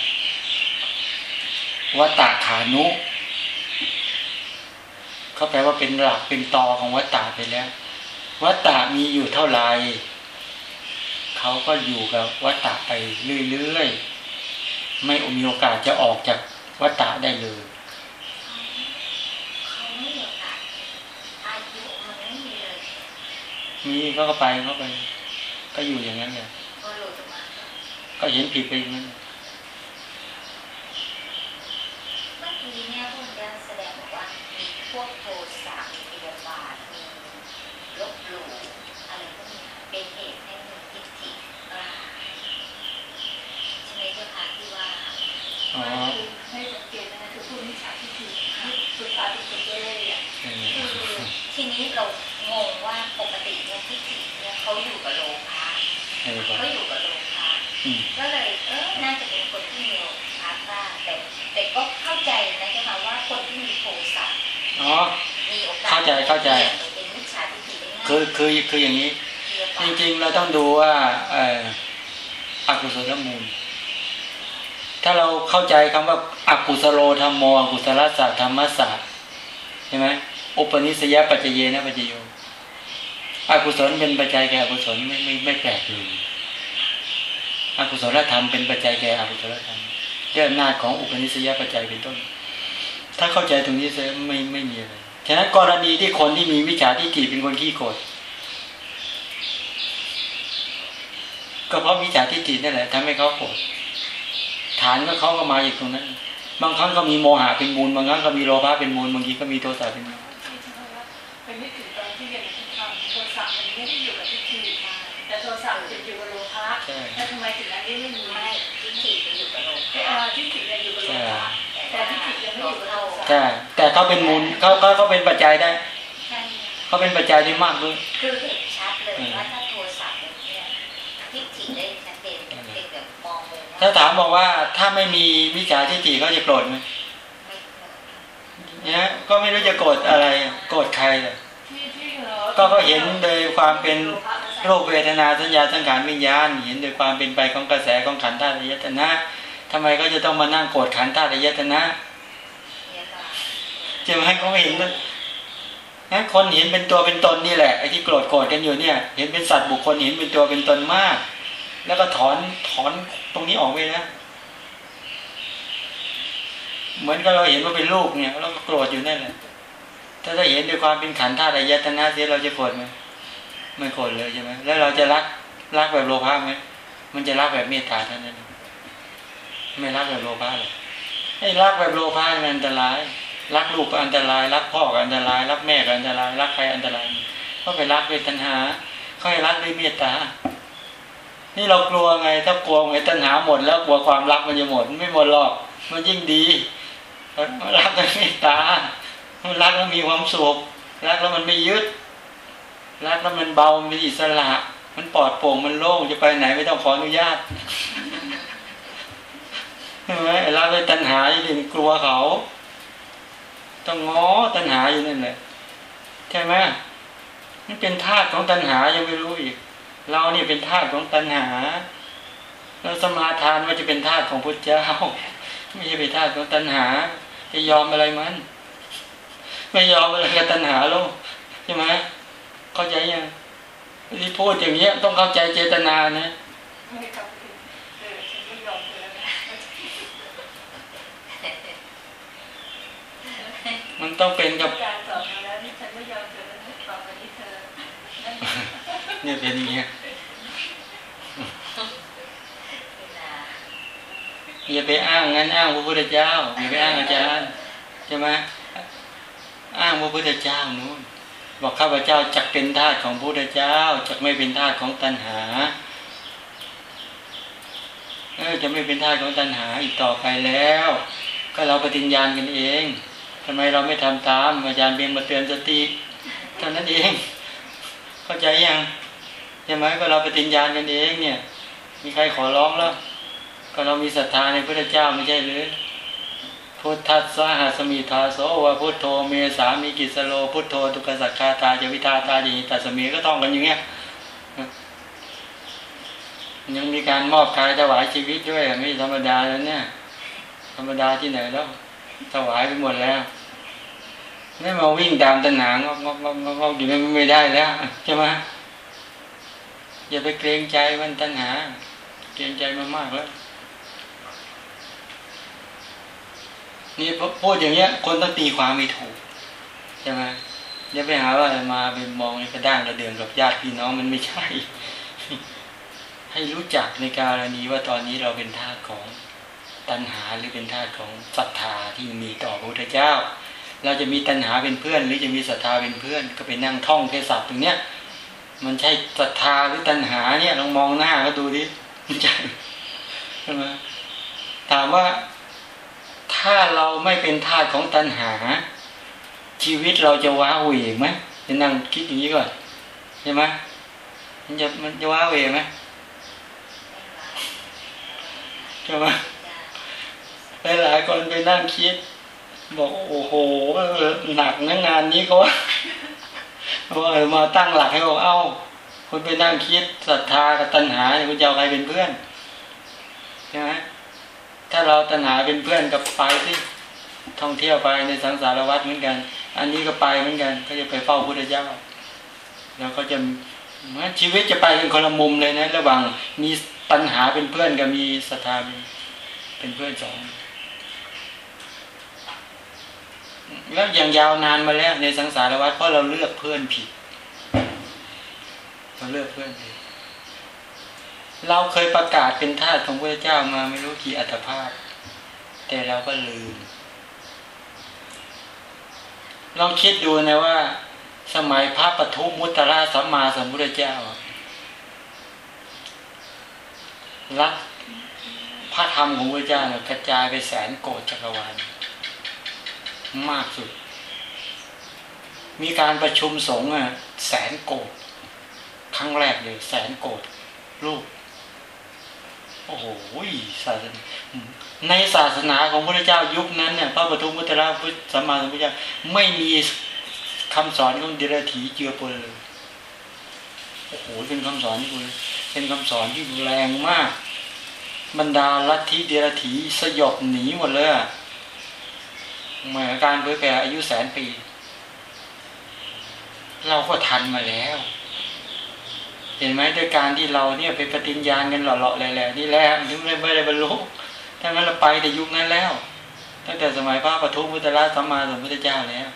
วัตตะขานุเขาแปลว่าเป็นหลักเป็นตอของวัตตะไปแล้ววัตตะมีอยู่เท่าไหร่เขาก็อยู่กับวัตตะไปเรื่อยๆไม่มีโอกาสจะออกจากวัตตะได้เลย เขาไม่มีโอกาสอายุมันไม่มีเลย มีเขาก็ไปเขาไป ก็อยู่อย่างนั้นเลยพอหลุดออกมาก็เห็นผิดไปอย่างนั้นเมื่อกี้เนี่ยพวกจะแสดงบอกว่ามีพวกโทสะมีพยาบาทมีลบหลู่อะไรพวกนี้เป็นเหตุให้มีทิฏฐิกล้าใช่ไหมเจ้าค่ะที่ว่าอ๋อให้สังเกตนะคือผู้มิจฉาทิฏฐิสุดท้ายที่สุดเลยอะเออคือทีนี้เรา งงว่าปกติเนี่ยทิฏฐิเนี่ยเขาอยู่กับโลภะเออเขาอยู่กับโลภะอืมก็เลยเออน่าจะเป็นคนที่มีโลภะบ้างแต่แต่ก็เข้าใจนะเจ้าค่ะว่าคนที่มีโทสะอ๋อมีโอกาสเข้าใจเข้าใจเป็นมิจฉาทิฏฐิได้ง่ายคือคือคืออย่างนี้ จริงๆเราต้องดูว่าเอ่ออกุศลมูล ถ้าเราเข้าใจคำว่าอกุศโลธรรมโมอกุศลศาสตร์ธรรมศาสตร์ใช่ไหมอุปนิสัยปัจจเยนะปัจจโย อกุศลเป็นปัจจัยแก่อกุศลไม่ไม่ไม่แปลกเลยอกุศลธรรมเป็นปัจจัยแก่อกุศลธรรมด้วยอำนาจของอุปนิสัยปัจจัยเป็นต้น ถ้าเข้าใจตรงนี้เสียไม่ไม่มีอะไรฉะนั้นกรณีที่คนที่มีวิชาทิฏฐิเป็นคนขี้โกรธก็เพราะวิจาทิฏฐินั่นแหละทำให้เขาโกรธฐานก็เขาก็มาอยู่ตรงนั้น บางครั้งก็มีโมหะเป็นมูล บางครั้งก็มีโลภะเป็นมูลบางทีก็มีโทสะเป็นมูล ศัพท์มันไม่ได้อยู่กับทิฏฐิแต่โทรศัพท์มันจะอยู่กับโลภะใช่แล้วทำไมถึงอันนี้ไม่มีไม่ทิฏฐิมันอยู่กับโลเอ่ภะอทิฏฐิเนี่ยอยู่กับโลภะแต่ทิฏฐิยังไม่อยู่กับโทสะใช่แต่เขาเป็นมูลเขาเขาเขาเป็นปัจจัยได้ใช่เขาเป็นปัจจัยที่มากด้วยคือเห็นชัดเลยว่าถ้าโทสะเนี่ยทิฏฐิได้ชัดเจนเด็กแบบมองเลยว่าถ้าถามบอกว่าถ้าไม่มีวิจาทิฏฐิเขาจะโกรธไหมไม่เคยเนี่ยก็ไม่รู้จะโกรธอะไรโกรธใครเลยที่ที่เรา ก็เขาเห็นโดยความเป็นโรคเวทนาสัญญาสังขารวิญญาณ เห็นโดยความเป็นไปของกระแสของขันธ์ธาตุอายตนะทำไมก็จะต้องมานั่งโกรธขันธ์ธาตุยตนะเนี่ยค่ะจะมาให้เขาเห็นนะคนเห็นเป็นตัวเป็นตนนี่แหละไอ้ที่โกรธโกรธกันอยู่เนี่ย เห็นเป็นสัตว์บุคคลเห็นเป็นตัวเป็นตนมาก แล้วก็ถอนถอนตรงนี้ออกไปนะเหมือนกับเราเห็นว่าเป็นลูกเนี่ยเราก็โกรธอยู่นั่นแหละ ถ้าถ้าเห็นด้วยความเป็นขันธ์ธาตุอายตนะเสียเราจะโกรธไหมไม่โกรธเลยใช่ไหมแล้วเราจะรักรักแบบโลภะไหมมันจะรักแบบเมตตาเท่านั้นไม่รักแบบโลภะเลยไอ้รักแบบโลภะมันอันตราย รักลูกก็อันตราย รักพ่อก็อันตราย รักแม่ก็อันตราย รักใครอันตรายเพราะไปรักด้วยตัณหาเขาให้รักด้วยเมตตา นี่เรากลัวไง ถ้ากลัวไงตัณหาหมด แล้วกลัวความรักมันจะหมด ไม่หมดหรอก มันยิ่งดีรักด้วยเมตตา รักแล้วมีความสุขรักแล้วมันไม่ยึด รักแล้วมันเบามันอิสระ มันปลอดโปร่งมันโล่งจะไปไหนไม่ต้องขออนุญาตใช่ไหมรักด้วยตัณหาที่ถึงกลัวเขาต้องง้อตัณหาอยู่นั่นแหละใช่ไหมนี่เป็นธาตุของตัณหายังไม่รู้อีก เรานี่เป็นธาตุของตัณหาเราสมาทานว่าจะเป็นธาตุของพุทธเจ้าไม่ใช่เป็นธาตุของตัณหาจะยอมอะไรมัน ไม่ยอมอะไรกับตัณหาลูกใช่ไหมเข้าใจยังที่พูดอย่างเงี้ยต้องเข้าใจเจตนานะไม่กลับไปเออฉันไม่ยอมเธอแล้วนะมันต้องเป็นกับการสอนมาแล้วนี่ฉันไม่ยอมเธอแล้วนะต่อไปนี้เธอนั่นเนี่ยเป็นอย่างเงี้ยเวลาอย่าไปอ้างงั้นอ้างพระพุทธเจ้าอย่าไปอ้างอาจารย์ใช่ไหม อ้างพระพุทธเจ้านู้นบอกข้าพเจ้าจักเป็นทาสของพระพุทธเจ้าจักไม่เป็นทาสของตัณหาเออจะไม่เป็นทาสของตัณหาอีกต่อไปแล้ว ก็เราปฏิญญาณกันเองทำไมเราไม่ทำตามอาจารย์เบียงมาเตือนสติเท่านั้นเอง เข้าใจยังใช่ไหมก็เราปฏิญญาณกันเองเนี่ย มีใครขอร้องแล้ว ก็เรามีศรัทธาในพระเจ้าไม่ใช่หรือ พุทธัสสะหัสมีทาโสวะพุทโธเมสามีกิสโลพุทโธตุกสักคาตาจวิทาตาจิตัสมีก็ต้องกันอย่างเงี้ยยังมีการมอบกายถวายชีวิตด้วยไม่ธรรมดาแล้วเนี่ย ธรรมดาที่ไหนแล้วถวายไปหมดแล้วไม่มาวิ่งตามตัณหางอกงอกงอกงอกอยู่ไม่ไม่ได้แล้วใช่ไหมอย่าไปเกรงใจมันตัณหา เกรงใจมามากแล้ว นี่พูดอย่างเงี้ย คนต้องตีความไม่ถูกใช่ไหมอย่าไปหาว่ามาเป็นมองในกระด้างกระเดืองกับญาติพี่น้องมันไม่ใช่ ให้รู้จักในการนี้ว่าตอนนี้เราเป็นทาสของตัณหาหรือเป็นทาสของศรัทธาที่มีต่อพระพุทธเจ้า เราจะมีตัณหาเป็นเพื่อน หรือจะมีศรัทธาเป็นเพื่อน ก็ไปนั่งท่องเทศัพท์ตรงเนี้ย มันใช่ศรัทธาหรือตัณหาเนี่ยลองมองหน้าก็ดูดิมันใช่ใช่ไหมถามว่า ถ้าเราไม่เป็นทาสของตัณหา ชีวิตเราจะว้าเหวไหมจะนั่งคิดอย่างนี้ก่อนใช่ไหมมันจะมันจะว้าเหวไหมใช่ไหมหลายๆคนไปนั่งคิด บอกโอ้โหหนักนะงานนี้เขาว่ามาตั้งหลักให้บอกเอ้าคุณไปนั่งคิดศรัทธากับตัณหาคุณจะเอาใครเป็นเพื่อนใช่ไหม ถ้าเราตัณหาเป็นเพื่อนกับไปที่ท่องเที่ยวไปในสังสารวัฏเหมือนกัน อันนี้ก็ไปเหมือนกัน ก็จะไปเฝ้าพุทธเจ้า แล้วก็จะชีวิตจะไปเป็นคนละมุมเลยนะ ระหว่างมีตัณหาเป็นเพื่อนกับมีศรัทธาเป็นเพื่อนสองแล้วอย่างยาวนานมาแล้วในสังสารวัฏเพราะเราเลือกเพื่อนผิดเราเลือกเพื่อนผิด เราเคยประกาศเป็นทาสของพระเจ้ามาไม่รู้กี่อัตภาพ แต่เราก็ลืมลองคิดดูนะว่า สมัยพระปทุมุตระสัมมาสัมพุทธเจ้ารักพระธรรมของพระเจ้าเนี่ยกระจายไปแสนโกดจักรวาลมากสุด มีการประชุมสงฆ์อะแสนโกดครั้งแรกเลยแสนโกดลูก โอ้โหศาสนาในศาสนาของพระเจ้ายุคนั้นเนี่ยพระปฐุมพุทธราพุทธสัมมาสัมพุทธเจ้าไม่มีคำสอนของเดรัจฉีเจือปนเลยโอ้โหเป็นคำสอนที่เป็นคำสอนที่แรงมาก บรรดาลัทธิเดรัจฉีสยบหนีหมดเลยเหมือนการเผยแผ่อายุแสนปี เราก็ทันมาแล้ว เห็นไหมด้วยการที่เราเนี่ยไปปฏิญญาณกันหล่อๆแหล่ๆนี่แหละถึงไม่ได้บรรลุถ้างั้นเราไปแต่ยุคนั้นแล้ว ตั้งแต่สมัยพระปฐุมพุทธราสัมมาสัมพุทธเจ้าแล้ว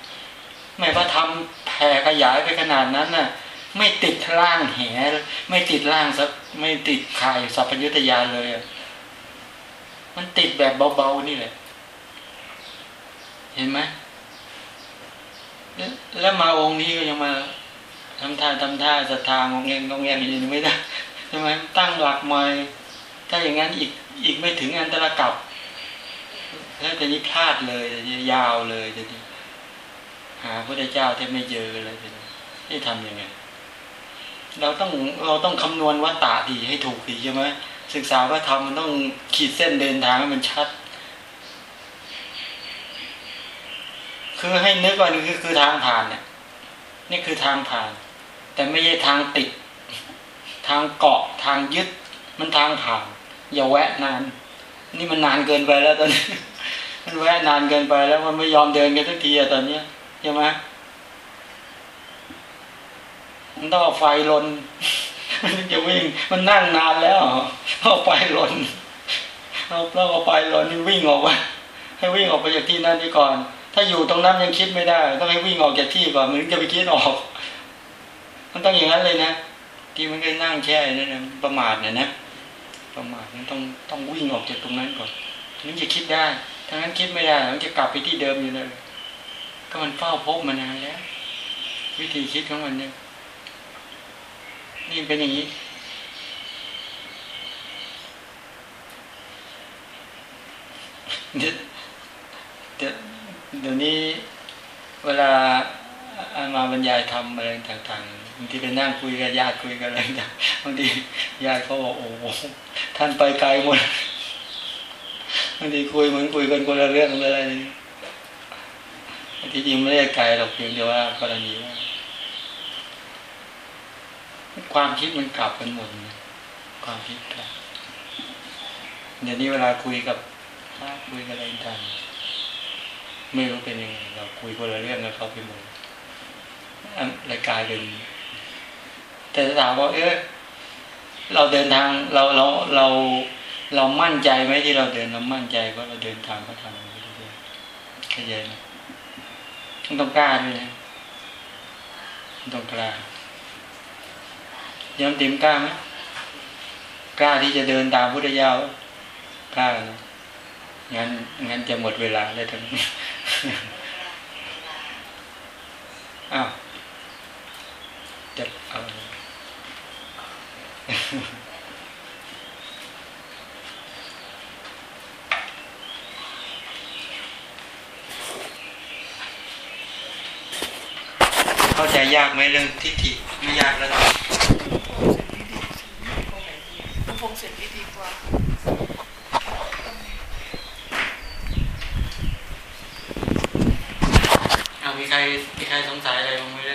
ไม่พระทำแผ่ขยายไปขนาดนั้นน่ะ ไม่ติดร่างแหไม่ติดร่างสักไม่ติดข่ายสัพพยุตยานเลยมันติดแบบเบาๆนี่แหละ เห็นไหมแล้วมาองค์นี้ก็ยังมา ทำท่าทำท่าศรัทธางงเงงงงเงงอยู่ไม่ได้ใช่ไหมตั้งหลักใหม่ถ้าอย่างนั้นอีกอีกไม่ถึงอันตรกับแล้วจะนี้พลาดเลยจะยาวเลยจะนี้หาพระเจ้าแทบไม่เจอเลยจะนี้ที่ทำยังไงเราต้องเราต้องคำนวณวัตตะดีให้ถูกดีใช่ไหมศึกษาว่าทำมันต้องขีดเส้นเดินทางให้มันชัด คือให้นึกว่านี่คือคือทางผ่านเนี่ยนี่คือทางผ่าน แต่ไม่ใช่ทางติด ทางเกาะทางยึด มันทางผ่านอย่าแวะนาน นี่มันนานเกินไปแล้วตอนนี้มันแวะนานเกินไปแล้วมันไม่ยอมเดินกันทุกทีอะตอนเนี้ยใช่ไหมมันต้องเอาไฟลนมันจะวิ่งมันนั่งนานแล้วเอาไฟลนเอาแล้วเอาไฟลนวิ่งออกไปให้วิ่งออกไปจากที่นั่นดีก่อน ถ้าอยู่ตรงนั้นยังคิดไม่ได้ ต้องให้วิ่งออกจากที่ก่อนมันจะไปคิดออก มันต้องอย่างนั้นเลยนะที่มันก็นั่งแช่นั่นประมาทเนี่ยนะ ประมาทมันต้องต้องวิ่งออกจากตรงนั้นก่อนถึงจะคิดได้ถ้างั้นคิดไม่ได้มันจะกลับไปที่เดิมอยู่เลย ก็มันเฝ้าพบมานานแล้ว วิธีคิดของมันเนี่ยนี่เป็นอย่างนี้เดี๋ยวเดี๋ยวเดี๋ยวนี้เวลาอามาบรรยายทำอะไรต่างๆ บางทีไปนั่งคุยกับญาติคุยกันอะไรบางทีญาติเขาบอกโอ้โหท่านไปไกลหมดบางทีคุยเหมือนคุยกันคนละเรื่องเลยที่จริงไม่ได้ไกลหรอกเพียงแต่ว่ากรณีว่าความคิดมันกลับกันหมดความคิดกลับเดี๋ยวนี้เวลาคุยกับพระคุยกับอะไรต่างไม่รู้เป็นยังไงเราคุยคนละเรื่องกับเขาไปหมดรายกลายเป็น แต่ถามว่าเออเราเดินทางเราเราเราเรามั่นใจไหมที่เราเดินเรามั่นใจเพราเราเดินทางพระธรรมไปเรื่อยๆเข้าใจไหมต้องกล้าด้วยนะต้องกล้าย้ำติมกล้าไหมกล้าที่จะเดินตามพุทธเจ้ากล้างั้นงั้นจะหมดเวลาแล้วทั้งนี้อ้าวจะเอา เข้าใจยากไหมเรื่องทิฏฐิไม่ยากแล้วพงเสร็จดีกว่ามีใครมีใครสงสัยอะไรบ้างไหม